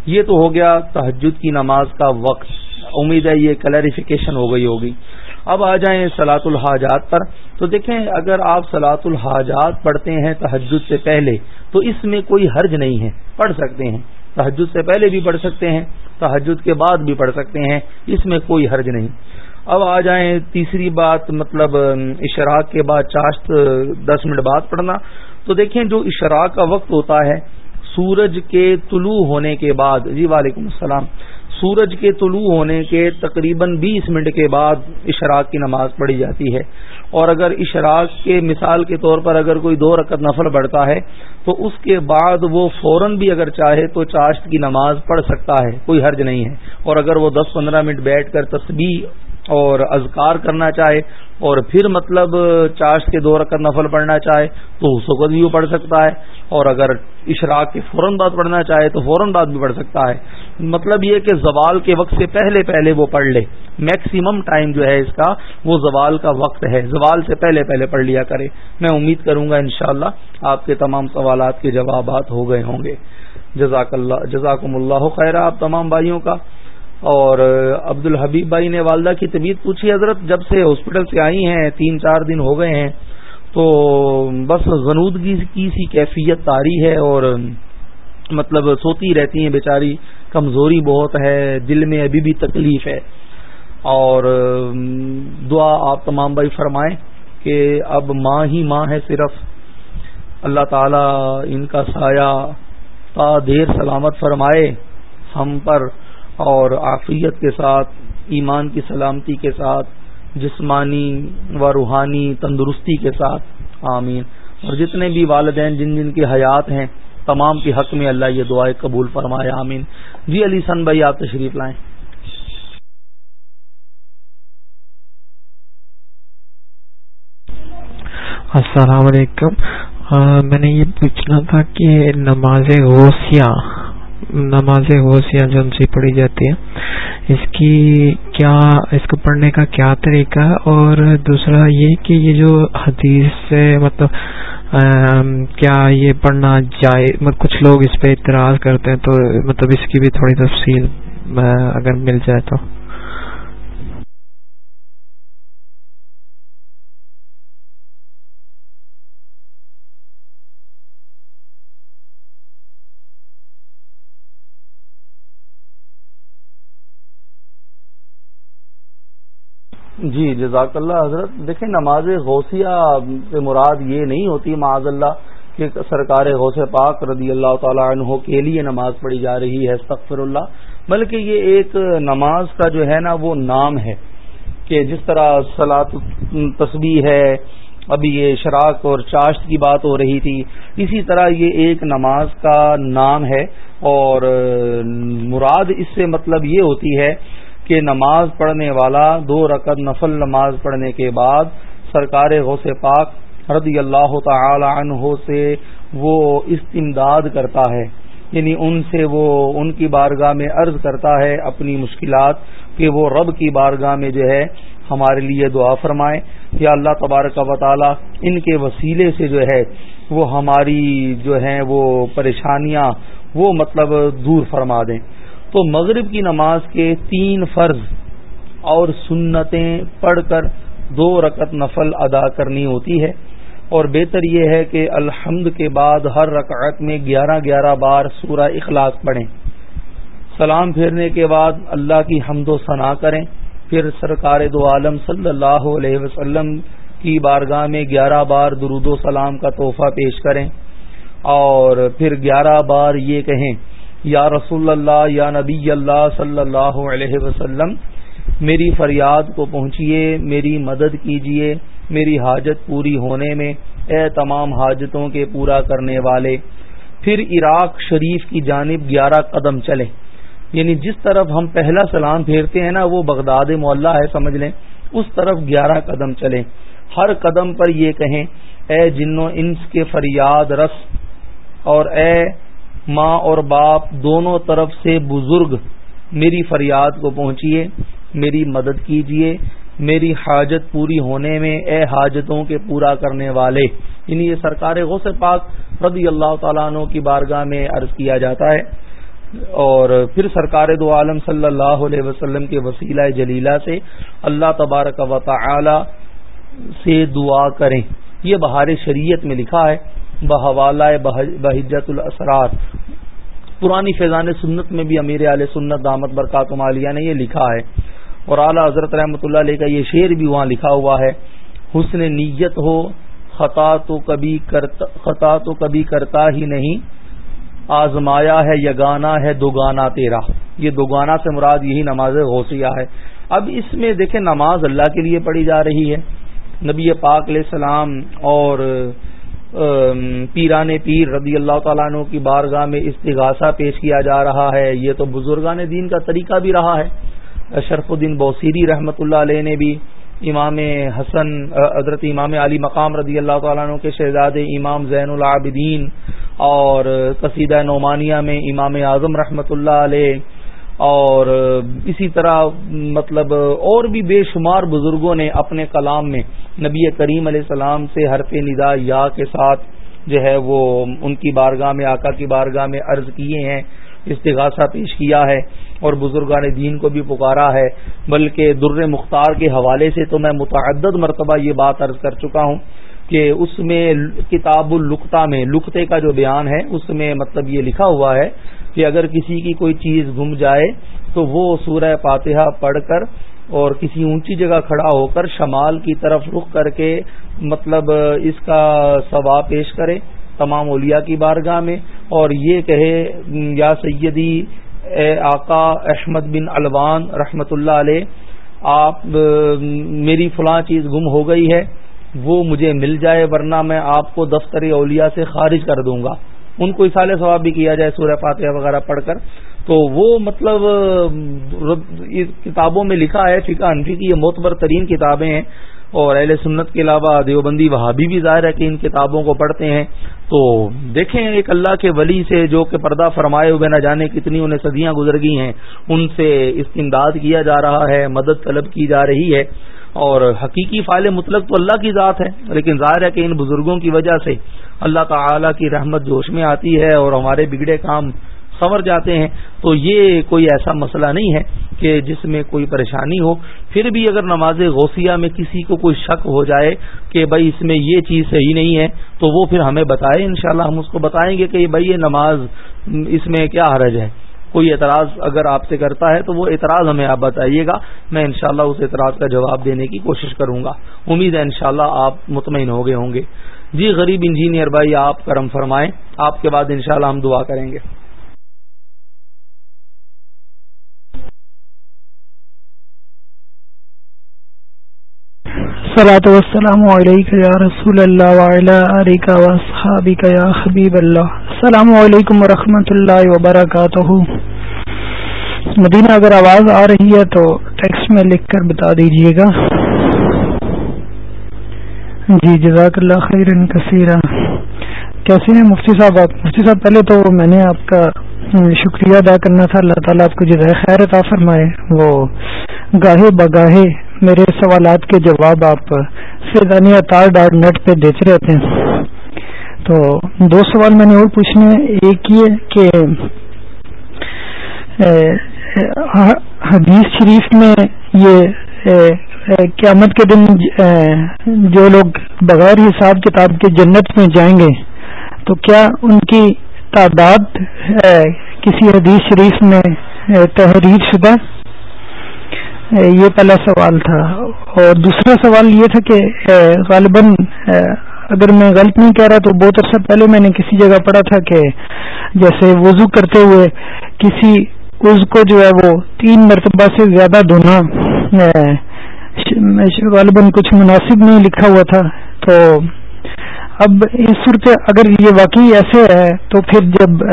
یہ تو ہو گیا تحجد کی نماز کا وقت۔ امید ہے یہ کلیریفیکیشن ہو گئی ہوگی۔ اب آ جائیں سلاۃ الحاجات پر۔ تو دیکھیں، اگر آپ سلاۃ الحاجات پڑھتے ہیں تحجد سے پہلے، تو اس میں کوئی حرج نہیں ہے۔ پڑھ سکتے ہیں۔ تحجد سے پہلے بھی پڑھ سکتے ہیں تحجد کے بعد بھی پڑھ سکتے ہیں۔ اس میں کوئی حرج نہیں۔ اب آ جائیں تیسری بات مطلب اشراق کے بعد چاشت دس منٹ بعد پڑھنا۔ تو دیکھیں جو اشراق کا وقت ہوتا ہے، سورج کے طلوع ہونے کے بعد جی وعلیکم السلام۔ سورج کے طلوع ہونے کے تقریباً بیس منٹ کے بعد اشراق کی نماز پڑھی جاتی ہے۔ اور اگر اشراق کے مثال کے طور پر اگر کوئی دو رکعت نفل بڑھتا ہے، تو اس کے بعد وہ فوراً بھی اگر چاہے تو چاشت کی نماز پڑھ سکتا ہے، کوئی حرج نہیں ہے۔ اور اگر وہ دس پندرہ منٹ بیٹھ کر تسبیح اور اذکار کرنا چاہے اور پھر مطلب چاش کے دو رقم نفل پڑھنا چاہے تو اس وقت بھی وہ پڑھ سکتا ہے اور اگر اشراق کے فوراً بعد پڑھنا چاہے تو فوراً بعد بھی پڑھ سکتا ہے۔ مطلب یہ کہ زوال کے وقت سے پہلے پہلے وہ پڑھ لے۔ میکسیمم ٹائم جو ہے اس کا وہ زوال کا وقت ہے۔ زوال سے پہلے پہلے پڑھ لیا کرے۔ میں امید کروں گا انشاءاللہ اللہ آپ کے تمام سوالات کے جوابات ہو گئے ہوں گے۔ جزاک اللہ جزاکم اللہ خیر آپ تمام بھائیوں کا۔ اور عبد الحبیب بھائی نے والدہ کی طبیعت پوچھی، حضرت، جب سے ہاسپٹل سے آئی ہیں، تین چار دن ہو گئے ہیں، تو بس زنودگی کی سی کیفیت تاری ہے اور مطلب سوتی رہتی ہیں، بیچاری کمزوری بہت ہے، دل میں ابھی بھی تکلیف ہے۔ اور دعا آپ تمام بھائی فرمائیں کہ اب ماں ہی ماں ہے صرف۔ اللہ تعالی ان کا سایہ تا دیر سلامت فرمائے، ہم پر اور عافیت کے ساتھ، ایمان کی سلامتی کے ساتھ، جسمانی و روحانی تندرستی کے ساتھ۔ آمین۔ اور جتنے بھی والدین، جن جن کی حیات ہیں، تمام کے حق میں اللہ یہ دعائیں قبول فرمائے۔ آمین۔ جی علی سن بھائی، آپ تشریف لائیں۔ السلام علیکم۔ میں نے یہ پوچھنا تھا کہ نماز غوثیہ نماز غوثیہ یا ہم پڑھی جاتی ہے اس کی کیا، اس کو پڑھنے کا کیا طریقہ؟ ہے اور دوسرا یہ کہ یہ جو حدیث سے مطلب کیا یہ پڑھنا جائے مطلب کچھ لوگ اس پہ اعتراض کرتے ہیں تو مطلب اس کی بھی تھوڑی تفصیل اگر مل جائے تو۔ جی جزاک اللہ، حضرت، دیکھیں نماز غوثیہ سے مراد یہ نہیں ہوتی، معاذ اللہ، کہ سرکار غوث پاک رضی اللہ تعالیٰ عنہ کے لیے نماز پڑھی جا رہی ہے، استغفر اللہ، بلکہ یہ ایک نماز کا جو ہے نا وہ نام ہے، کہ جس طرح سلاط تصویر ہے، ابھی یہ شراک اور چاشت کی بات ہو رہی تھی، اسی طرح یہ ایک نماز کا نام ہے، اور مراد اس سے مطلب یہ ہوتی ہے کہ نماز پڑھنے والا دو رقط نفل نماز پڑھنے کے بعد سرکار غوث پاک رضی اللہ تعالی عنہ سے وہ استمداد کرتا ہے یعنی ان سے وہ ان کی بارگاہ میں عرض کرتا ہے اپنی مشکلات کہ وہ رب کی بارگاہ میں جو ہے ہمارے لیے دعا فرمائے۔ یا اللہ تبارک و تعالی ان کے وسیلے سے جو ہے وہ ہماری جو ہیں وہ پریشانیاں وہ مطلب دور فرما دیں۔ تو مغرب کی نماز کے تین فرض اور سنتیں پڑھ کر دو رکعت نفل ادا کرنی ہوتی ہے۔ اور بہتر یہ ہے کہ الحمد کے بعد ہر رکعت میں گیارہ گیارہ بار سورہ اخلاص پڑھیں۔ سلام پھیرنے کے بعد اللہ کی حمد و ثناء کریں۔ پھر سرکار دو عالم صلی اللہ علیہ وسلم کی بارگاہ میں گیارہ بار درود و سلام کا تحفہ پیش کریں۔ اور پھر گیارہ بار یہ کہیں یا رسول اللہ، یا نبی اللہ صلی اللہ علیہ وسلم، میری فریاد کو پہنچیے، میری مدد کیجیے، میری حاجت پوری ہونے میں، اے تمام حاجتوں کے پورا کرنے والے۔ پھر عراق شریف کی جانب گیارہ قدم چلیں یعنی جس طرف ہم پہلا سلام پھیرتے ہیں نا، وہ بغداد معلّہ ہے، سمجھ لیں۔ اس طرف گیارہ قدم چلیں ہر قدم پر یہ کہیں، اے جنو انس کے فریاد رس اور اے ماں اور باپ دونوں طرف سے بزرگ میری فریاد کو پہنچیے، میری مدد کیجیے، میری حاجت پوری ہونے میں، اے حاجتوں کے پورا کرنے والے۔ یعنی یہ سرکار غوث پاک رضی اللہ تعالیٰ عنہ کی بارگاہ میں عرض کیا جاتا ہے۔ اور پھر سرکار دو عالم صلی اللہ علیہ وسلم کے وسیلہ جلیلہ سے اللہ تبارک و تعالی سے دعا کریں۔ یہ بہار شریعت میں لکھا ہے۔ بحوالہ بحجت الاسرار پرانی فیضان سنت میں بھی امیر علیہ سنت دامت برکات مالیہ نے یہ لکھا ہے۔ اور اعلیٰ حضرت رحمۃ اللہ علیہ کا یہ شعر بھی وہاں لکھا ہوا ہے۔ حسن نیت ہو، خطا تو کبھی کرتا خطا تو کبھی کرتا ہی نہیں۔ آزمایا ہے، یگانا ہے، دوگانا تیرا۔ یہ دوگانا سے مراد یہی نماز غوثیہ ہے۔ اب اس میں دیکھیں نماز اللہ کے لیے پڑھی جا رہی ہے۔ نبی پاک علیہ السلام اور پیران پیر رضی اللہ تعالیٰ عنہ کی بارگاہ میں استغاثہ پیش کیا جا رہا ہے۔ یہ تو بزرگان دین کا طریقہ بھی رہا ہے۔ شرف الدین بوسیری رحمۃ اللہ علیہ نے بھی امام حسن حضرت امام علی مقام رضی اللہ تعالیٰ عنہ کے شہزاد امام زین العابدین اور قصیدہ نعمانیہ میں امام اعظم رحمۃ اللہ علیہ اور اسی طرح مطلب اور بھی بے شمار بزرگوں نے اپنے کلام میں نبی کریم علیہ السلام سے حرف ندا یا کے ساتھ جو ہے وہ ان کی بارگاہ میں، آقا کی بارگاہ میں عرض کیے ہیں، استغاثہ پیش کیا ہے اور بزرگان دین کو بھی پکارا ہے۔ بلکہ در مختار کے حوالے سے تو میں متعدد مرتبہ یہ بات عرض کر چکا ہوں کہ اس میں کتاب القتا میں لکتے کا جو بیان ہے، اس میں مطلب یہ لکھا ہوا ہے کہ اگر کسی کی کوئی چیز گم جائے تو وہ سورہ فاتحہ پڑھ کر اور کسی اونچی جگہ کھڑا ہو کر شمال کی طرف رخ کر کے مطلب اس کا ثواب پیش کرے تمام اولیاء کی بارگاہ میں اور یہ کہے، یا سیدی اے آقا احمد بن الوان رحمت اللہ علیہ، آپ، میری فلاں چیز گم ہو گئی ہے، وہ مجھے مل جائے ورنہ میں آپ کو دفتر اولیاء سے خارج کر دوں گا۔ ان کو اصال ثواب بھی کیا جائے سورہ فاتحہ وغیرہ پڑھ کر، تو وہ مطلب کتابوں میں لکھا ہے، فقہ انفی کی یہ معتبر ترین کتابیں ہیں، اور اہل سنت کے علاوہ دیوبندی وہابی بھی ظاہر ہے کہ ان کتابوں کو پڑھتے ہیں۔ تو دیکھیں ایک اللہ کے ولی سے جو کہ پردہ فرمائے ہوئے نہ جانے کتنی انہیں صدیاں گزر گئی ہیں، ان سے استمداد کیا جا رہا ہے، مدد طلب کی جا رہی ہے۔ اور حقیقی فائل مطلق تو اللہ کی ذات ہے، لیکن ظاہر ہے کہ ان بزرگوں کی وجہ سے اللہ تعالی کی رحمت جوش میں آتی ہے اور ہمارے بگڑے کام سنور جاتے ہیں، تو یہ کوئی ایسا مسئلہ نہیں ہے کہ جس میں کوئی پریشانی ہو۔ پھر بھی اگر نماز غوثیہ میں کسی کو کوئی شک ہو جائے کہ بھائی اس میں یہ چیز صحیح نہیں ہے، تو وہ پھر ہمیں بتائے، انشاءاللہ ہم اس کو بتائیں گے کہ بھائی یہ نماز اس میں کیا حرج ہے۔ کوئی اعتراض اگر آپ سے کرتا ہے تو وہ اعتراض ہمیں آپ بتائیے گا، میں انشاءاللہ اس اعتراض کا جواب دینے کی کوشش کروں گا۔ امید ہے انشاءاللہ شاء آپ مطمئن ہو گئے ہوں گے۔ جی غریب انجینئر بھائی، آپ کرم فرمائیں، آپ کے بعد انشاءاللہ ہم دعا کریں گے۔ والسلام علیکم یا رسول اللہ یا حبیب اللہ۔ السلام علیکم ورحمۃ اللہ وبرکاتہ۔ مدینہ اگر آواز آ رہی ہے تو ٹیکسٹ میں لکھ کر بتا دیجیے گا۔ جی جزاک اللہ خیر کثیرہ کیسے ہیں مفتی صاحب، آپ مفتی صاحب، پہلے تو میں نے آپ کا شکریہ ادا کرنا تھا۔ اللہ تعالیٰ آپ کو جزائے خیر عطا فرمائے۔ وہ گاہے بگاہے میرے سوالات کے جواب آپ فیضانیہ تار ڈاٹ نیٹ پہ دیتے رہتے ہیں۔ تو دو سوال میں نے اور پوچھنے ایک یہ کہ حدیث شریف میں یہ قیامت کے دن جو لوگ بغیر حساب کتاب کے جنت میں جائیں گے، تو کیا ان کی تعداد کسی حدیث شریف میں تحریر شدہ؟ یہ پہلا سوال تھا۔ اور دوسرا سوال یہ تھا کہ غالباً اگر میں غلط نہیں کہہ رہا تو بہت عرصہ پہلے میں نے کسی جگہ پڑھا تھا کہ جیسے وضو کرتے ہوئے کسی عز کو جو ہے وہ تین مرتبہ سے زیادہ دھونا غالباً کچھ مناسب نہیں لکھا ہوا تھا، تو اب اس صورت اگر یہ واقعی ایسے ہے، تو پھر جب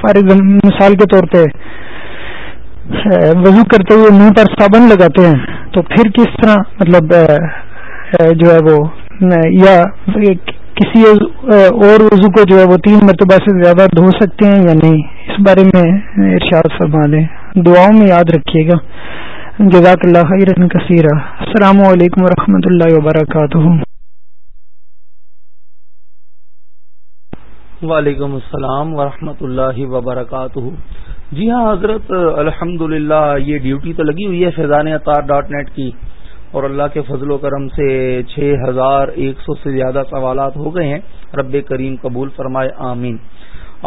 فار مثال کے طور پہ وضو کرتے ہوئے منہ پر صابن لگاتے ہیں، تو پھر کس طرح مطلب جو ہے وہ یا کسی اور وضو کو جو ہے وہ تین مرتبہ سے زیادہ دھو سکتے ہیں یا نہیں، اس بارے میں ارشاد فرما دیں۔ دعاؤں میں یاد رکھیے گا۔ جزاک اللہ خیر کثیر السلام علیکم ورحمۃ اللہ وبرکاتہ۔ وعلیکم السلام ورحمۃ اللہ وبرکاتہ۔ جی ہاں حضرت الحمد یہ ڈیوٹی تو لگی ہوئی ہے فیضان اطار ڈاٹ نیٹ کی، اور اللہ کے فضل و کرم سے چھ ہزار ایک سو سے زیادہ سوالات ہو گئے ہیں۔ رب کریم قبول فرمائے، آمین۔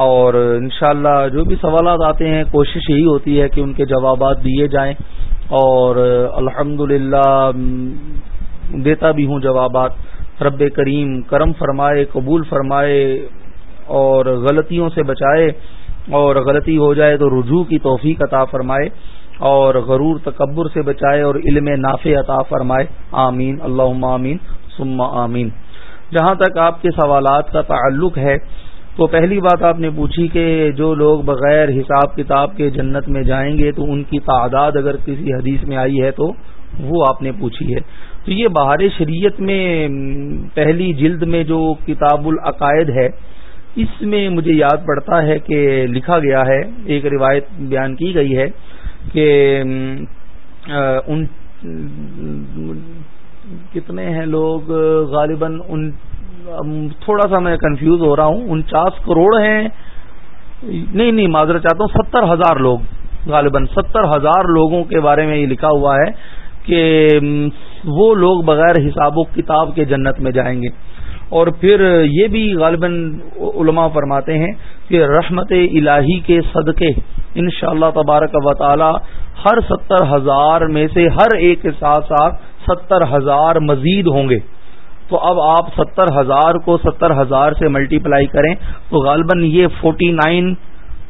اور انشاءاللہ جو بھی سوالات آتے ہیں، کوشش یہی ہوتی ہے کہ ان کے جوابات دیے جائیں۔ اور الحمد دیتا بھی ہوں جوابات۔ رب کریم کرم فرمائے، قبول فرمائے اور غلطیوں سے بچائے۔ اور غلطی ہو جائے تو رجوع کی توفیق عطا فرمائے۔ اور غرور تکبر سے بچائے اور علم نافع عطا فرمائے۔ آمین اللہ آمین سما آمین۔ جہاں تک آپ کے سوالات کا تعلق ہے تو پہلی بات آپ نے پوچھی کہ جو لوگ بغیر حساب کتاب کے جنت میں جائیں گے تو ان کی تعداد اگر کسی حدیث میں آئی ہے تو وہ آپ نے پوچھی ہے۔ تو یہ بہار شریعت میں پہلی جلد میں جو کتاب العقائد ہے، اس میں مجھے یاد پڑتا ہے کہ لکھا گیا ہے، ایک روایت بیان کی گئی ہے کہ ان کتنے ہیں لوگ، غالباً ان تھوڑا سا میں کنفیوز ہو رہا ہوں۔ انچاس کروڑ ہیں۔ نہیں نہیں، معذرت چاہتا ہوں، ستر ہزار لوگ، غالباً ستر ہزار لوگوں کے بارے میں یہ لکھا ہوا ہے کہ وہ لوگ بغیر حساب و کتاب کے جنت میں جائیں گے۔ اور پھر یہ بھی غالباً علماء فرماتے ہیں کہ رحمت الہی کے صدقے ان شاء اللہ تبارک و تعالی، ہر ستر ہزار میں سے ہر ایک کے ساتھ ساتھ ستر ہزار مزید ہوں گے۔ تو اب آپ ستر ہزار کو ستر ہزار سے ملٹی پلائی کریں تو غالباً یہ فورٹی نائن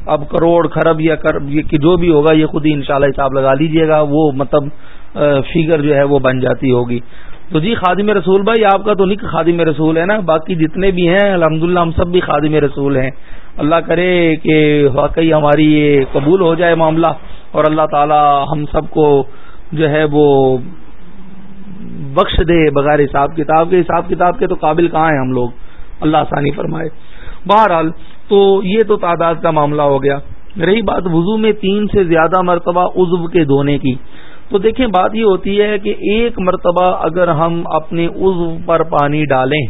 اب کروڑ خرب یا جو بھی ہوگا یہ خود ہی انشاءاللہ حساب لگا لیجیے گا، وہ مطلب فیگر جو ہے وہ بن جاتی ہوگی۔ تو جی خادم رسول بھائی، آپ کا تو نہیں خادم رسول ہے نا؟ باقی جتنے بھی ہیں الحمد ہم سب بھی خادم رسول ہیں۔ اللہ کرے کہ واقعی ہماری یہ قبول ہو جائے معاملہ اور اللہ تعالی ہم سب کو جو ہے وہ بخش دے بغیر حساب کتاب کے، حساب کتاب کے تو قابل کہاں ہیں ہم لوگ؟ اللہ آسانی فرمائے۔ بہرحال تو یہ تو تعداد کا معاملہ ہو گیا۔ رہی بات وضو میں تین سے زیادہ مرتبہ عزو کے دھونے کی۔ تو دیکھیں، بات یہ ہوتی ہے کہ ایک مرتبہ اگر ہم اپنے عزو پر پانی ڈالیں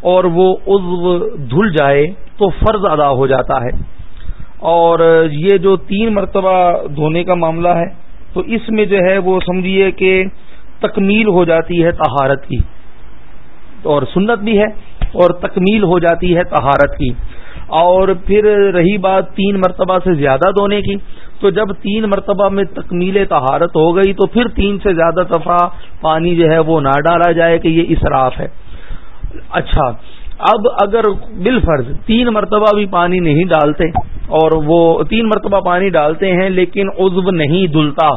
اور وہ عزو دھل جائے تو فرض ادا ہو جاتا ہے۔ اور یہ جو تین مرتبہ دھونے کا معاملہ ہے، تو اس میں جو ہے وہ سمجھیے کہ تکمیل ہو جاتی ہے تہارت کی۔ اور سنت بھی ہے اور تکمیل ہو جاتی ہے تہارت کی۔ اور پھر رہی بات تین مرتبہ سے زیادہ دھونے کی۔ تو جب تین مرتبہ میں تکمیل طہارت ہو گئی تو پھر تین سے زیادہ دفعہ پانی جو ہے وہ نہ ڈالا جائے کہ یہ اسراف ہے۔ اچھا اب اگر بال فرض تین مرتبہ بھی پانی نہیں ڈالتے اور وہ تین مرتبہ پانی ڈالتے ہیں لیکن عزو نہیں دھلتا۔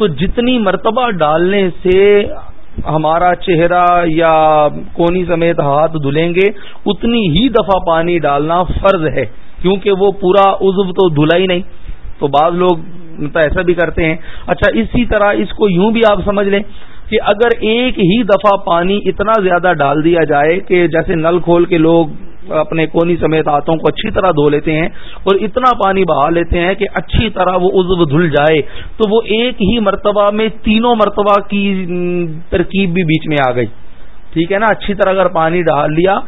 تو جتنی مرتبہ ڈالنے سے ہمارا چہرہ یا کونی سمیت ہاتھ دھلیں گے، اتنی ہی دفعہ پانی ڈالنا فرض ہے، کیونکہ وہ پورا عزو تو دھلا ہی نہیں۔ تو بعض لوگ تو ایسا بھی کرتے ہیں۔ اچھا اسی طرح اس کو یوں بھی آپ سمجھ لیں کہ اگر ایک ہی دفعہ پانی اتنا زیادہ ڈال دیا جائے کہ جیسے نل کھول کے لوگ اپنے کونی سمیت ہاتھوں کو اچھی طرح دھو لیتے ہیں اور اتنا پانی بہا لیتے ہیں کہ اچھی طرح وہ عزو دھل جائے۔ تو وہ ایک ہی مرتبہ میں تینوں مرتبہ کی ترکیب بھی بیچ میں آ گئی۔ ٹھیک ہے نا؟ اچھی طرح اگر پانی ڈال لیا،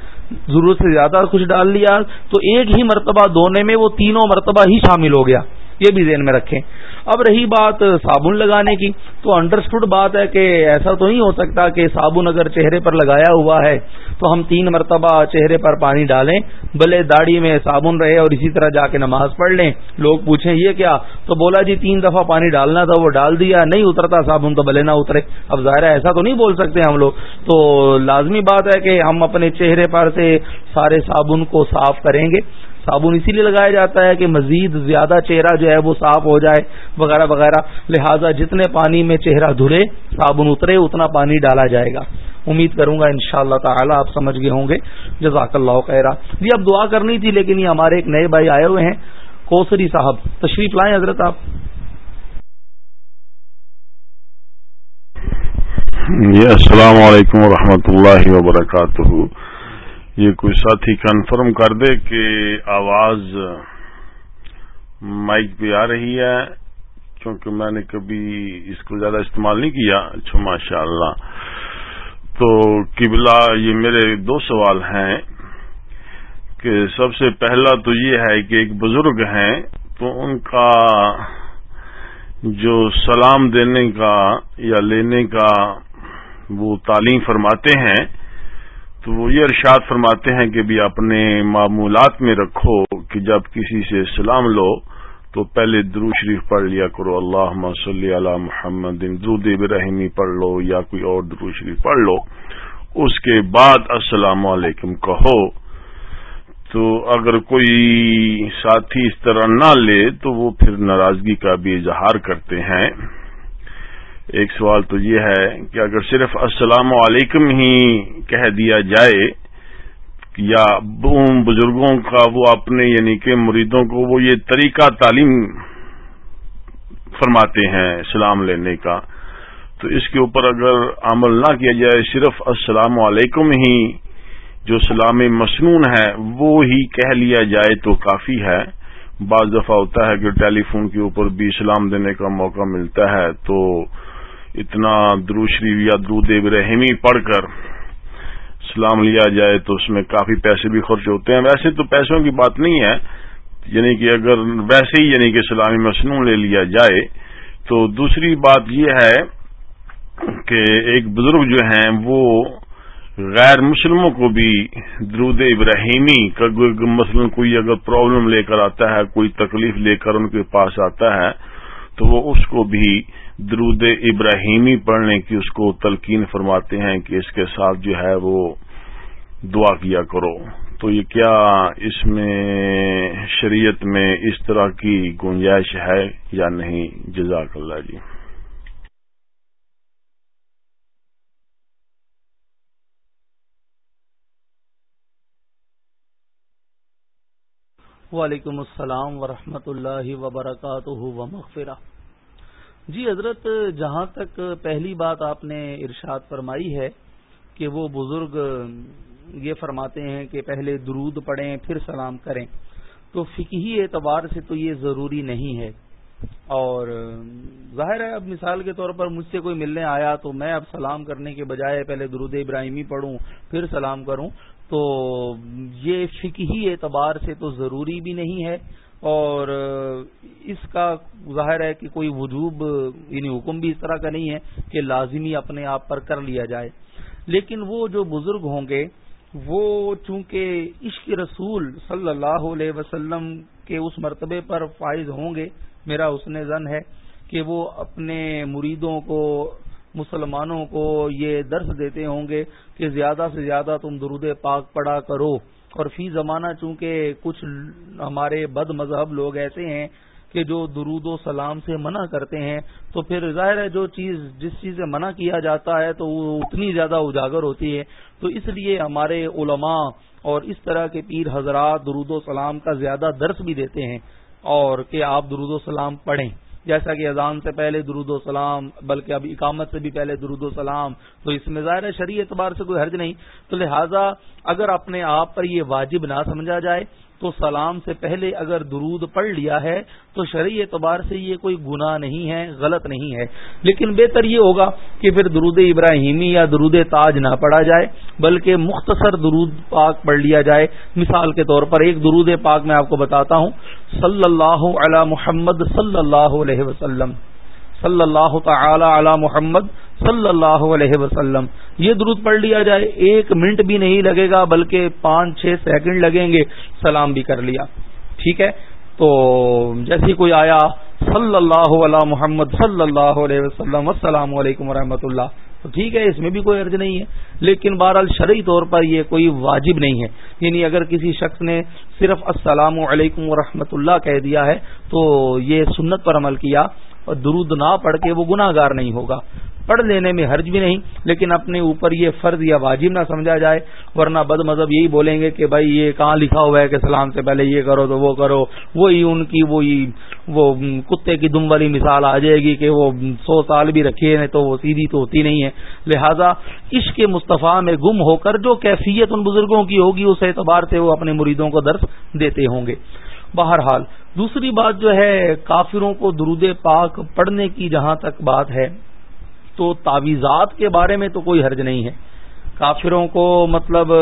ضرورت سے زیادہ کچھ ڈال لیا، تو ایک ہی مرتبہ دھونے میں وہ تینوں مرتبہ ہی شامل ہو گیا۔ یہ بھی ذہن میں رکھیں۔ اب رہی بات صابن لگانے کی، تو انڈرسٹوڈ بات ہے کہ ایسا تو نہیں ہو سکتا کہ صابن اگر چہرے پر لگایا ہوا ہے، تو ہم تین مرتبہ چہرے پر پانی ڈالیں بلے داڑھی میں صابن رہے اور اسی طرح جا کے نماز پڑھ لیں۔ لوگ پوچھیں، یہ کیا؟ تو بولا جی تین دفعہ پانی ڈالنا تھا، وہ ڈال دیا، نہیں اترتا صابن تو بلے نہ اترے۔ اب ظاہر ایسا تو نہیں بول سکتے ہم لوگ۔ تو لازمی بات ہے کہ ہم اپنے چہرے پر سے سارے صابن کو صاف کریں گے۔ صابن اسی لیے لگایا جاتا ہے کہ مزید زیادہ چہرہ جو ہے وہ صاف ہو جائے، وغیرہ وغیرہ۔ لہذا جتنے پانی میں چہرہ دھلے، صابن اترے، اتنا پانی ڈالا جائے گا۔ امید کروں گا ان شاء اللہ تعالیٰ آپ سمجھ گئے ہوں گے۔ جزاک اللہ خیرہ جی اب دعا کرنی تھی، لیکن یہ ہمارے ایک نئے بھائی آئے ہوئے ہیں، کوسری صاحب۔ تشریف لائیں حضرت آپ۔ جی السلام علیکم ورحمۃ اللہ وبرکاتہ۔ یہ کوئی ساتھی کنفرم کر دے کہ آواز مائک پہ آ رہی ہے، چونکہ میں نے کبھی اس کو زیادہ استعمال نہیں کیا اچھا ماشاء اللہ تو قبلہ یہ میرے دو سوال ہیں کہ سب سے پہلا تو یہ ہے کہ ایک بزرگ ہیں، تو ان کا جو سلام دینے کا یا لینے کا وہ تعلیم فرماتے ہیں۔ تو وہ یہ ارشاد فرماتے ہیں کہ بھی اپنے معمولات میں رکھو کہ جب کسی سے سلام لو تو پہلے درو شریف پڑھ لیا کرو۔ اللہ صلی علی محمد، درود ابراہیمی پڑھ لو یا کوئی اور درو شریف پڑھ لو۔ اس کے بعد السلام علیکم کہو۔ تو اگر کوئی ساتھی اس طرح نہ لے تو وہ پھر ناراضگی کا بھی اظہار کرتے ہیں۔ ایک سوال تو یہ ہے کہ اگر صرف السلام علیکم ہی کہہ دیا جائے، یا بزرگوں کا وہ اپنے یعنی کہ مریدوں کو وہ یہ طریقہ تعلیم فرماتے ہیں سلام لینے کا، تو اس کے اوپر اگر عمل نہ کیا جائے، صرف السلام علیکم ہی جو سلام مصنون ہے وہ ہی کہہ لیا جائے تو کافی ہے۔ بعض دفعہ ہوتا ہے کہ ٹیلی فون کے اوپر بھی سلام دینے کا موقع ملتا ہے تو اتنا دروشری یا درود ابراہیمی پڑھ کر سلام لیا جائے تو اس میں کافی پیسے بھی خرچ ہوتے ہیں۔ ویسے تو پیسوں کی بات نہیں ہے یعنی کہ اگر ویسے ہی یعنی کہ سلامی مصنوع لے لیا جائے تو دوسری بات یہ ہے کہ ایک بزرگ جو ہیں وہ غیر مسلموں کو بھی درود ابراہیمی کا مثلاً کوئی اگر پرابلم لے کر آتا ہے، کوئی تکلیف لے کر ان کے پاس آتا ہے تو وہ اس کو بھی درود ابراہیمی پڑھنے کی اس کو تلقین فرماتے ہیں کہ اس کے ساتھ جو ہے وہ دعا کیا کرو۔ تو یہ کیا اس میں شریعت میں اس طرح کی گنجائش ہے یا نہیں؟ جزاک اللہ جی۔ وعلیکم السلام ورحمۃ اللہ وبرکاتہ و مغفرہ جی حضرت، جہاں تک پہلی بات آپ نے ارشاد فرمائی ہے کہ وہ بزرگ یہ فرماتے ہیں کہ پہلے درود پڑھیں، پھر سلام کریں، تو فکی اعتبار سے تو یہ ضروری نہیں ہے۔ اور ظاہر ہے، اب مثال کے طور پر مجھ سے کوئی ملنے آیا تو میں اب سلام کرنے کے بجائے پہلے درود ابراہیمی پڑھوں، پھر سلام کروں، تو یہ فکی اعتبار سے تو ضروری بھی نہیں ہے۔ اور اس کا ظاہر ہے کہ کوئی وجوب یعنی حکم بھی اس طرح کا نہیں ہے کہ لازمی اپنے آپ پر کر لیا جائے۔ لیکن وہ جو بزرگ ہوں گے، وہ چونکہ عشق رسول صلی اللہ علیہ وسلم کے اس مرتبے پر فائز ہوں گے، میرا اس نے زن ہے کہ وہ اپنے مریدوں کو، مسلمانوں کو یہ درس دیتے ہوں گے کہ زیادہ سے زیادہ تم درود پاک پڑا کرو۔ اور فی زمانہ چونکہ کچھ ہمارے بد مذہب لوگ ایسے ہیں کہ جو درود و سلام سے منع کرتے ہیں، تو پھر ظاہر ہے جو چیز، جس چیز سے منع کیا جاتا ہے تو وہ اتنی زیادہ اجاگر ہوتی ہے۔ تو اس لیے ہمارے علماء اور اس طرح کے پیر حضرات درود و سلام کا زیادہ درس بھی دیتے ہیں اور کہ آپ درود و سلام پڑھیں۔ جیسا کہ اذان سے پہلے درود و سلام، بلکہ اب اقامت سے بھی پہلے درود و سلام، تو اس میں ظاہر شرعی اعتبار سے کوئی حرج نہیں۔ تو لہٰذا اگر اپنے آپ پر یہ واجب نہ سمجھا جائے تو سلام سے پہلے اگر درود پڑھ لیا ہے تو شرعی اعتبار سے یہ کوئی گناہ نہیں ہے، غلط نہیں ہے۔ لیکن بہتر یہ ہوگا کہ پھر درود ابراہیمی یا درود تاج نہ پڑھا جائے، بلکہ مختصر درود پاک پڑھ لیا جائے۔ مثال کے طور پر ایک درود پاک میں آپ کو بتاتا ہوں، صلی اللہ علی محمد صلی اللہ علیہ وسلم۔ صلی اللہ تعالی علی محمد صلی اللہ علیہ وسلم۔ یہ درود پڑھ لیا جائے۔ ایک منٹ بھی نہیں لگے گا، بلکہ پانچ چھ سیکنڈ لگیں گے۔ سلام بھی کر لیا۔ ٹھیک ہے؟ تو جیسے کوئی آیا صلی اللہ علیہ محمد صلی اللہ علیہ وسلم، السلام علیکم و اللہ۔ تو ٹھیک ہے، اس میں بھی کوئی عرض نہیں ہے۔ لیکن بہرحال شرعی طور پر یہ کوئی واجب نہیں ہے۔ یعنی اگر کسی شخص نے صرف السلام علیکم و اللہ کہہ دیا ہے، تو یہ سنت پر عمل کیا۔ اور درود نہ پڑھ کے وہ گناہ گار نہیں ہوگا۔ پڑھ لینے میں حرج بھی نہیں، لیکن اپنے اوپر یہ فرض یا واجب نہ سمجھا جائے، ورنہ بد مذہب یہی بولیں گے کہ بھائی یہ کہاں لکھا ہوا ہے کہ سلام سے پہلے یہ کرو تو وہ کرو۔ وہی ان کی وہی، وہ کتے کی دم والی مثال آ جائے گی کہ وہ سو سال بھی رکھے ہیں، تو وہ سیدھی تو ہوتی نہیں ہے۔ لہذا عشق مصطفیٰ میں گم ہو کر جو کیفیت ان بزرگوں کی ہوگی، اس اعتبار سے وہ اپنے مریدوں کو درس دیتے ہوں گے۔ بہرحال، دوسری بات جو ہے، کافروں کو درود پاک پڑھنے کی جہاں تک بات ہے، تو تعویزات کے بارے میں تو کوئی حرج نہیں ہے۔ کافروں کو مطلب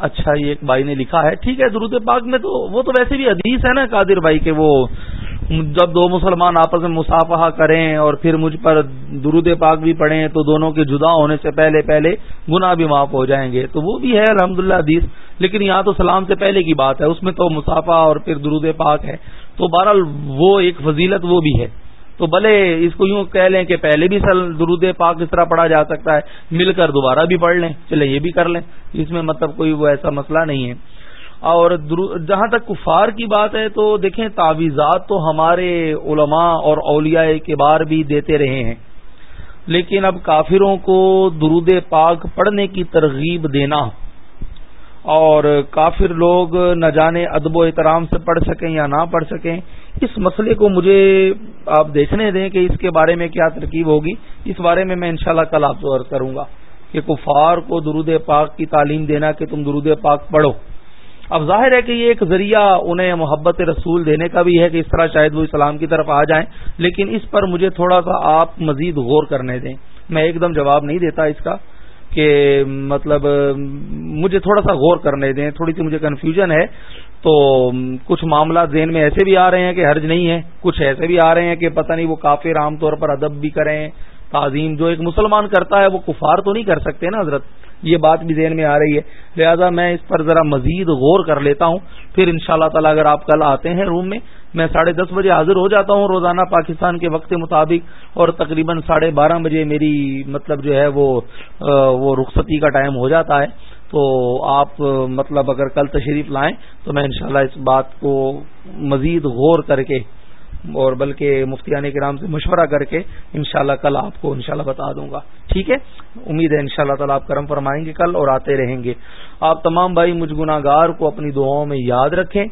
اچھا یہ ایک بھائی نے لکھا ہے، ٹھیک ہے، درود پاک میں تو وہ تو ویسے بھی حدیث ہے نا، قادر بھائی، کہ وہ جب دو مسلمان آپس میں مسافہ کریں اور پھر مجھ پر درود پاک بھی پڑھیں تو دونوں کے جدا ہونے سے پہلے پہلے گناہ بھی معاف ہو جائیں گے۔ تو وہ بھی ہے الحمد للہ حدیث، لیکن یہاں تو سلام سے پہلے کی بات ہے، اس میں تو مسافہ اور پھر درود پاک ہے۔ تو بہرحال وہ ایک فضیلت وہ بھی ہے۔ تو بھلے اس کو یوں کہہ لیں کہ پہلے بھی درود پاک اس طرح پڑھا جا سکتا ہے، مل کر دوبارہ بھی پڑھ لیں، چلے یہ بھی کر لیں۔ اس میں مطلب کوئی وہ ایسا مسئلہ نہیں ہے۔ اور جہاں تک کفار کی بات ہے تو دیکھیں تعویزات تو ہمارے علماء اور اولیاء کے بار بھی دیتے رہے ہیں۔ لیکن اب کافروں کو درود پاک پڑھنے کی ترغیب دینا۔ اور کافر لوگ نہ جانے ادب و احترام سے پڑھ سکیں یا نہ پڑھ سکیں، اس مسئلے کو مجھے آپ دیکھنے دیں کہ اس کے بارے میں کیا ترکیب ہوگی۔ اس بارے میں میں انشاءاللہ کل آپ سے کروں گا کہ کفار کو درود پاک کی تعلیم دینا کہ تم درود پاک پڑھو۔ اب ظاہر ہے کہ یہ ایک ذریعہ انہیں محبت رسول دینے کا بھی ہے کہ اس طرح شاید وہ اسلام کی طرف آ جائیں، لیکن اس پر مجھے تھوڑا سا آپ مزید غور کرنے دیں۔ میں ایک دم جواب نہیں دیتا اس کا کہ مطلب مجھے تھوڑا سا غور کرنے دیں، تھوڑی سی مجھے کنفیوژن ہے۔ تو کچھ معاملات ذہن میں ایسے بھی آ رہے ہیں کہ حرج نہیں ہے، کچھ ایسے بھی آ رہے ہیں کہ پتہ نہیں وہ کافر عام طور پر ادب بھی کریں، تعظیم جو ایک مسلمان کرتا ہے وہ کفار تو نہیں کر سکتے نا حضرت؟ یہ بات بھی ذہن میں آ رہی ہے۔ لہذا میں اس پر ذرا مزید غور کر لیتا ہوں۔ پھر ان شاء اللہ تعالیٰ اگر آپ کل آتے ہیں روم میں میں ساڑھے دس بجے حاضر ہو جاتا ہوں روزانہ پاکستان کے وقت کے مطابق، اور تقریباً ساڑھے بارہ بجے میری مطلب جو ہے وہ وہ رخصتی کا ٹائم ہو جاتا ہے۔ تو آپ مطلب اگر کل تشریف لائیں، تو میں انشاءاللہ اس بات کو مزید غور کر کے اور بلکہ مفتیان کرام سے مشورہ کر کے انشاءاللہ کل آپ کو انشاءاللہ بتا دوں گا۔ ٹھیک ہے؟ امید ہے انشاءاللہ شاء تعالیٰ آپ کرم فرمائیں گے کل اور آتے رہیں گے۔ آپ تمام بھائی مجھ گناگار کو اپنی دعاؤں میں یاد رکھیں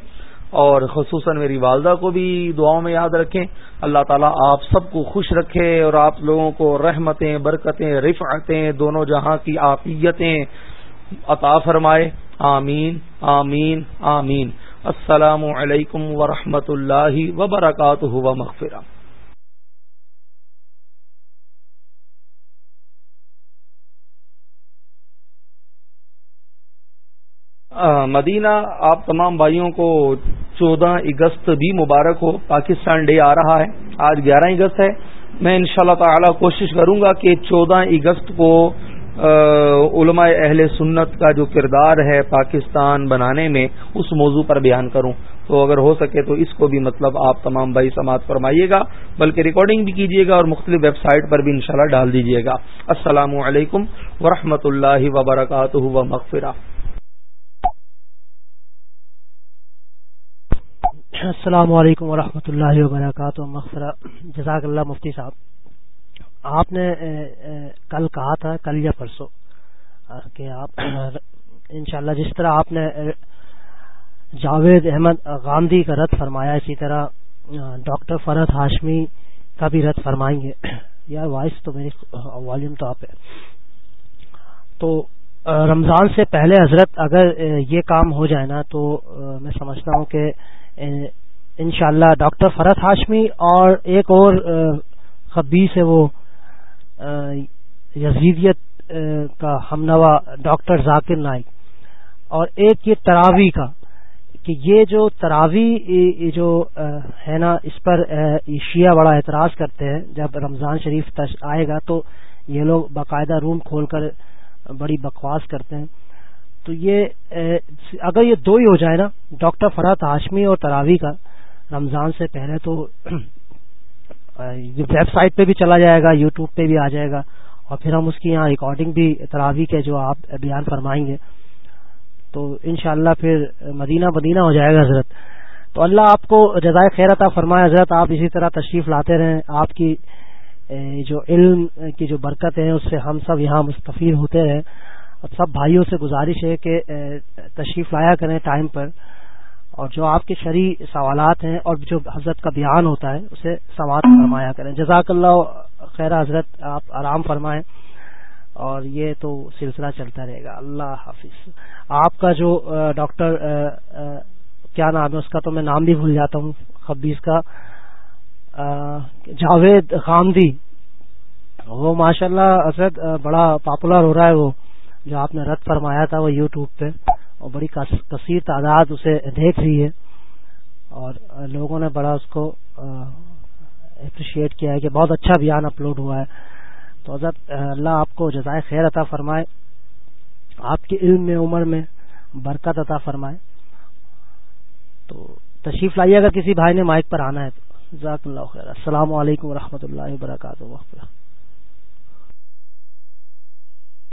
اور خصوصاً میری والدہ کو بھی دعاؤں میں یاد رکھیں۔ اللہ تعالیٰ آپ سب کو خوش رکھے اور آپ لوگوں کو رحمتیں، برکتیں، رفعتیں، دونوں جہاں کی آفیتیں عطا فرمائے۔ آمین آمین آمین۔ السلام علیکم ورحمۃ اللہ وبرکاتہ و مغفرہ مدینہ، آپ تمام بھائیوں کو چودہ اگست بھی مبارک ہو، پاکستان ڈے آ رہا ہے، آج گیارہ اگست ہے۔ میں انشاءاللہ تعالی کوشش کروں گا کہ چودہ اگست کو علماء اہل سنت کا جو کردار ہے پاکستان بنانے میں، اس موضوع پر بیان کروں۔ تو اگر ہو سکے تو اس کو بھی مطلب آپ تمام بھائی سماعت فرمائیے گا، بلکہ ریکارڈنگ بھی کیجیے گا اور مختلف ویب سائٹ پر بھی انشاءاللہ ڈال دیجیے گا۔ السلام علیکم ورحمۃ اللہ وبرکاتہ و مغفرہ السلام علیکم ورحمۃ اللہ وبرکاتہ مغفرہ جزاک اللہ مفتی صاحب۔ آپ نے کل کہا تھا، کل یا پرسوں کہ آپ انشاءاللہ جس طرح آپ نے جاوید احمد گاندھی کا رد فرمایا، اسی طرح ڈاکٹر فرحت ہاشمی کا بھی رد فرمائیں گے یار، وائس تو میری والیوم تو آپ ہے۔ تو رمضان سے پہلے حضرت اگر یہ کام ہو جائے نا، تو میں سمجھتا ہوں کہ انشاءاللہ ڈاکٹر فرحت ہاشمی اور ایک اور خبیص ہے وہ یزیدیت کا ہمنوا ڈاکٹر ذاکر نائک۔ اور ایک یہ تراوی کا، کہ یہ جو تراوی جو ہے نا، اس پر شیعہ بڑا اعتراض کرتے ہیں، جب رمضان شریف آئے گا تو یہ لوگ باقاعدہ روم کھول کر بڑی بکواس کرتے ہیں۔ تو یہ اگر یہ دو ہی ہو جائے نا، ڈاکٹر فرحت ہاشمی اور تراوی کا، رمضان سے پہلے تو ویب سائٹ پہ بھی چلا جائے گا، یوٹیوب پہ بھی آ جائے گا، اور پھر ہم اس کی یہاں ریکارڈنگ بھی تراوی کے جو آپ بیان فرمائیں گے۔ تو انشاءاللہ پھر مدینہ مدینہ ہو جائے گا حضرت۔ تو اللہ آپ کو جزائے خیر عطا فرمائے۔ حضرت آپ اسی طرح تشریف لاتے رہیں۔ آپ کی جو علم کی جو برکت ہے اس سے ہم سب یہاں مستفید ہوتے رہیں۔ اور سب بھائیوں سے گزارش ہے کہ تشریف لایا کریں ٹائم پر۔ اور جو آپ کے شرعی سوالات ہیں اور جو حضرت کا بیان ہوتا ہے، اسے سوات فرمایا کریں۔ جزاک اللہ خیر حضرت، آپ آرام فرمائیں۔ اور یہ تو سلسلہ چلتا رہے گا۔ اللہ حافظ۔ آپ کا جو ڈاکٹر کیا نام ہے اس کا تو میں نام بھی بھول جاتا ہوں خبیز کا۔ جاوید خامدی۔ وہ ماشاء اللہ اسد بڑا پاپولر ہو رہا ہے وہ۔ جو آپ نے رد فرمایا تھا وہ یوٹیوب پہ۔ اور بڑی کثیر تعداد اسے دیکھ رہی ہے اور لوگوں نے بڑا اس کو اپریشیٹ کیا ہے کہ بہت اچھا بیان اپلوڈ ہوا ہے۔ تو حضرت اللہ آپ کو جزائے خیر عطا فرمائے، آپ کے علم میں، عمر میں برکت عطا فرمائے۔ تو تشریف لائیے، اگر کسی بھائی نے مائک پر آنا ہے تو۔ جزاک اللہ خیر۔ السلام علیکم و اللہ وبرکاتہ۔